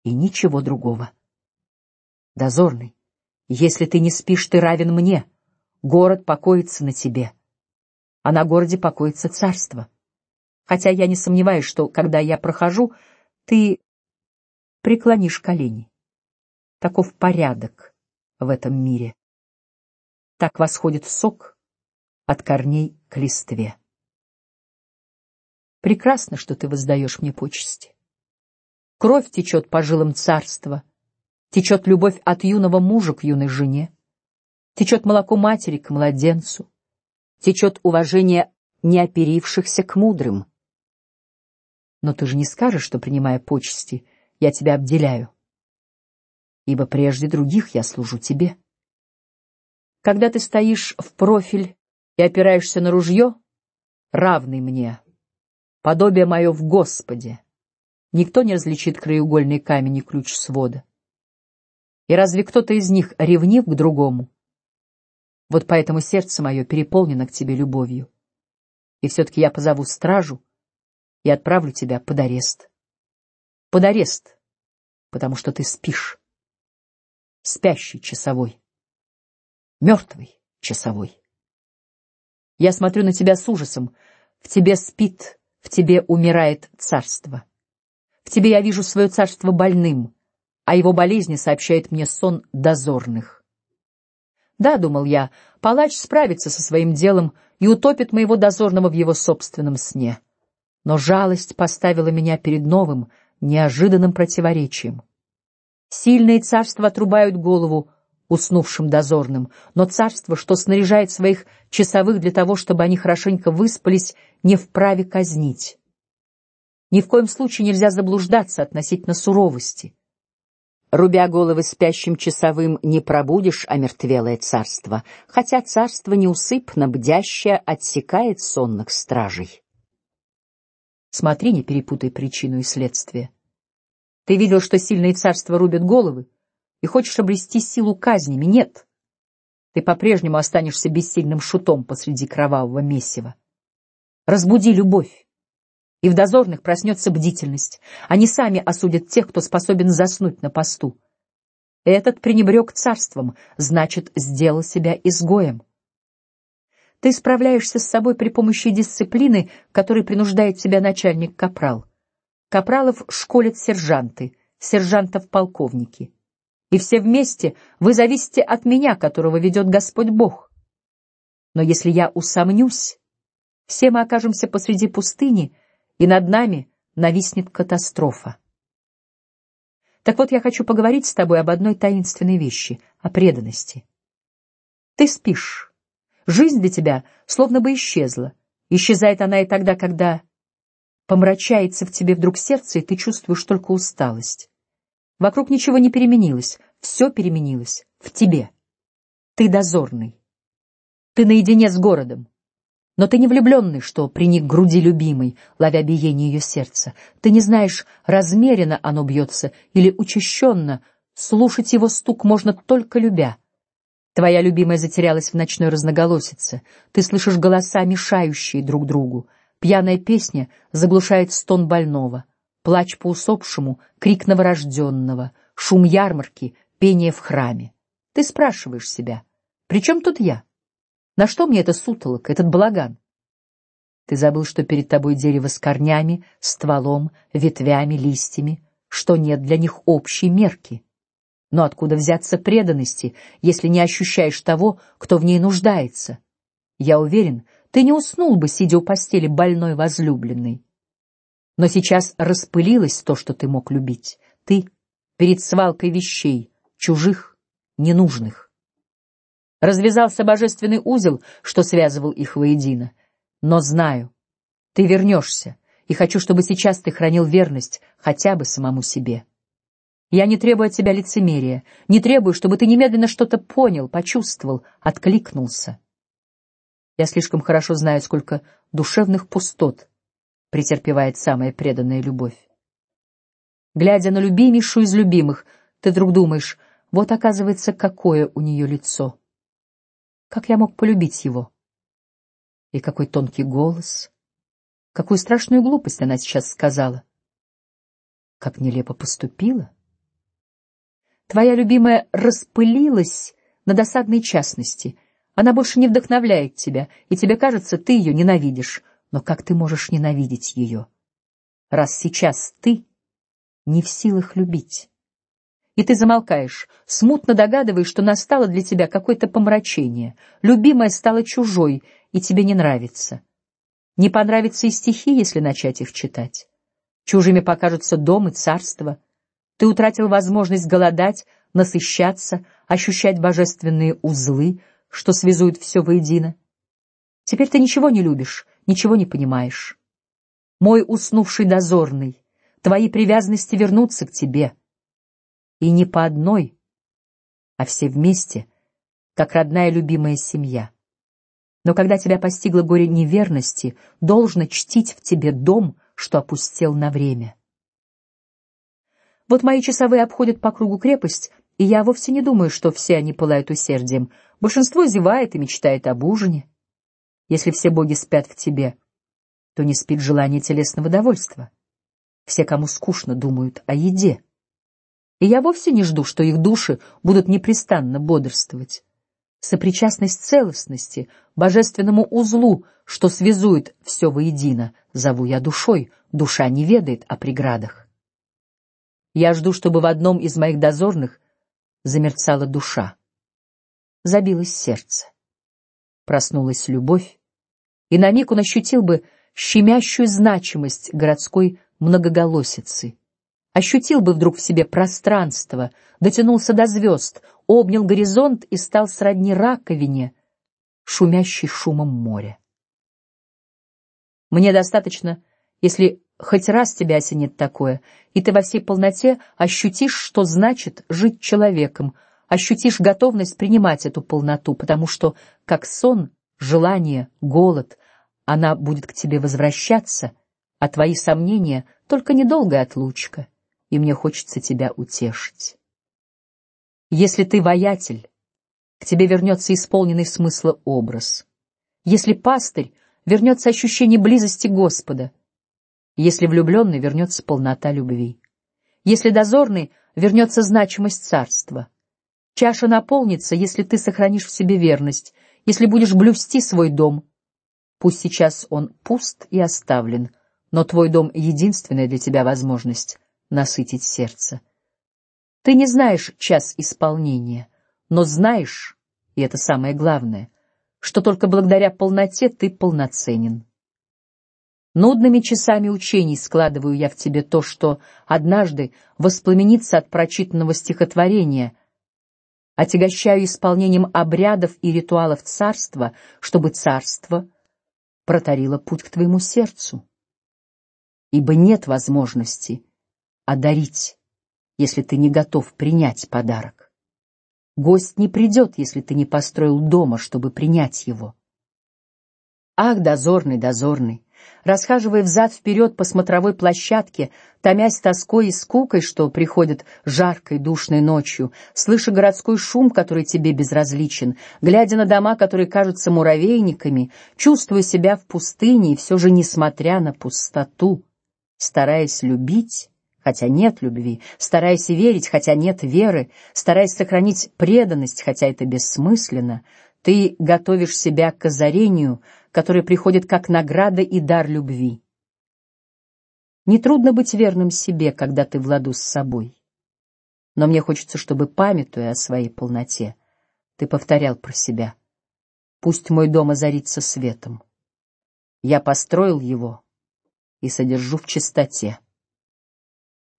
И ничего другого. Дозорный, если ты не спишь, ты равен мне. Город покоится на тебе, а на городе покоится царство. Хотя я не сомневаюсь, что когда я прохожу, ты преклонишь колени. Таков порядок в этом мире. Так восходит сок от корней к листве. Прекрасно, что ты воздаешь мне почести. Кровь течет по жилам царства, течет любовь от юного мужа к юной жене. Течет молоко матери к младенцу, течет уважение неоперившихся к мудрым. Но ты же не скажешь, что принимая почести, я тебя обделяю, ибо прежде других я служу тебе. Когда ты стоишь в профиль и опираешься на ружье, равный мне, подобие мое в Господе, никто не различит краеугольный камень и ключ свода. И разве кто-то из них ревнив к другому? Вот поэтому сердце мое переполнено к тебе любовью. И все-таки я позову стражу и отправлю тебя под арест. Под арест, потому что ты спишь. Спящий часовой. Мертвый часовой. Я смотрю на тебя с ужасом. В тебе спит, в тебе умирает царство. В тебе я вижу свое царство больным, а его болезни сообщает мне сон дозорных. Да, думал я, палач справится со своим делом и утопит моего дозорного в его собственном сне. Но жалость поставила меня перед новым, неожиданным противоречием. Сильные царства отрубают голову уснувшим дозорным, но царство, что снаряжает своих часовых для того, чтобы они хорошенько выспались, не вправе казнить. Ни в коем случае нельзя заблуждаться относительно суровости. Рубя головы спящим часовым, не пробудешь омертвелое царство, хотя царство неусыпно бдящее отсекает сонных стражей. Смотри, не перепутай причину и следствие. Ты видел, что сильные царства рубят головы, и хочешь обрести силу казнями? Нет. Ты по-прежнему останешься бессильным шутом посреди кровавого месива. Разбуди любовь и в дозорных проснется бдительность. Они сами осудят тех, кто способен заснуть на посту. Этот пренебрег царством, значит, сделал себя изгоем. Ты справляешься с собой при помощи дисциплины, которой принуждает тебя начальник капрал. Капралов школят сержанты, сержантов полковники. И все вместе вы зависите от меня, которого ведет Господь Бог. Но если я усомнюсь, все мы окажемся посреди пустыни, и над нами нависнет катастрофа. Так вот, я хочу поговорить с тобой об одной таинственной вещи, о преданности. Ты спишь, Жизнь для тебя словно бы исчезла. Исчезает она и тогда, когда помрачается в тебе вдруг сердце, и ты чувствуешь только усталость. Вокруг ничего не переменилось, все переменилось в тебе. Ты дозорный. Ты наедине с городом. Но ты не влюбленный, что приник груди любимой, ловя биение ее сердца. Ты не знаешь, размеренно оно бьется или учащенно. Слушать его стук можно только любя. Твоя любимая затерялась в ночной разноголосице. Ты слышишь голоса, мешающие друг другу. Пьяная песня заглушает стон больного, плач по усопшему, крик новорожденного, шум ярмарки, пение в храме. Ты спрашиваешь себя, при чем тут я? На что мне эта сутолока, этот балаган? Ты забыл, что перед тобой дерево с корнями, стволом, ветвями, листьями, что нет для них общей мерки. Но откуда взяться преданности, если не ощущаешь того, кто в ней нуждается? Я уверен, ты не уснул бы, сидя у постели больной возлюбленной. Но сейчас распылилось то, что ты мог любить. Ты перед свалкой вещей, чужих, ненужных. Развязался божественный узел, что связывал их воедино. Но знаю, ты вернешься, и хочу, чтобы сейчас ты хранил верность хотя бы самому себе. Я не требую от тебя лицемерия, не требую, чтобы ты немедленно что-то понял, почувствовал, откликнулся. Я слишком хорошо знаю, сколько душевных пустот претерпевает самая преданная любовь. Глядя на любимейшую из любимых, ты вдруг думаешь: вот оказывается, какое у нее лицо. Как я мог полюбить его? И какой тонкий голос, какую страшную глупость она сейчас сказала. Как нелепо поступила. Твоя любимая распылилась на досадной частности она больше не вдохновляет тебя, и тебе кажется, ты ее ненавидишь. Но как ты можешь ненавидеть ее, раз сейчас ты не в силах любить? И ты замолкаешь, смутно догадываясь, что настало для тебя какое-то помрачение. Любимая стала чужой, и тебе не нравится. Не понравятся и стихи, если начать их читать. Чужими покажутся дом и царство. Ты утратил возможность голодать, насыщаться, ощущать божественные узлы, что связует все воедино. Теперь ты ничего не любишь, ничего не понимаешь. Мой уснувший дозорный, твои привязанности вернутся к тебе, и не по одной, а все вместе, как родная любимая семья. Но когда тебя постигло горе неверности, должно чтить в тебе дом, что опустел на время. Вот мои часовые обходят по кругу крепость, и я вовсе не думаю, что все они пылают усердием. Большинство зевает и мечтает об ужине. Если все боги спят в тебе, то не спит желание телесного довольства. Все, кому скучно, думают о еде. И я вовсе не жду, что их души будут непрестанно бодрствовать. Сопричастность целостности, божественному узлу, что связует все воедино, зову я душой. Душа не ведает о преградах. Я жду, чтобы в одном из моих дозорных замерцала душа забилось сердце. Проснулась любовь, и на миг он ощутил бы щемящую значимость городской многоголосицы, ощутил бы вдруг в себе пространство, дотянулся до звезд, обнял горизонт и стал сродни раковине, шумящей шумом моря. Мне достаточно, если хоть раз тебя осенит такое, и ты во всей полноте ощутишь, что значит жить человеком, ощутишь готовность принимать эту полноту, потому что, как сон, желание, голод, она будет к тебе возвращаться, а твои сомнения только недолгая отлучка, и мне хочется тебя утешить. Если ты воятель, к тебе вернется исполненный смысла образ. Если пастырь, вернется ощущение близости Господа. Если влюбленный, вернется полнота любви. Если дозорный, вернется значимость царства. Чаша наполнится, если ты сохранишь в себе верность, если будешь блюсти свой дом. Пусть сейчас он пуст и оставлен, но твой дом единственная для тебя возможность насытить сердце. Ты не знаешь час исполнения, но знаешь, и это самое главное, что только благодаря полноте ты полноценен. Нудными часами учений складываю я в тебе то, что однажды воспламенится от прочитанного стихотворения отягощаю исполнением обрядов и ритуалов царства, чтобы царство протарило путь к твоему сердцу. Ибо нет возможности одарить, если ты не готов принять подарок. Гость не придет, если ты не построил дома, чтобы принять его. Ах, дозорный, дозорный, расхаживая взад вперед по смотровой площадке, томясь тоской и скукой, что приходит жаркой душной ночью, слыша городской шум, который тебе безразличен, глядя на дома, которые кажутся муравейниками, чувствуя себя в пустыне и все же несмотря на пустоту, стараясь любить, хотя нет любви, стараясь верить, хотя нет веры, стараясь сохранить преданность, хотя это бессмысленно, ты готовишь себя к озарению, которое приходит как награда и дар любви. Не трудно быть верным себе, когда ты в ладу с собой. Но мне хочется, чтобы памятуя о своей полноте, ты повторял про себя: пусть мой дом озарится светом. Я построил его и содержу в чистоте.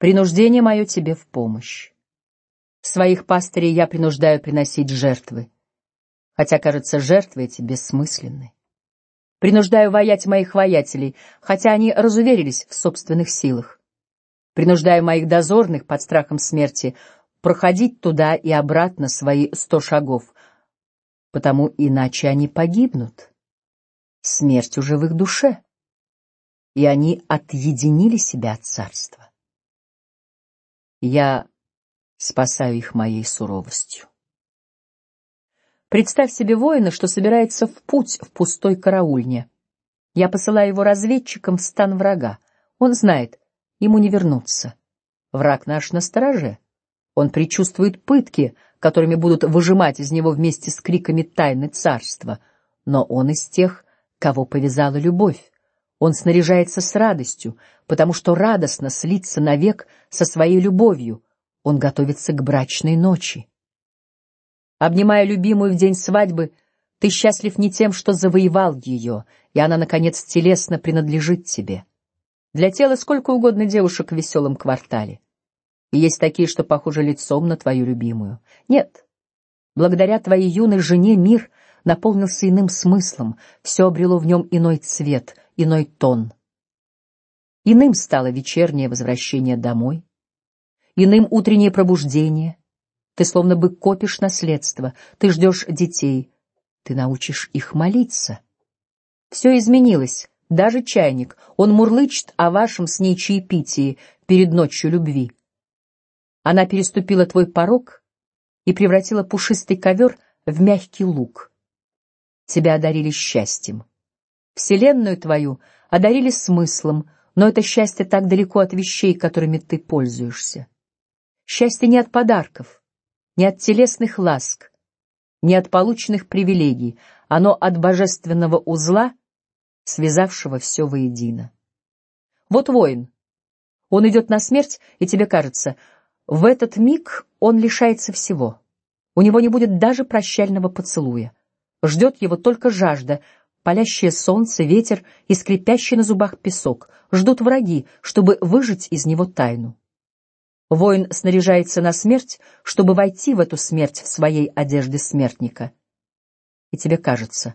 Принуждение мое тебе в помощь. Своих пастырей я принуждаю приносить жертвы, хотя кажется жертвы эти бессмысленны. Принуждаю воять моих воятелей, хотя они разуверились в собственных силах. Принуждаю моих дозорных под страхом смерти проходить туда и обратно свои сто шагов, потому иначе они погибнут. Смерть уже в их душе, и они отъединили себя от царства. Я спасаю их моей суровостью. Представь себе воина, что собирается в путь в пустой караульне. Я посылаю его разведчиком в стан врага. Он знает, ему не вернуться. Враг наш на стороже. Он предчувствует пытки, которыми будут выжимать из него вместе с криками тайны царства. Но он из тех, кого повязала любовь. Он снаряжается с радостью, потому что радостно слиться навек со своей любовью. Он готовится к брачной ночи. Обнимая любимую в день свадьбы, ты счастлив не тем, что завоевал ее, и она наконец телесно принадлежит тебе. Для тела сколько угодно девушек в веселом квартале, и есть такие, что похожи лицом на твою любимую. Нет, благодаря твоей юной жене мир наполнился иным смыслом, все обрело в нем иной цвет, иной тон. Иным стало вечернее возвращение домой, иным утреннее пробуждение. Ты словно бы копишь наследство, ты ждешь детей, ты научишь их молиться. Все изменилось, даже чайник. Он мурлычет о вашем с ней чаепитии перед ночью любви. Она переступила твой порог и превратила пушистый ковер в мягкий луг. Тебя одарили счастьем. Вселенную твою одарили смыслом, но это счастье так далеко от вещей, которыми ты пользуешься. Счастье не от подарков, не от телесных ласк, не от полученных привилегий, оно от божественного узла, связавшего все воедино. Вот воин, он идет на смерть, и тебе кажется, в этот миг он лишается всего. У него не будет даже прощального поцелуя. Ждет его только жажда, Палящее солнце, ветер и скрипящий на зубах песок ждут враги, чтобы выжить из него тайну. Воин снаряжается на смерть, чтобы войти в эту смерть в своей одежде смертника. И тебе кажется,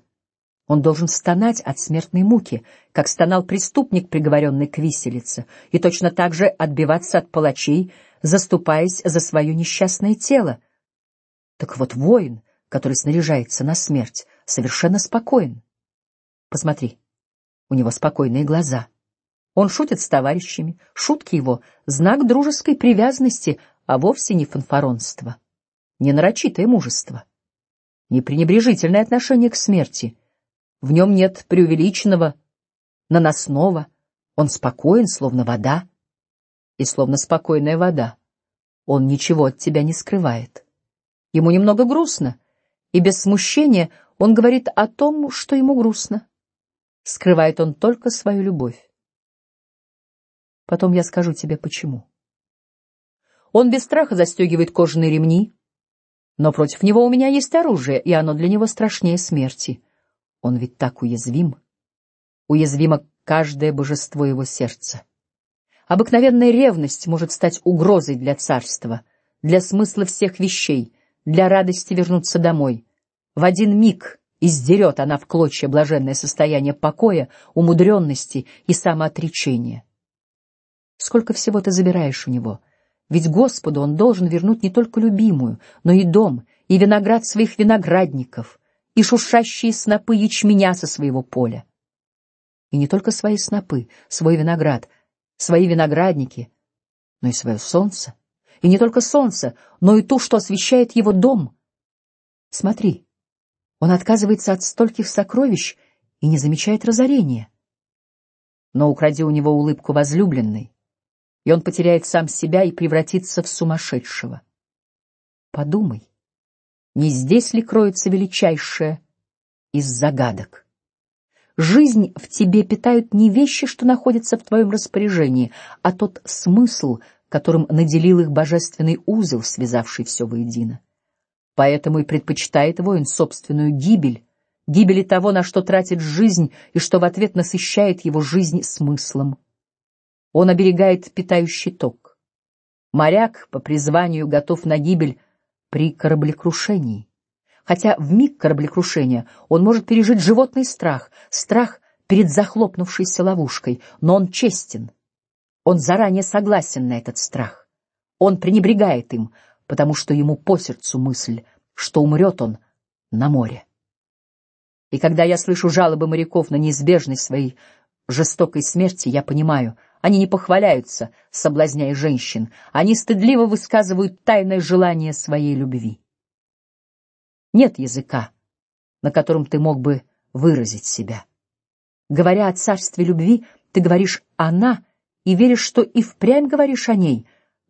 он должен стонать от смертной муки, как стонал преступник, приговоренный к виселице, и точно так же отбиваться от палачей, заступаясь за свое несчастное тело. Так вот, воин, который снаряжается на смерть, совершенно спокоен. Посмотри, у него спокойные глаза. Он шутит с товарищами, шутки его знак дружеской привязанности, а вовсе не фанфаронство, не нарочитое мужество, не пренебрежительное отношение к смерти. В нем нет преувеличенного, наносного. Он спокоен, словно вода, и словно спокойная вода. Он ничего от тебя не скрывает. Ему немного грустно, и без смущения он говорит о том, что ему грустно скрывает он только свою любовь. Потом я скажу тебе почему. Он без страха застегивает кожаные ремни, но против него у меня есть оружие, и оно для него страшнее смерти. Он ведь так уязвим, уязвимо каждое божество его сердца. Обыкновенная ревность может стать угрозой для царства, для смысла всех вещей, для радости вернуться домой. В один миг издерет она в клочья блаженное состояние покоя, умудренности и самоотречения. Сколько всего ты забираешь у него? Ведь Господу он должен вернуть не только любимую, но и дом, и виноград своих виноградников, и шуршащие снопы ячменя со своего поля. И не только свои снопы, свой виноград, свои виноградники, но и свое солнце, и не только солнце, но и ту, что освещает его дом. Смотри, он отказывается от стольких сокровищ и не замечает разорения. Но укради у него улыбку возлюбленной, и он потеряет сам себя и превратится в сумасшедшего. Подумай, не здесь ли кроется величайшее из загадок? Жизнь в тебе питают не вещи, что находятся в твоем распоряжении, а тот смысл, которым наделил их божественный узел, связавший все воедино. Поэтому и предпочитает воин собственную гибель, гибели того, на что тратит жизнь и что в ответ насыщает его жизнь смыслом. Он оберегает питающий ток. Моряк по призванию готов на гибель при кораблекрушении. Хотя в миг кораблекрушения он может пережить животный страх, страх перед захлопнувшейся ловушкой, но он честен. Он заранее согласен на этот страх. Он пренебрегает им, потому что ему по сердцу мысль, что умрет он на море. И когда я слышу жалобы моряков на неизбежность своей жестокой смерти, я понимаю, они не похваляются, соблазняя женщин, они стыдливо высказывают тайное желание своей любви. Нет языка, на котором ты мог бы выразить себя. Говоря о царстве любви, ты говоришь она и веришь, что и впрямь говоришь о ней,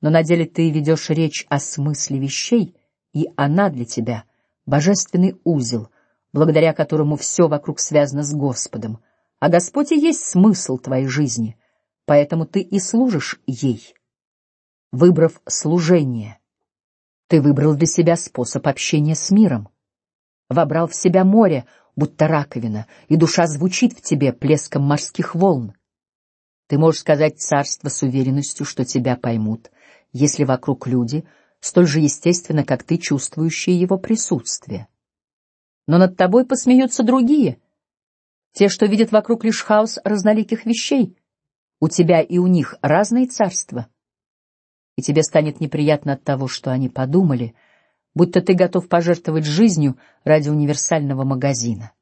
но на деле ты ведешь речь о смысле вещей, и она для тебя божественный узел, благодаря которому все вокруг связано с Господом, а Господь и есть смысл твоей жизни, поэтому ты и служишь ей. Выбрав служение, ты выбрал для себя способ общения с миром, вобрал в себя море, будто раковина, и душа звучит в тебе плеском морских волн. Ты можешь сказать царство с уверенностью, что тебя поймут, если вокруг люди столь же естественно, как ты, чувствующие его присутствие. Но над тобой посмеются другие, те, что видят вокруг лишь хаос разноликих вещей. У тебя и у них разные царства, и тебе станет неприятно от того, что они подумали, будто ты готов пожертвовать жизнью ради универсального магазина.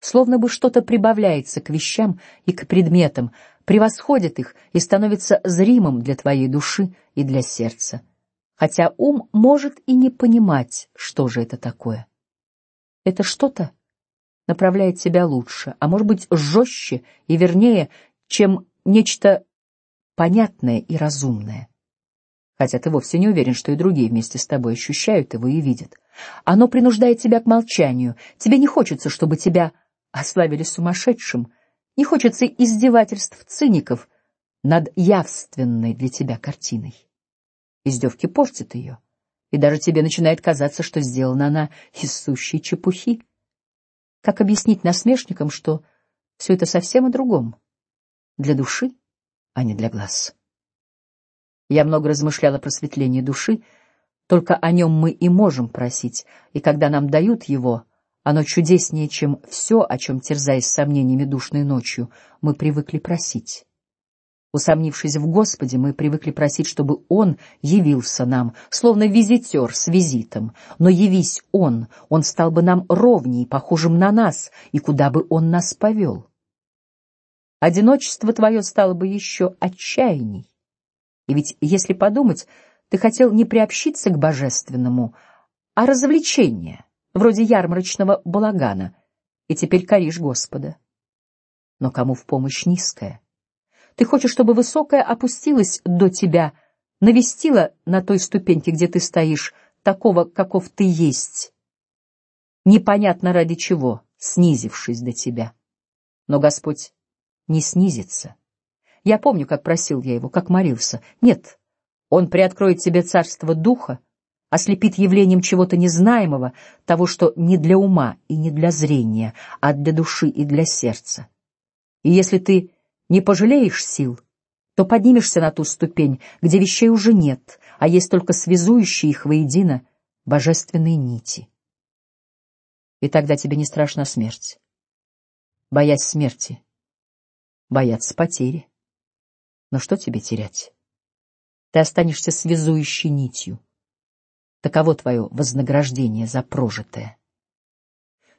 Словно бы что-то прибавляется к вещам и к предметам, превосходит их и становится зримым для твоей души и для сердца, хотя ум может и не понимать, что же это такое. Это что-то направляет тебя лучше, а может быть жестче и вернее, чем нечто понятное и разумное. Хотя ты вовсе не уверен, что и другие вместе с тобой ощущают его и видят. Оно принуждает тебя к молчанию. Тебе не хочется, чтобы тебя ославили сумасшедшим. Не хочется издевательств циников над явственной для тебя картиной. Издевки портят ее, и даже тебе начинает казаться, что сделана она из сущей чепухи. Как объяснить насмешникам, что все это совсем о другом? для души, а не для глаз. Я много размышляла про просветлении души, только о нем мы и можем просить, и когда нам дают его, оно чудеснее, чем все, о чем терзаясь сомнениями душной ночью, мы привыкли просить. Усомнившись в Господе, мы привыкли просить, чтобы Он явился нам, словно визитер с визитом. Но явись Он, Он стал бы нам ровней, похожим на нас, и куда бы Он нас повел одиночество твое стало бы еще отчаянней. И ведь, если подумать, ты хотел не приобщиться к божественному, а развлечение, вроде ярмарочного балагана, и теперь коришь Господа. Но кому в помощь низкая? Ты хочешь, чтобы высокая опустилась до тебя, навестила на той ступеньке, где ты стоишь, такого, каков ты есть, непонятно ради чего, снизившись до тебя. Но Господь не снизится. Я помню, как просил я его, как молился. Нет, он приоткроет тебе царство духа, ослепит явлением чего-то незнаемого, того, что не для ума и не для зрения, а для души и для сердца. И если ты не пожалеешь сил, то поднимешься на ту ступень, где вещей уже нет, а есть только связующие их воедино божественные нити. И тогда тебе не страшна смерть. Боясь смерти, бояться потери. Но что тебе терять? Ты останешься связующей нитью. Таково твое вознаграждение за прожитое.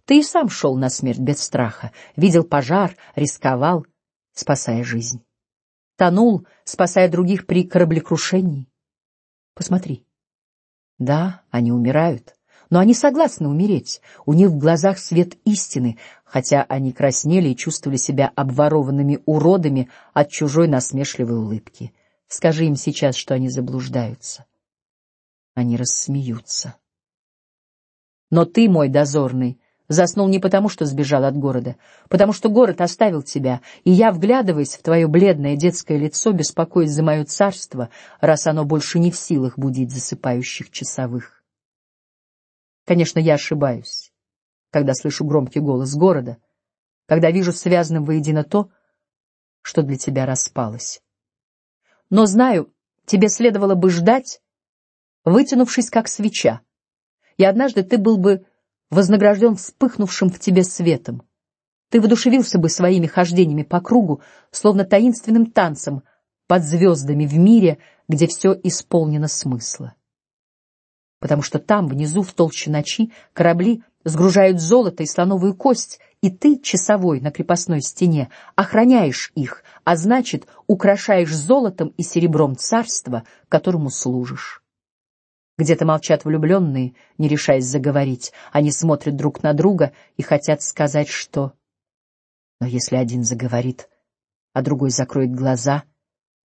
Ты и сам шел на смерть без страха, видел пожар, рисковал, спасая жизнь, тонул, спасая других при кораблекрушении. Посмотри. Да, они умирают, но они согласны умереть. У них в глазах свет истины, хотя они краснели и чувствовали себя обворованными уродами от чужой насмешливой улыбки. Скажи им сейчас, что они заблуждаются. Они рассмеются. Но ты, мой дозорный, заснул не потому, что сбежал от города, потому что город оставил тебя, и я, вглядываясь в твое бледное детское лицо, беспокоюсь за мое царство, раз оно больше не в силах будить засыпающих часовых. Конечно, я ошибаюсь, когда слышу громкий голос города, когда вижу связанным воедино то, что для тебя распалось. Но знаю, тебе следовало бы ждать, вытянувшись как свеча, и однажды ты был бы вознагражден вспыхнувшим в тебе светом. Ты воодушевился бы своими хождениями по кругу, словно таинственным танцем под звездами в мире, где все исполнено смысла. Потому что там внизу в толще ночи корабли сгружают золото и слоновую кость, и ты, часовой на крепостной стене, охраняешь их, а значит, украшаешь золотом и серебром царство, которому служишь. Где-то молчат влюбленные, не решаясь заговорить. Они смотрят друг на друга и хотят сказать что. Но если один заговорит, а другой закроет глаза,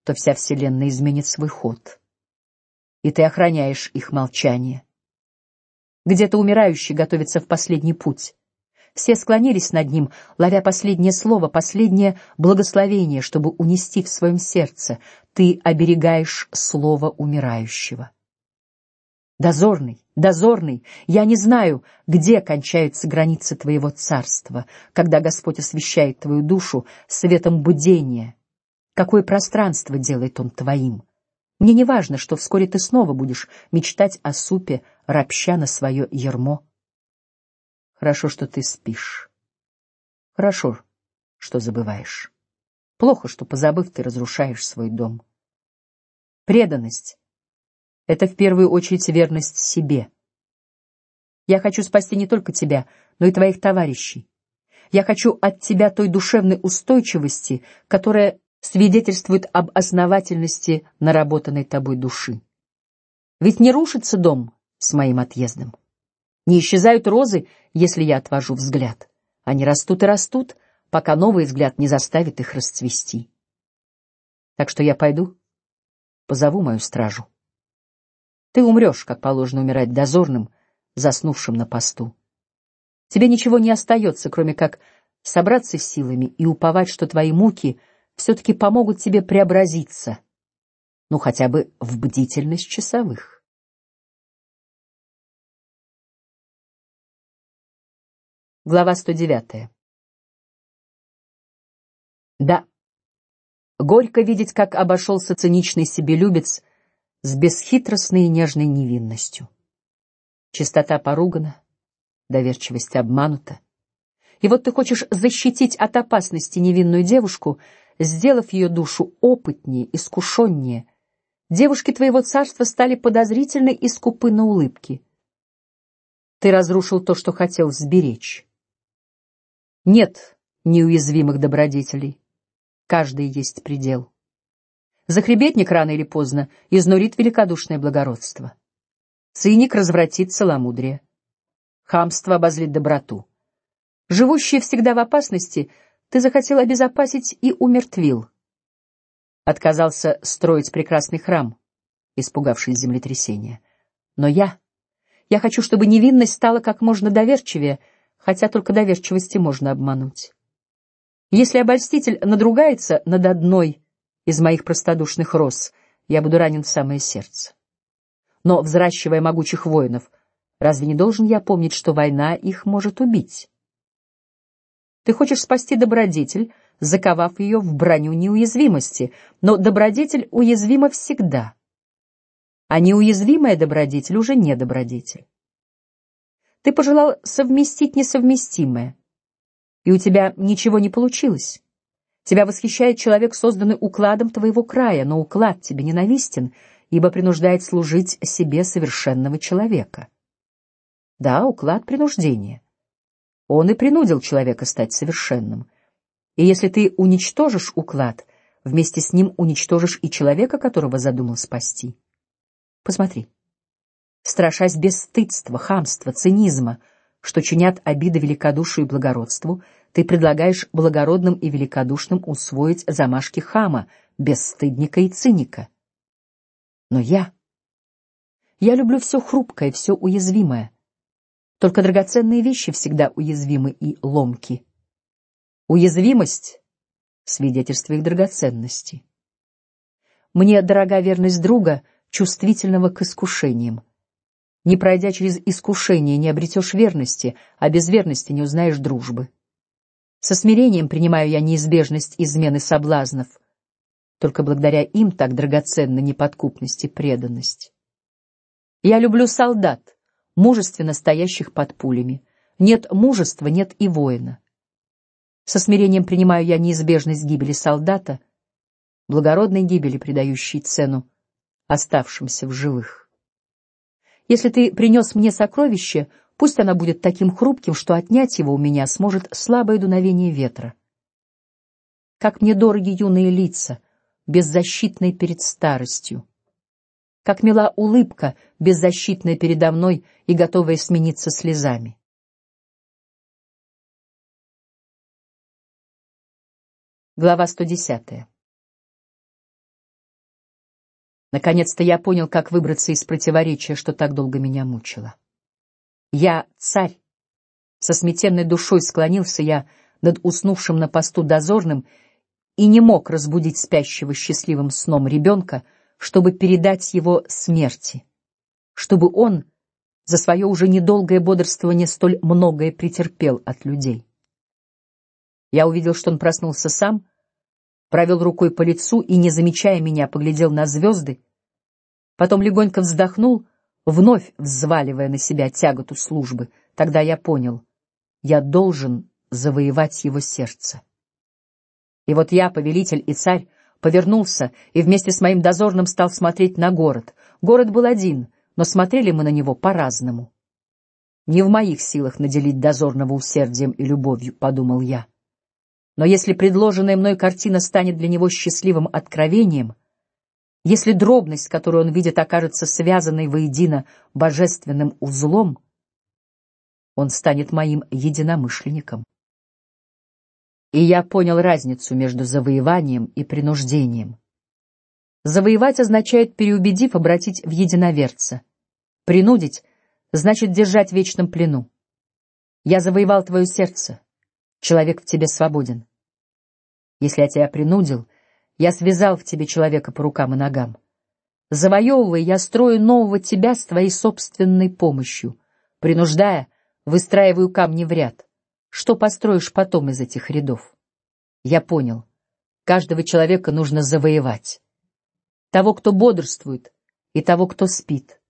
то вся вселенная изменит свой ход. И ты охраняешь их молчание. Где-то умирающий готовится в последний путь. Все склонились над ним, ловя последнее слово, последнее благословение, чтобы унести в своем сердце. Ты оберегаешь слово умирающего. Дозорный, дозорный, я не знаю, где кончаются границы твоего царства, когда Господь освещает твою душу светом будения. Какое пространство делает Он твоим? Мне не важно, что вскоре ты снова будешь мечтать о супе, ропща на свое ермо. Хорошо, что ты спишь. Хорошо, что забываешь. Плохо, что позабыв ты разрушаешь свой дом. Преданность — это в первую очередь верность себе. Я хочу спасти не только тебя, но и твоих товарищей. Я хочу от тебя той душевной устойчивости, которая свидетельствует об основательности наработанной тобой души. Ведь не рушится дом с моим отъездом, не исчезают розы, если я отвожу взгляд. Они растут и растут, пока новый взгляд не заставит их расцвести. Так что я пойду, позову мою стражу. Ты умрешь, как положено умирать дозорным, заснувшим на посту. Тебе ничего не остается, кроме как собраться силами и уповать, что твои муки — все-таки помогут тебе преобразиться, ну хотя бы в бдительность часовых. Глава сто девятая. Да, горько видеть, как обошелся циничный себелюбец с бесхитростной и нежной невинностью. Чистота поругана, доверчивость обманута. И вот ты хочешь защитить от опасности невинную девушку, сделав ее душу опытнее, искушеннее. Девушки твоего царства стали подозрительны и скупы на улыбки. Ты разрушил то, что хотел сберечь. Нет неуязвимых добродетелей. Каждый есть предел. Захребетник рано или поздно изнурит великодушное благородство. Циник развратит целомудрие. Хамство обозлит доброту. Живущие всегда в опасности — ты захотел обезопасить и умертвил. Отказался строить прекрасный храм, испугавшись землетрясения. Но я, я хочу, чтобы невинность стала как можно доверчивее, хотя только доверчивости можно обмануть. Если обольститель надругается над одной из моих простодушных роз, я буду ранен в самое сердце. Но взращивая могучих воинов, разве не должен я помнить, что война их может убить? Ты хочешь спасти добродетель, заковав ее в броню неуязвимости, но добродетель уязвима всегда, а неуязвимая добродетель уже не добродетель. Ты пожелал совместить несовместимое, и у тебя ничего не получилось. Тебя восхищает человек, созданный укладом твоего края, но уклад тебе ненавистен, ибо принуждает служить себе совершенного человека. Да, уклад принуждения. Он и принудил человека стать совершенным. И если ты уничтожишь уклад, вместе с ним уничтожишь и человека, которого задумал спасти. Посмотри. Страшась бесстыдства, хамства, цинизма, что чинят обиды великодушию и благородству, ты предлагаешь благородным и великодушным усвоить замашки хама, бесстыдника и циника. Но я, я люблю все хрупкое, все уязвимое. Только драгоценные вещи всегда уязвимы и ломки. Уязвимость — свидетельство их драгоценности. Мне дорога верность друга, чувствительного к искушениям. Не пройдя через искушение, не обретешь верности, а без верности не узнаешь дружбы. Со смирением принимаю я неизбежность измены соблазнов. Только благодаря им так драгоценна неподкупность и преданность. Я люблю солдат, мужественно стоящих под пулями. Нет мужества, нет и воина. Со смирением принимаю я неизбежность гибели солдата, благородной гибели, придающей цену оставшимся в живых. Если ты принес мне сокровище, пусть оно будет таким хрупким, что отнять его у меня сможет слабое дуновение ветра. Как мне дороги юные лица, беззащитные перед старостью. Как мила улыбка, беззащитная передо мной и готовая смениться слезами. Глава 110. Наконец-то я понял, как выбраться из противоречия, что так долго меня мучило. Я царь. Со сметенной душой склонился я над уснувшим на посту дозорным и не мог разбудить спящего счастливым сном ребенка, чтобы передать его смерти, чтобы он за свое уже недолгое бодрствование столь многое претерпел от людей. Я увидел, что он проснулся сам, провел рукой по лицу и, не замечая меня, поглядел на звезды, потом легонько вздохнул, вновь взваливая на себя тяготу службы. Тогда я понял, я должен завоевать его сердце. И вот я, повелитель и царь, повернулся и вместе с моим дозорным стал смотреть на город. Город был один, но смотрели мы на него по-разному. Не в моих силах наделить дозорного усердием и любовью, подумал я. Но если предложенная мной картина станет для него счастливым откровением, если дробность, которую он видит, окажется связанной воедино божественным узлом, он станет моим единомышленником. И я понял разницу между завоеванием и принуждением. Завоевать означает переубедив обратить в единоверца. Принудить значит держать в вечном плену. Я завоевал твое сердце. Человек в тебе свободен. Если я тебя принудил, я связал в тебе человека по рукам и ногам. Завоевывая, я строю нового тебя с твоей собственной помощью. Принуждая, выстраиваю камни в ряд. Что построишь потом из этих рядов? Я понял. Каждого человека нужно завоевать. Того, кто бодрствует, и того, кто спит.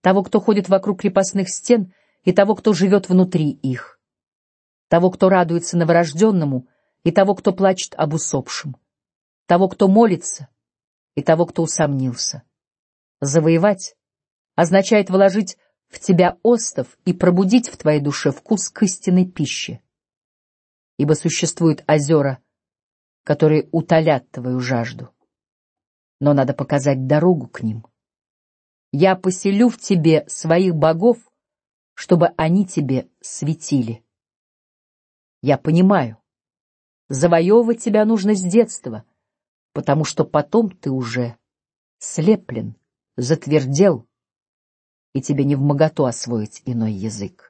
Того, кто ходит вокруг крепостных стен, и того, кто живет внутри их. Того, кто радуется новорожденному, и того, кто плачет об усопшем. Того, кто молится, и того, кто усомнился. Завоевать означает вложить в тебя остов и пробудить в твоей душе вкус к истинной пище ибо существуют озера, которые утолят твою жажду. Но надо показать дорогу к ним. Я поселю в тебе своих богов, чтобы они тебе светили. Я понимаю, завоевывать тебя нужно с детства, потому что потом ты уже слеплен, затвердел, и тебе не в моготу освоить иной язык.